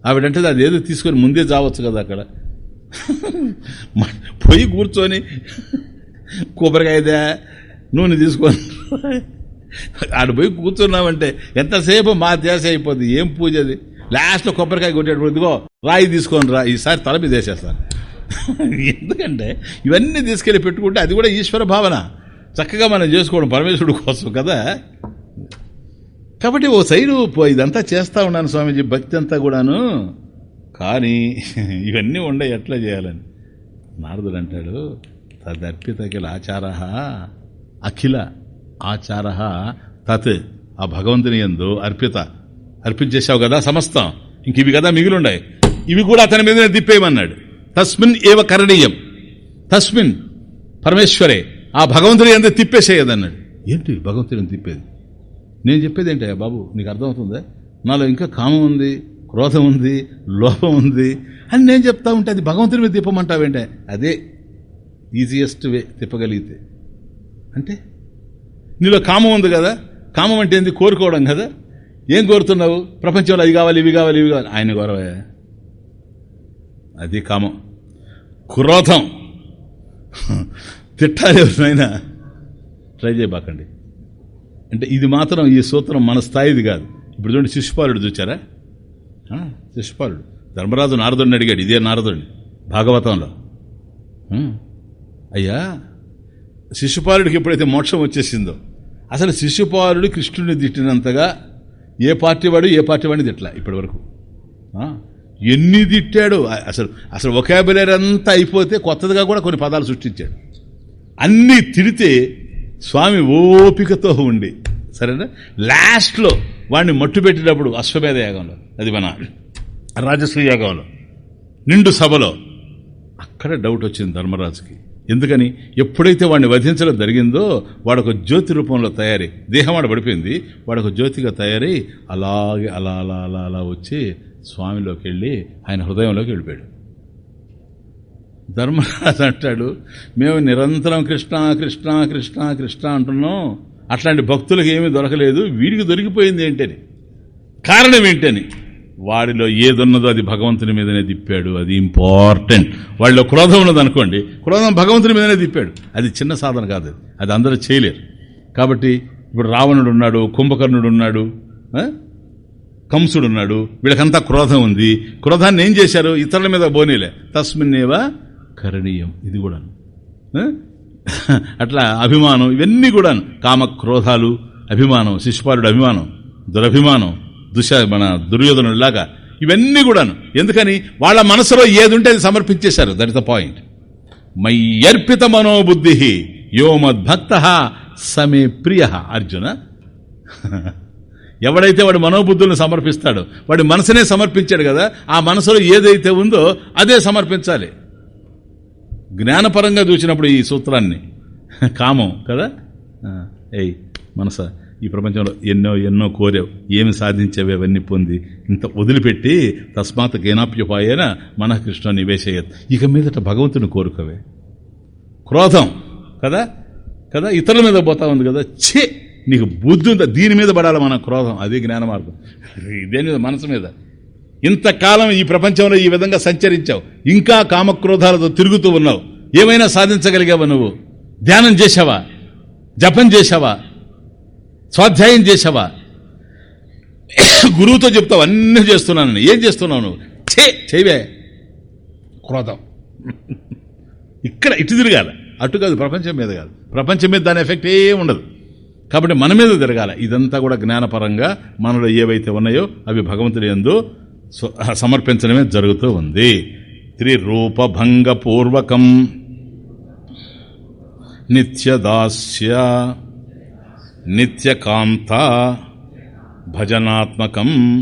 Speaker 1: ఆవిడంటే అది ఏదో తీసుకొని ముందే చావచ్చు కదా అక్కడ. మ- పోయి కూర్చొని కొబ్బరికాయదే నూనె తీసుకొని ఆడు పోయి కూర్చున్నామంటే ఎంతసేపు మా ధ్యాస అయిపోద్ది? ఏం పూజ అది? లాస్ట్లో కొబ్బరికాయ కొట్టేటప్పుడు ఇదిగో రాయి తీసుకొని రా ఈసారి తల మీద వేసేస్తాను. ఎందుకంటే ఇవన్నీ తీసుకెళ్ళి పెట్టుకుంటే అది కూడా ఈశ్వర భావన. చక్కగా మనం చేసుకోవడం పరమేశ్వరుడు కోసం కదా? కాబట్టి ఓ సైడు ఇదంతా చేస్తా ఉన్నాను స్వామీజీ భక్తి అంతా కూడాను. కానీ ఇవన్నీ ఉండే ఎట్లా చేయాలని? నారదుడు అంటాడు తదర్పితకిల ఆచార అఖిల. ఆచార తత్. ఆ భగవంతుని ఎందు అర్పిత. అర్పించేశావు కదా సమస్తం. ఇంక ఇవి కదా మిగిలిండాయి. ఇవి కూడా అతని మీదనే దిప్పేయమన్నాడు. తస్మిన్ ఏవ కరణీయం. తస్మిన్ పరమేశ్వరే ఆ భగవంతుని ఎంత తిప్పేసేయదన్నాడు. ఏంటి భగవంతుని తిప్పేది? నేను చెప్పేది ఏంటయ్యా బాబు నీకు అర్థమవుతుందా? నాలో ఇంకా కామం ఉంది క్రోధం ఉంది లోపం ఉంది అని నేను చెప్తా ఉంటే అది భగవంతుని మీద తిప్పమంటావేంటే? అదే ఈజియెస్ట్ వే తిప్పగలిగితే. అంటే నీలో కామం ఉంది కదా? కామం అంటే ఏంది? కోరుకోవడం కదా? ఏం కోరుతున్నావు? ప్రపంచంలో అవి కావాలి ఇవి కావాలి ఇవి కావాలి. ఆయన గౌరవే. అది కామం. క్రోధం. తిట్టాలి ఎవరినైనా. ట్రై చేయబాకండి అంటే ఇది మాత్రం ఈ సూత్రం మన స్థాయిది కాదు. ఇప్పుడు చూడండి శిశుపాలుడు చూచారా? ఆ, శిశుపాలుడు ధర్మరాజు నారదుడిని అడిగాడు ఇదే నారదుడిని భాగవతంలో. అయ్యా శిశుపాలుడికి ఎప్పుడైతే మోక్షం వచ్చేసిందో అసలు శిశుపాలుడు కృష్ణుడిని తిట్టినంతగా ఏ పార్టీ వాడు ఏ పార్టీ వాడిని తిట్లా ఇప్పటి వరకు ఎన్ని తిట్టాడు? అసలు అసలు ఒకాబులరీ అంతా అయిపోతే కొత్తదిగా కూడా కొన్ని పదాలు సృష్టించాడు. అన్నీ తిడితే స్వామి ఓపికతో ఉండి సరేనా? లాస్ట్లో వాడిని మట్టు పెట్టేటప్పుడు అశ్వమేధ యాగంలో అది మన రాజశ్రీ యాగంలో నిండు సభలో. అక్కడ డౌట్ వచ్చింది ధర్మరాజుకి. ఎందుకని ఎప్పుడైతే వాడిని వధించడం జరిగిందో వాడొక జ్యోతి రూపంలో తయారై దేహం వాడు పడిపోయింది వాడొక జ్యోతిగా తయారై అలాగే అలా అలా అలా అలా వచ్చి స్వామిలోకి వెళ్ళి ఆయన హృదయంలోకి వెళ్ళిపోయాడు. ధర్మరాజు అంటాడు మేము నిరంతరం కృష్ణ కృష్ణ కృష్ణ కృష్ణ అంటున్నాం. అట్లాంటి భక్తులకు ఏమీ దొరకలేదు. వీడికి దొరికిపోయింది ఏంటని. కారణం ఏంటని? వాడిలో ఏదున్నదో అది భగవంతుని మీదనే తిప్పాడు. అది ఇంపార్టెంట్. వాళ్ళలో క్రోధం ఉన్నదనుకోండి క్రోధం భగవంతుని మీదనే తిప్పాడు. అది చిన్న సాధన కాదు అది. అది అందరూ చేయలేరు. కాబట్టి ఇప్పుడు రావణుడు ఉన్నాడు కుంభకర్ణుడు ఉన్నాడు కంసుడు ఉన్నాడు. వీళ్ళకంతా క్రోధం ఉంది. క్రోధాన్ని ఏం చేశారు? ఇతరుల మీద బోనీలే. తస్మిన్నేవా కరణీయం. ఇది కూడా అట్లా అభిమానం ఇవన్నీ కూడా కామ క్రోధాలు అభిమానం శిశుపాలుడు అభిమానం దురభిమానం. దుశ మన దుర్యోధనులాగా ఇవన్నీ కూడాను. ఎందుకని? వాళ్ళ మనసులో ఏది ఉంటే అది సమర్పించేశారు. దట్ ఇస్ ద పాయింట్ మయ్యర్పిత మనోబుద్ధి యో మద్భక్త సమే ప్రియ అర్జున. ఎవడైతే వాడి మనోబుద్ధులను సమర్పిస్తాడో వాడి మనసునే సమర్పించాడు కదా ఆ మనసులో ఏదైతే ఉందో అదే సమర్పించాలి. జ్ఞానపరంగా చూసినప్పుడు ఈ సూత్రాన్ని. కామం కదా? ఏయ్ మనస. ఈ ప్రపంచంలో ఎన్నో ఎన్నో కోరావు. ఏమి సాధించావు అవన్నీ పొంది. ఇంత వదిలిపెట్టి తస్మాత్ గేనాప్యుపాయన మన కృష్ణ నివేశయ్యత్ ఇక మీదట భగవంతుని కోరుకోవే. క్రోధం. కదా? కదా? ఇతరుల మీద పోతా ఉంది కదా? ఛే! నీకు బుద్ధి ఉందా? దీని మీద పడాలి మన క్రోధం. అది జ్ఞాన మార్గం. దేని మీద మనసు మీద. ఇంతకాలం ఈ ప్రపంచంలో ఈ విధంగా సంచరించావు. ఇంకా కామక్రోధాలతో తిరుగుతూ ఉన్నావు. ఏమైనా సాధించగలిగావా నువ్వు? ధ్యానం చేశావా? జపం చేశావా? స్వాధ్యాయం చేశావా? గురువుతో చెప్తావు అన్నీ చేస్తున్నాను ఏం చేస్తున్నావు నువ్వు? చే చేయవే. క్రోధం. ఇక్కడ ఇటు తిరగాల. అటు కాదు ప్రపంచం మీద కాదు. ప్రపంచం మీద దాని ఎఫెక్ట్ ఏం ఉండదు. కాబట్టి మన మీద తిరగాల. ఇదంతా కూడా జ్ఞానపరంగా మనలో ఏవైతే ఉన్నాయో అవి భగవంతుడు ఎందు సమర్పించడమే జరుగుతూ ఉంది. త్రిరూపభంగపూర్వకం. నిత్యదాస్య నిత్యకాంత భజనాత్మకం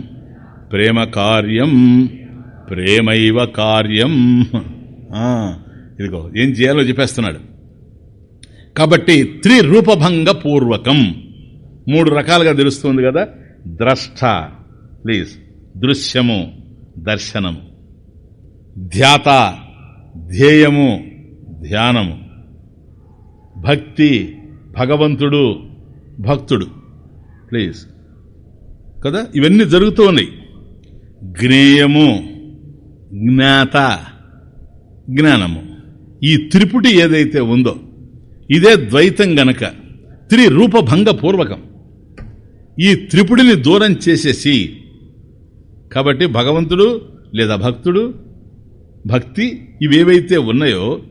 Speaker 1: ప్రేమ కార్యం ప్రేమైవ కార్యం. ఇదిగో ఏం చేయాలో చెప్పేస్తున్నాడు. కాబట్టి త్రిరూపభంగ పూర్వకం మూడు రకాలుగా తెలుస్తుంది కదా ద్రష్ట ప్లీజ్ దృశ్యము దర్శనము. ధ్యాత ధ్యేయము ధ్యానము. భక్తి భగవంతుడు భక్తుడు. ప్లీజ్ కదా? ఇవన్నీ జరుగుతూ ఉన్నాయి. జ్ఞేయము జ్ఞాత జ్ఞానము. ఈ త్రిపుటి ఏదైతే ఉందో ఇదే ద్వైతం గనక త్రిరూపభంగ పూర్వకం ఈ త్రిపుడిని దూరం చేసేసి కాబట్టి భగవంతుడు లేదా భక్తుడు భక్తి ఇవేవైతే ఉన్నాయో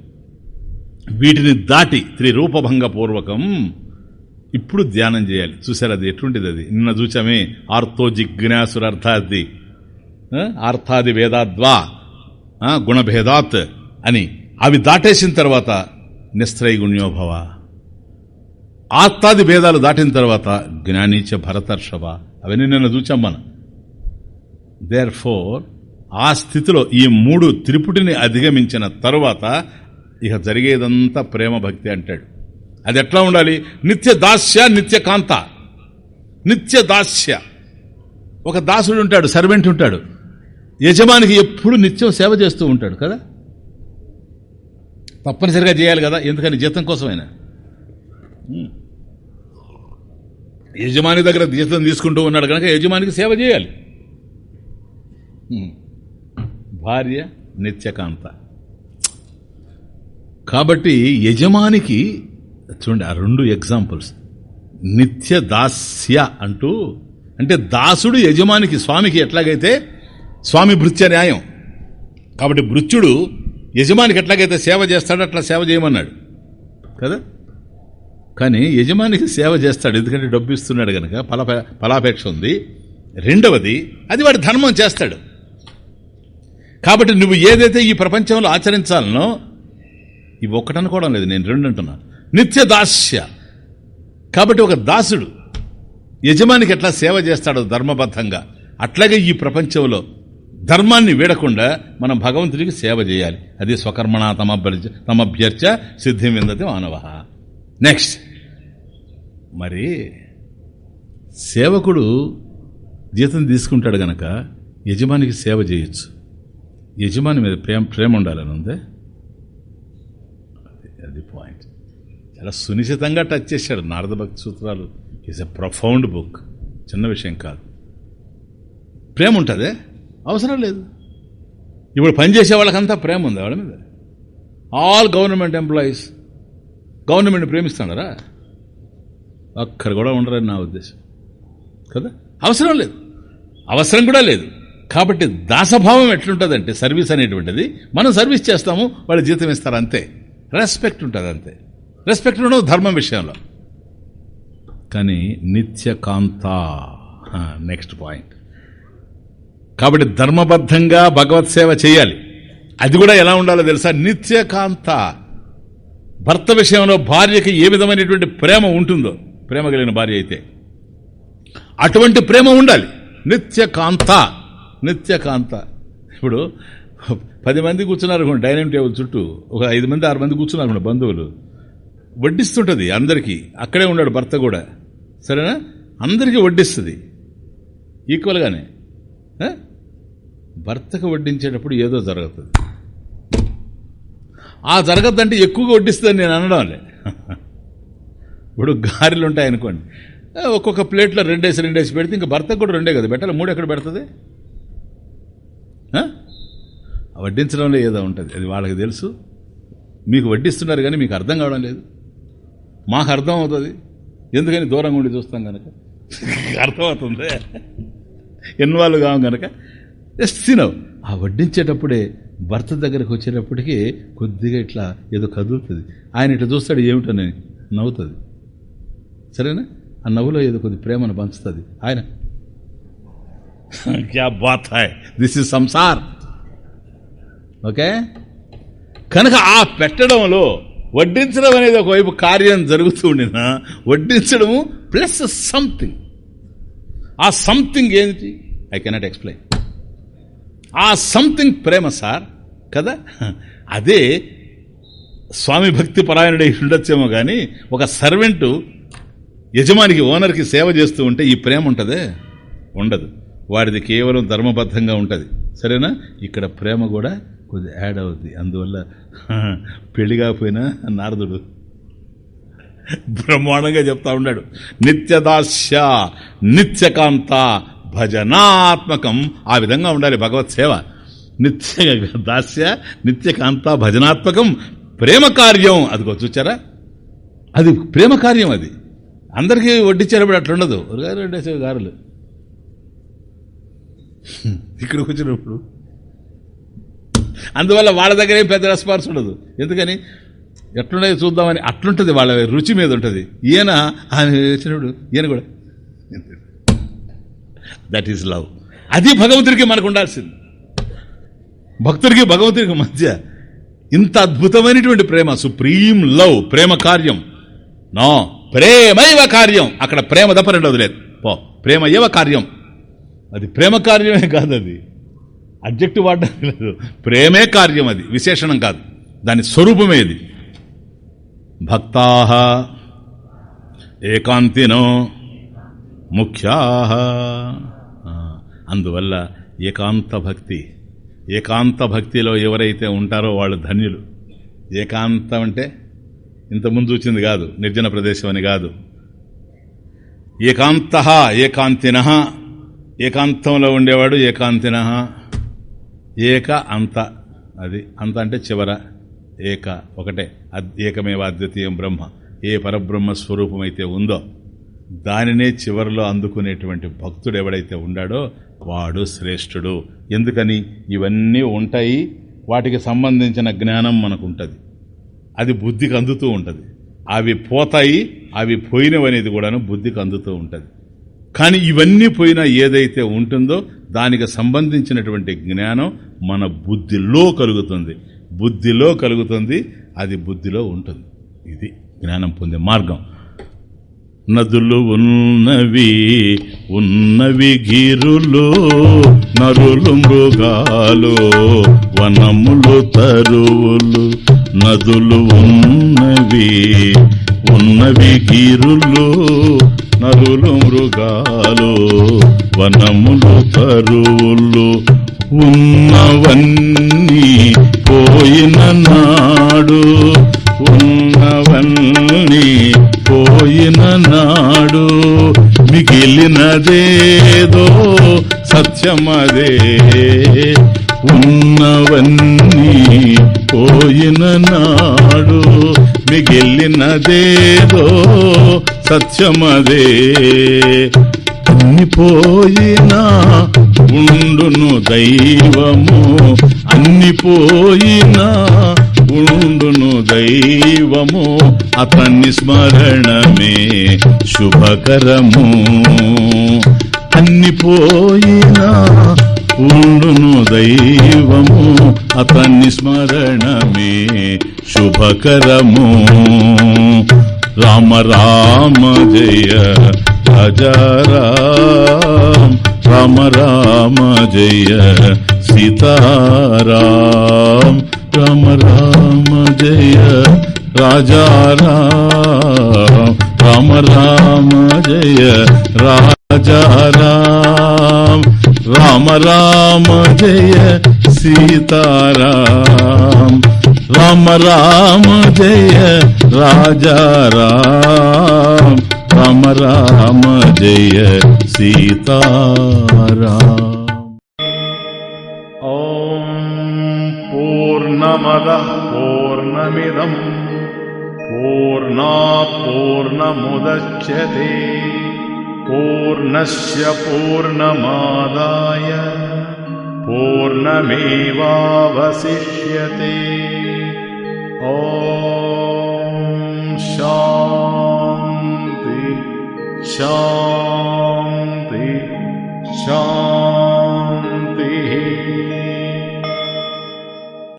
Speaker 1: వీటిని దాటి త్రిరూపభంగపూర్వకం ఇప్పుడు ధ్యానం చేయాలి. చూసారు అది? ఎటువంటిది అది? నిన్న చూచామే. ఆర్తో జిజ్ఞాసుర అర్థాది ఆర్థాది వేదాద్వా. గుణభేదాత్ అని. అవి దాటేసిన తర్వాత నిస్త్రైగుణ్యోభవ. ఆత్తాది భేదాలు దాటిన తర్వాత జ్ఞానీచ భరతర్షభ అవన్నీ నిన్న చూచాం మనం. దేర్ ఫోర్ ఆ స్థితిలో ఈ మూడు త్రిపుటిని అధిగమించిన తరువాత ఇక జరిగేదంతా ప్రేమ భక్తి అంటాడు. అది ఎట్లా ఉండాలి? నిత్య దాస్య నిత్య కాంత. నిత్య దాస్య. ఒక దాసుడు ఉంటాడు సర్వెంట్ ఉంటాడు. యజమానికి ఎప్పుడు నిత్యం సేవ చేస్తూ ఉంటాడు కదా? తప్పనిసరిగా చేయాలి కదా ఎందుకని జీతం కోసమైనా? యజమాని దగ్గర జీతం తీసుకుంటూ ఉన్నాడు కనుక యజమానికి సేవ చేయాలి. భార్య నిత్యకాంత కాబట్టి యజమానికి చూడండి ఆ రెండు ఎగ్జాంపుల్స్ నిత్య దాస్య అంటూ అంటే దాసుడు యజమానికి స్వామికి ఎట్లాగైతే స్వామి భృత్య న్యాయం. కాబట్టి భృత్యుడు యజమానికి ఎట్లాగైతే సేవ చేస్తాడో అట్లా సేవ చేయమన్నాడు. కదా? కానీ యజమానికి సేవ చేస్తాడు ఎందుకంటే డబ్బు ఇస్తున్నాడు కనుక ఫల ఫలాపేక్ష ఉంది. రెండవది అది వాడి ధర్మం చేస్తాడు. కాబట్టి నువ్వు ఏదైతే ఈ ప్రపంచంలో ఆచరించాలనో ఇవి ఒక్కటనుకోవడం లేదు నేను రెండు అంటున్నాను నిత్య దాస్య కాబట్టి ఒక దాసుడు యజమానికి ఎట్లా సేవ చేస్తాడో ధర్మబద్ధంగా అట్లాగే ఈ ప్రపంచంలో ధర్మాన్ని వీడకుండా మనం భగవంతుడికి సేవ చేయాలి. అది స్వకర్మణ తమభ్యర్చ తమభ్యర్చ సిద్ధిం విందతి మానవ. నెక్స్ట్ మరి సేవకుడు జీతం తీసుకుంటాడు గనక యజమానికి సేవ చేయొచ్చు. యజమాని మీద ప్రేమ ప్రేమ ఉండాలని ఉందే? అది పాయింట్ చాలా సునిశ్చితంగా టచ్ చేశాడు. నారద భక్తి సూత్రాలు. ఈజ్ ఎ ప్రొఫౌండ్ బుక్ చిన్న విషయం కాదు. ప్రేమ ఉంటుందే? అవసరం లేదు. ఇప్పుడు పనిచేసే వాళ్ళకంతా ప్రేమ ఉంది వాళ్ళ మీద? ఆల్ గవర్నమెంట్ ఎంప్లాయీస్ గవర్నమెంట్ ప్రేమిస్తున్నారా? ఒక్కరు కూడా ఉండరని నా ఉద్దేశం. కదా? అవసరం లేదు. అవసరం కూడా లేదు. కాబట్టి దాసభావం ఎట్లుంటుందంటే సర్వీస్ అనేటువంటిది మనం సర్వీస్ చేస్తాము వాళ్ళు జీతం ఇస్తారు అంతే రెస్పెక్ట్ ఉంటుంది అంతే రెస్పెక్ట్ ఉండదు ధర్మం విషయంలో. కానీ నిత్యకాంత నెక్స్ట్ పాయింట్ కాబట్టి ధర్మబద్ధంగా భగవత్ సేవ చేయాలి. అది కూడా ఎలా ఉండాలో తెలుసా? నిత్యకాంత. భర్త విషయంలో భార్యకి ఏ విధమైనటువంటి ప్రేమ ఉంటుందో ప్రేమ కలిగిన భార్య అయితే అటువంటి ప్రేమ ఉండాలి. నిత్యకాంత. నిత్యకాంత. ఇప్పుడు పది మంది కూర్చున్నారు డైనింగ్ టేబుల్ చుట్టూ ఒక ఐదు మంది ఆరు మంది కూర్చున్నారు బంధువులు. వడ్డిస్తుంటుంది అందరికీ. అక్కడే ఉన్నాడు భర్త కూడా. సరేనా? అందరికీ వడ్డిస్తుంది. ఈక్వల్గానే భర్తకు వడ్డించేటప్పుడు ఏదో జరుగుతుంది. ఆ జరగద్దంటే ఎక్కువగా వడ్డిస్తుంది నేను అనడంలే ఇప్పుడు గారెలు ఉంటాయి అనుకోండి ఒక్కొక్క ప్లేట్లో రెండేసి రెండేసి పెడితే ఇంకా భర్తకు కూడా రెండే కదా. పెట్టాలి మూడు ఎక్కడ పెడుతుంది? వడ్డించడంలో ఏదో ఉంటుంది. అది వాళ్ళకి తెలుసు. మీకు వడ్డిస్తున్నారు కానీ మీకు అర్థం కావడం లేదు. మాకు అర్థం అవుతుంది ఎందుకని దూరంగా ఉండి చూస్తాం కనుక అర్థమవుతుంది. ఇన్వాల్వ్ కావం కనుక జస్ట్ తినవు ఆ వడ్డించేటప్పుడే భర్త దగ్గరకు వచ్చేటప్పటికి కొద్దిగా ఇట్లా ఏదో కదులుతుంది. ఆయన ఇట్లా చూస్తాడు ఏమిటని నవ్వుతుంది. సరేనా? ఆ నవ్వులో ఏదో కొద్ది ప్రేమను పంచుతుంది. ఆయన క్యా బాత్ హాయ్ దిస్ ఇస్ సంసార్. ఓకే? కనుక ఆ పెట్టడంలో వడ్డించడం అనేది ఒకవైపు కార్యం జరుగుతూ ఉండినా వడ్డించడము ప్లస్ సంథింగ్ ఆ సంథింగ్ ఏంటి? ఐ కెనాట్ ఎక్స్ప్లెయిన్ ఆ సంథింగ్ ప్రేమ సార్ కదా? అదే స్వామి భక్తి పరాయణుడై ఉండొచ్చేమో కానీ ఒక సర్వెంటు యజమానికి ఓనర్కి సేవ చేస్తూ ఉంటే ఈ ప్రేమ ఉంటుందే? ఉండదు. వాడిది కేవలం ధర్మబద్ధంగా ఉంటుంది. సరేనా? ఇక్కడ ప్రేమ కూడా కొద్ది యాడ్ అవుద్ది. అందువల్ల పెళ్ళి కాకపోయినా నారదుడు బ్రహ్మాండంగా చెప్తా ఉన్నాడు. నిత్యదాస్య నిత్యకాంత భజనాత్మకం. ఆ విధంగా ఉండాలి భగవత్ సేవ. నిత్య దాస్య నిత్యకాంత భజనాత్మకం. ప్రేమ కార్యం. అదిగో చూచారా? అది ప్రేమ కార్యం అది. అందరికీ వడ్డించేటప్పుడు అట్లుండదు ఒక గారు రెండేసే గారులు. ఇక్కడికి వచ్చినప్పుడు అందువల్ల వాళ్ళ దగ్గరే పెద్ద రెస్పాన్స్ ఉండదు. ఎందుకని? ఎట్లున్నది చూద్దామని అట్లుంటుంది వాళ్ళ రుచి మీద ఉంటుంది. ఈయన ఆయన వచ్చినప్పుడు ఈయన కూడా. దట్ ఈస్ లవ్ అది భగవంతుడికి మనకు ఉండాల్సింది. భక్తుడికి భగవంతుడికి మధ్య ఇంత అద్భుతమైనటువంటి ప్రేమ సుప్రీం లవ్ ప్రేమ కార్యం. నో ప్రేమైవ కార్యం. అక్కడ ప్రేమ తప్ప రెండవది లేదు పో ప్రేమ ఏవ కార్యం. అది ప్రేమ కార్యమే కాదు అది అబ్జెక్టివ్ వాడడం లేదు. ప్రేమే కార్యం అది విశేషణం కాదు. దాని స్వరూపమే ఇది. ఏకాంతినో ముఖ్యా. అందువల్ల ఏకాంత భక్తి ఏకాంత భక్తిలో ఎవరైతే ఉంటారో వాళ్ళు ధన్యులు. ఏకాంతం అంటే ఇంతకుముందు వచ్చింది కాదు నిర్జన ప్రదేశం అని కాదు. ఏకాంత ఏకాంతిన ఏకాంతంలో ఉండేవాడు ఏకాంతిన. ఏక అంత. అది అంత అంటే చివర. ఏక ఒకటే. ఏకమేవ అద్వితీయం బ్రహ్మ. ఏ పరబ్రహ్మ స్వరూపమైతే ఉందో దానినే చివరిలో అందుకునేటువంటి భక్తుడు ఎవడైతే ఉండాడో వాడు శ్రేష్ఠుడు. ఎందుకని? ఇవన్నీ ఉంటాయి. వాటికి సంబంధించిన జ్ఞానం మనకు ఉంటుంది అది బుద్ధికి అందుతూ ఉంటుంది. అవి పోతాయి అవి పోయినవనేది కూడాను బుద్ధికి అందుతూ ఉంటుంది. కానీ ఇవన్నీ పోయినా ఏదైతే ఉంటుందో దానికి సంబంధించినటువంటి జ్ఞానం మన బుద్ధిలో కలుగుతుంది. బుద్ధిలో కలుగుతుంది అది బుద్ధిలో ఉంటుంది. ఇది జ్ఞానం పొందే మార్గం. నదులు ఉన్నవి ఉన్నవి గిరులు నరులు మృగాలు వనములు తరువులు. నదులు ఉన్నవి ఉన్నవి గిరులు నరులు మృగాలు వనములు తరువులు ఉన్నవన్నీ పోయిన నాడు ఉన్నవన్నీ పోయిన నాడు మిగిలినదేదో సత్యమదే. ఉన్నవన్నీ పోయిన నాడు మిగిలినదేదో సత్యమదే. అన్నిపోయినా ఉండును దైవము అన్నిపోయినా ఉండును దైవము అతన్ని స్మరణమే శుభకరము. అన్నిపోయినా ఉండును దైవము అతన్ని స్మరణమే శుభకరము. రామ రామ జయ రాజా రామ్. రామ రామ జయ సీతారాం. రామ రామ జయ రాజా రామ్ రామ రామ జయ రాజా రామ్ రామ రామ జయ సీతారాం. राम राम जय राजा राम। राम राम जय सीता राम
Speaker 2: ॐ पूर्णमदः पूर्णमिदम् पूर्णा पूर्णमुदश्च पूर्णस्य पूर्णमादाय। पूर्णमेवावशिष्यते। ओ शान्ति शान्ति शान्ति।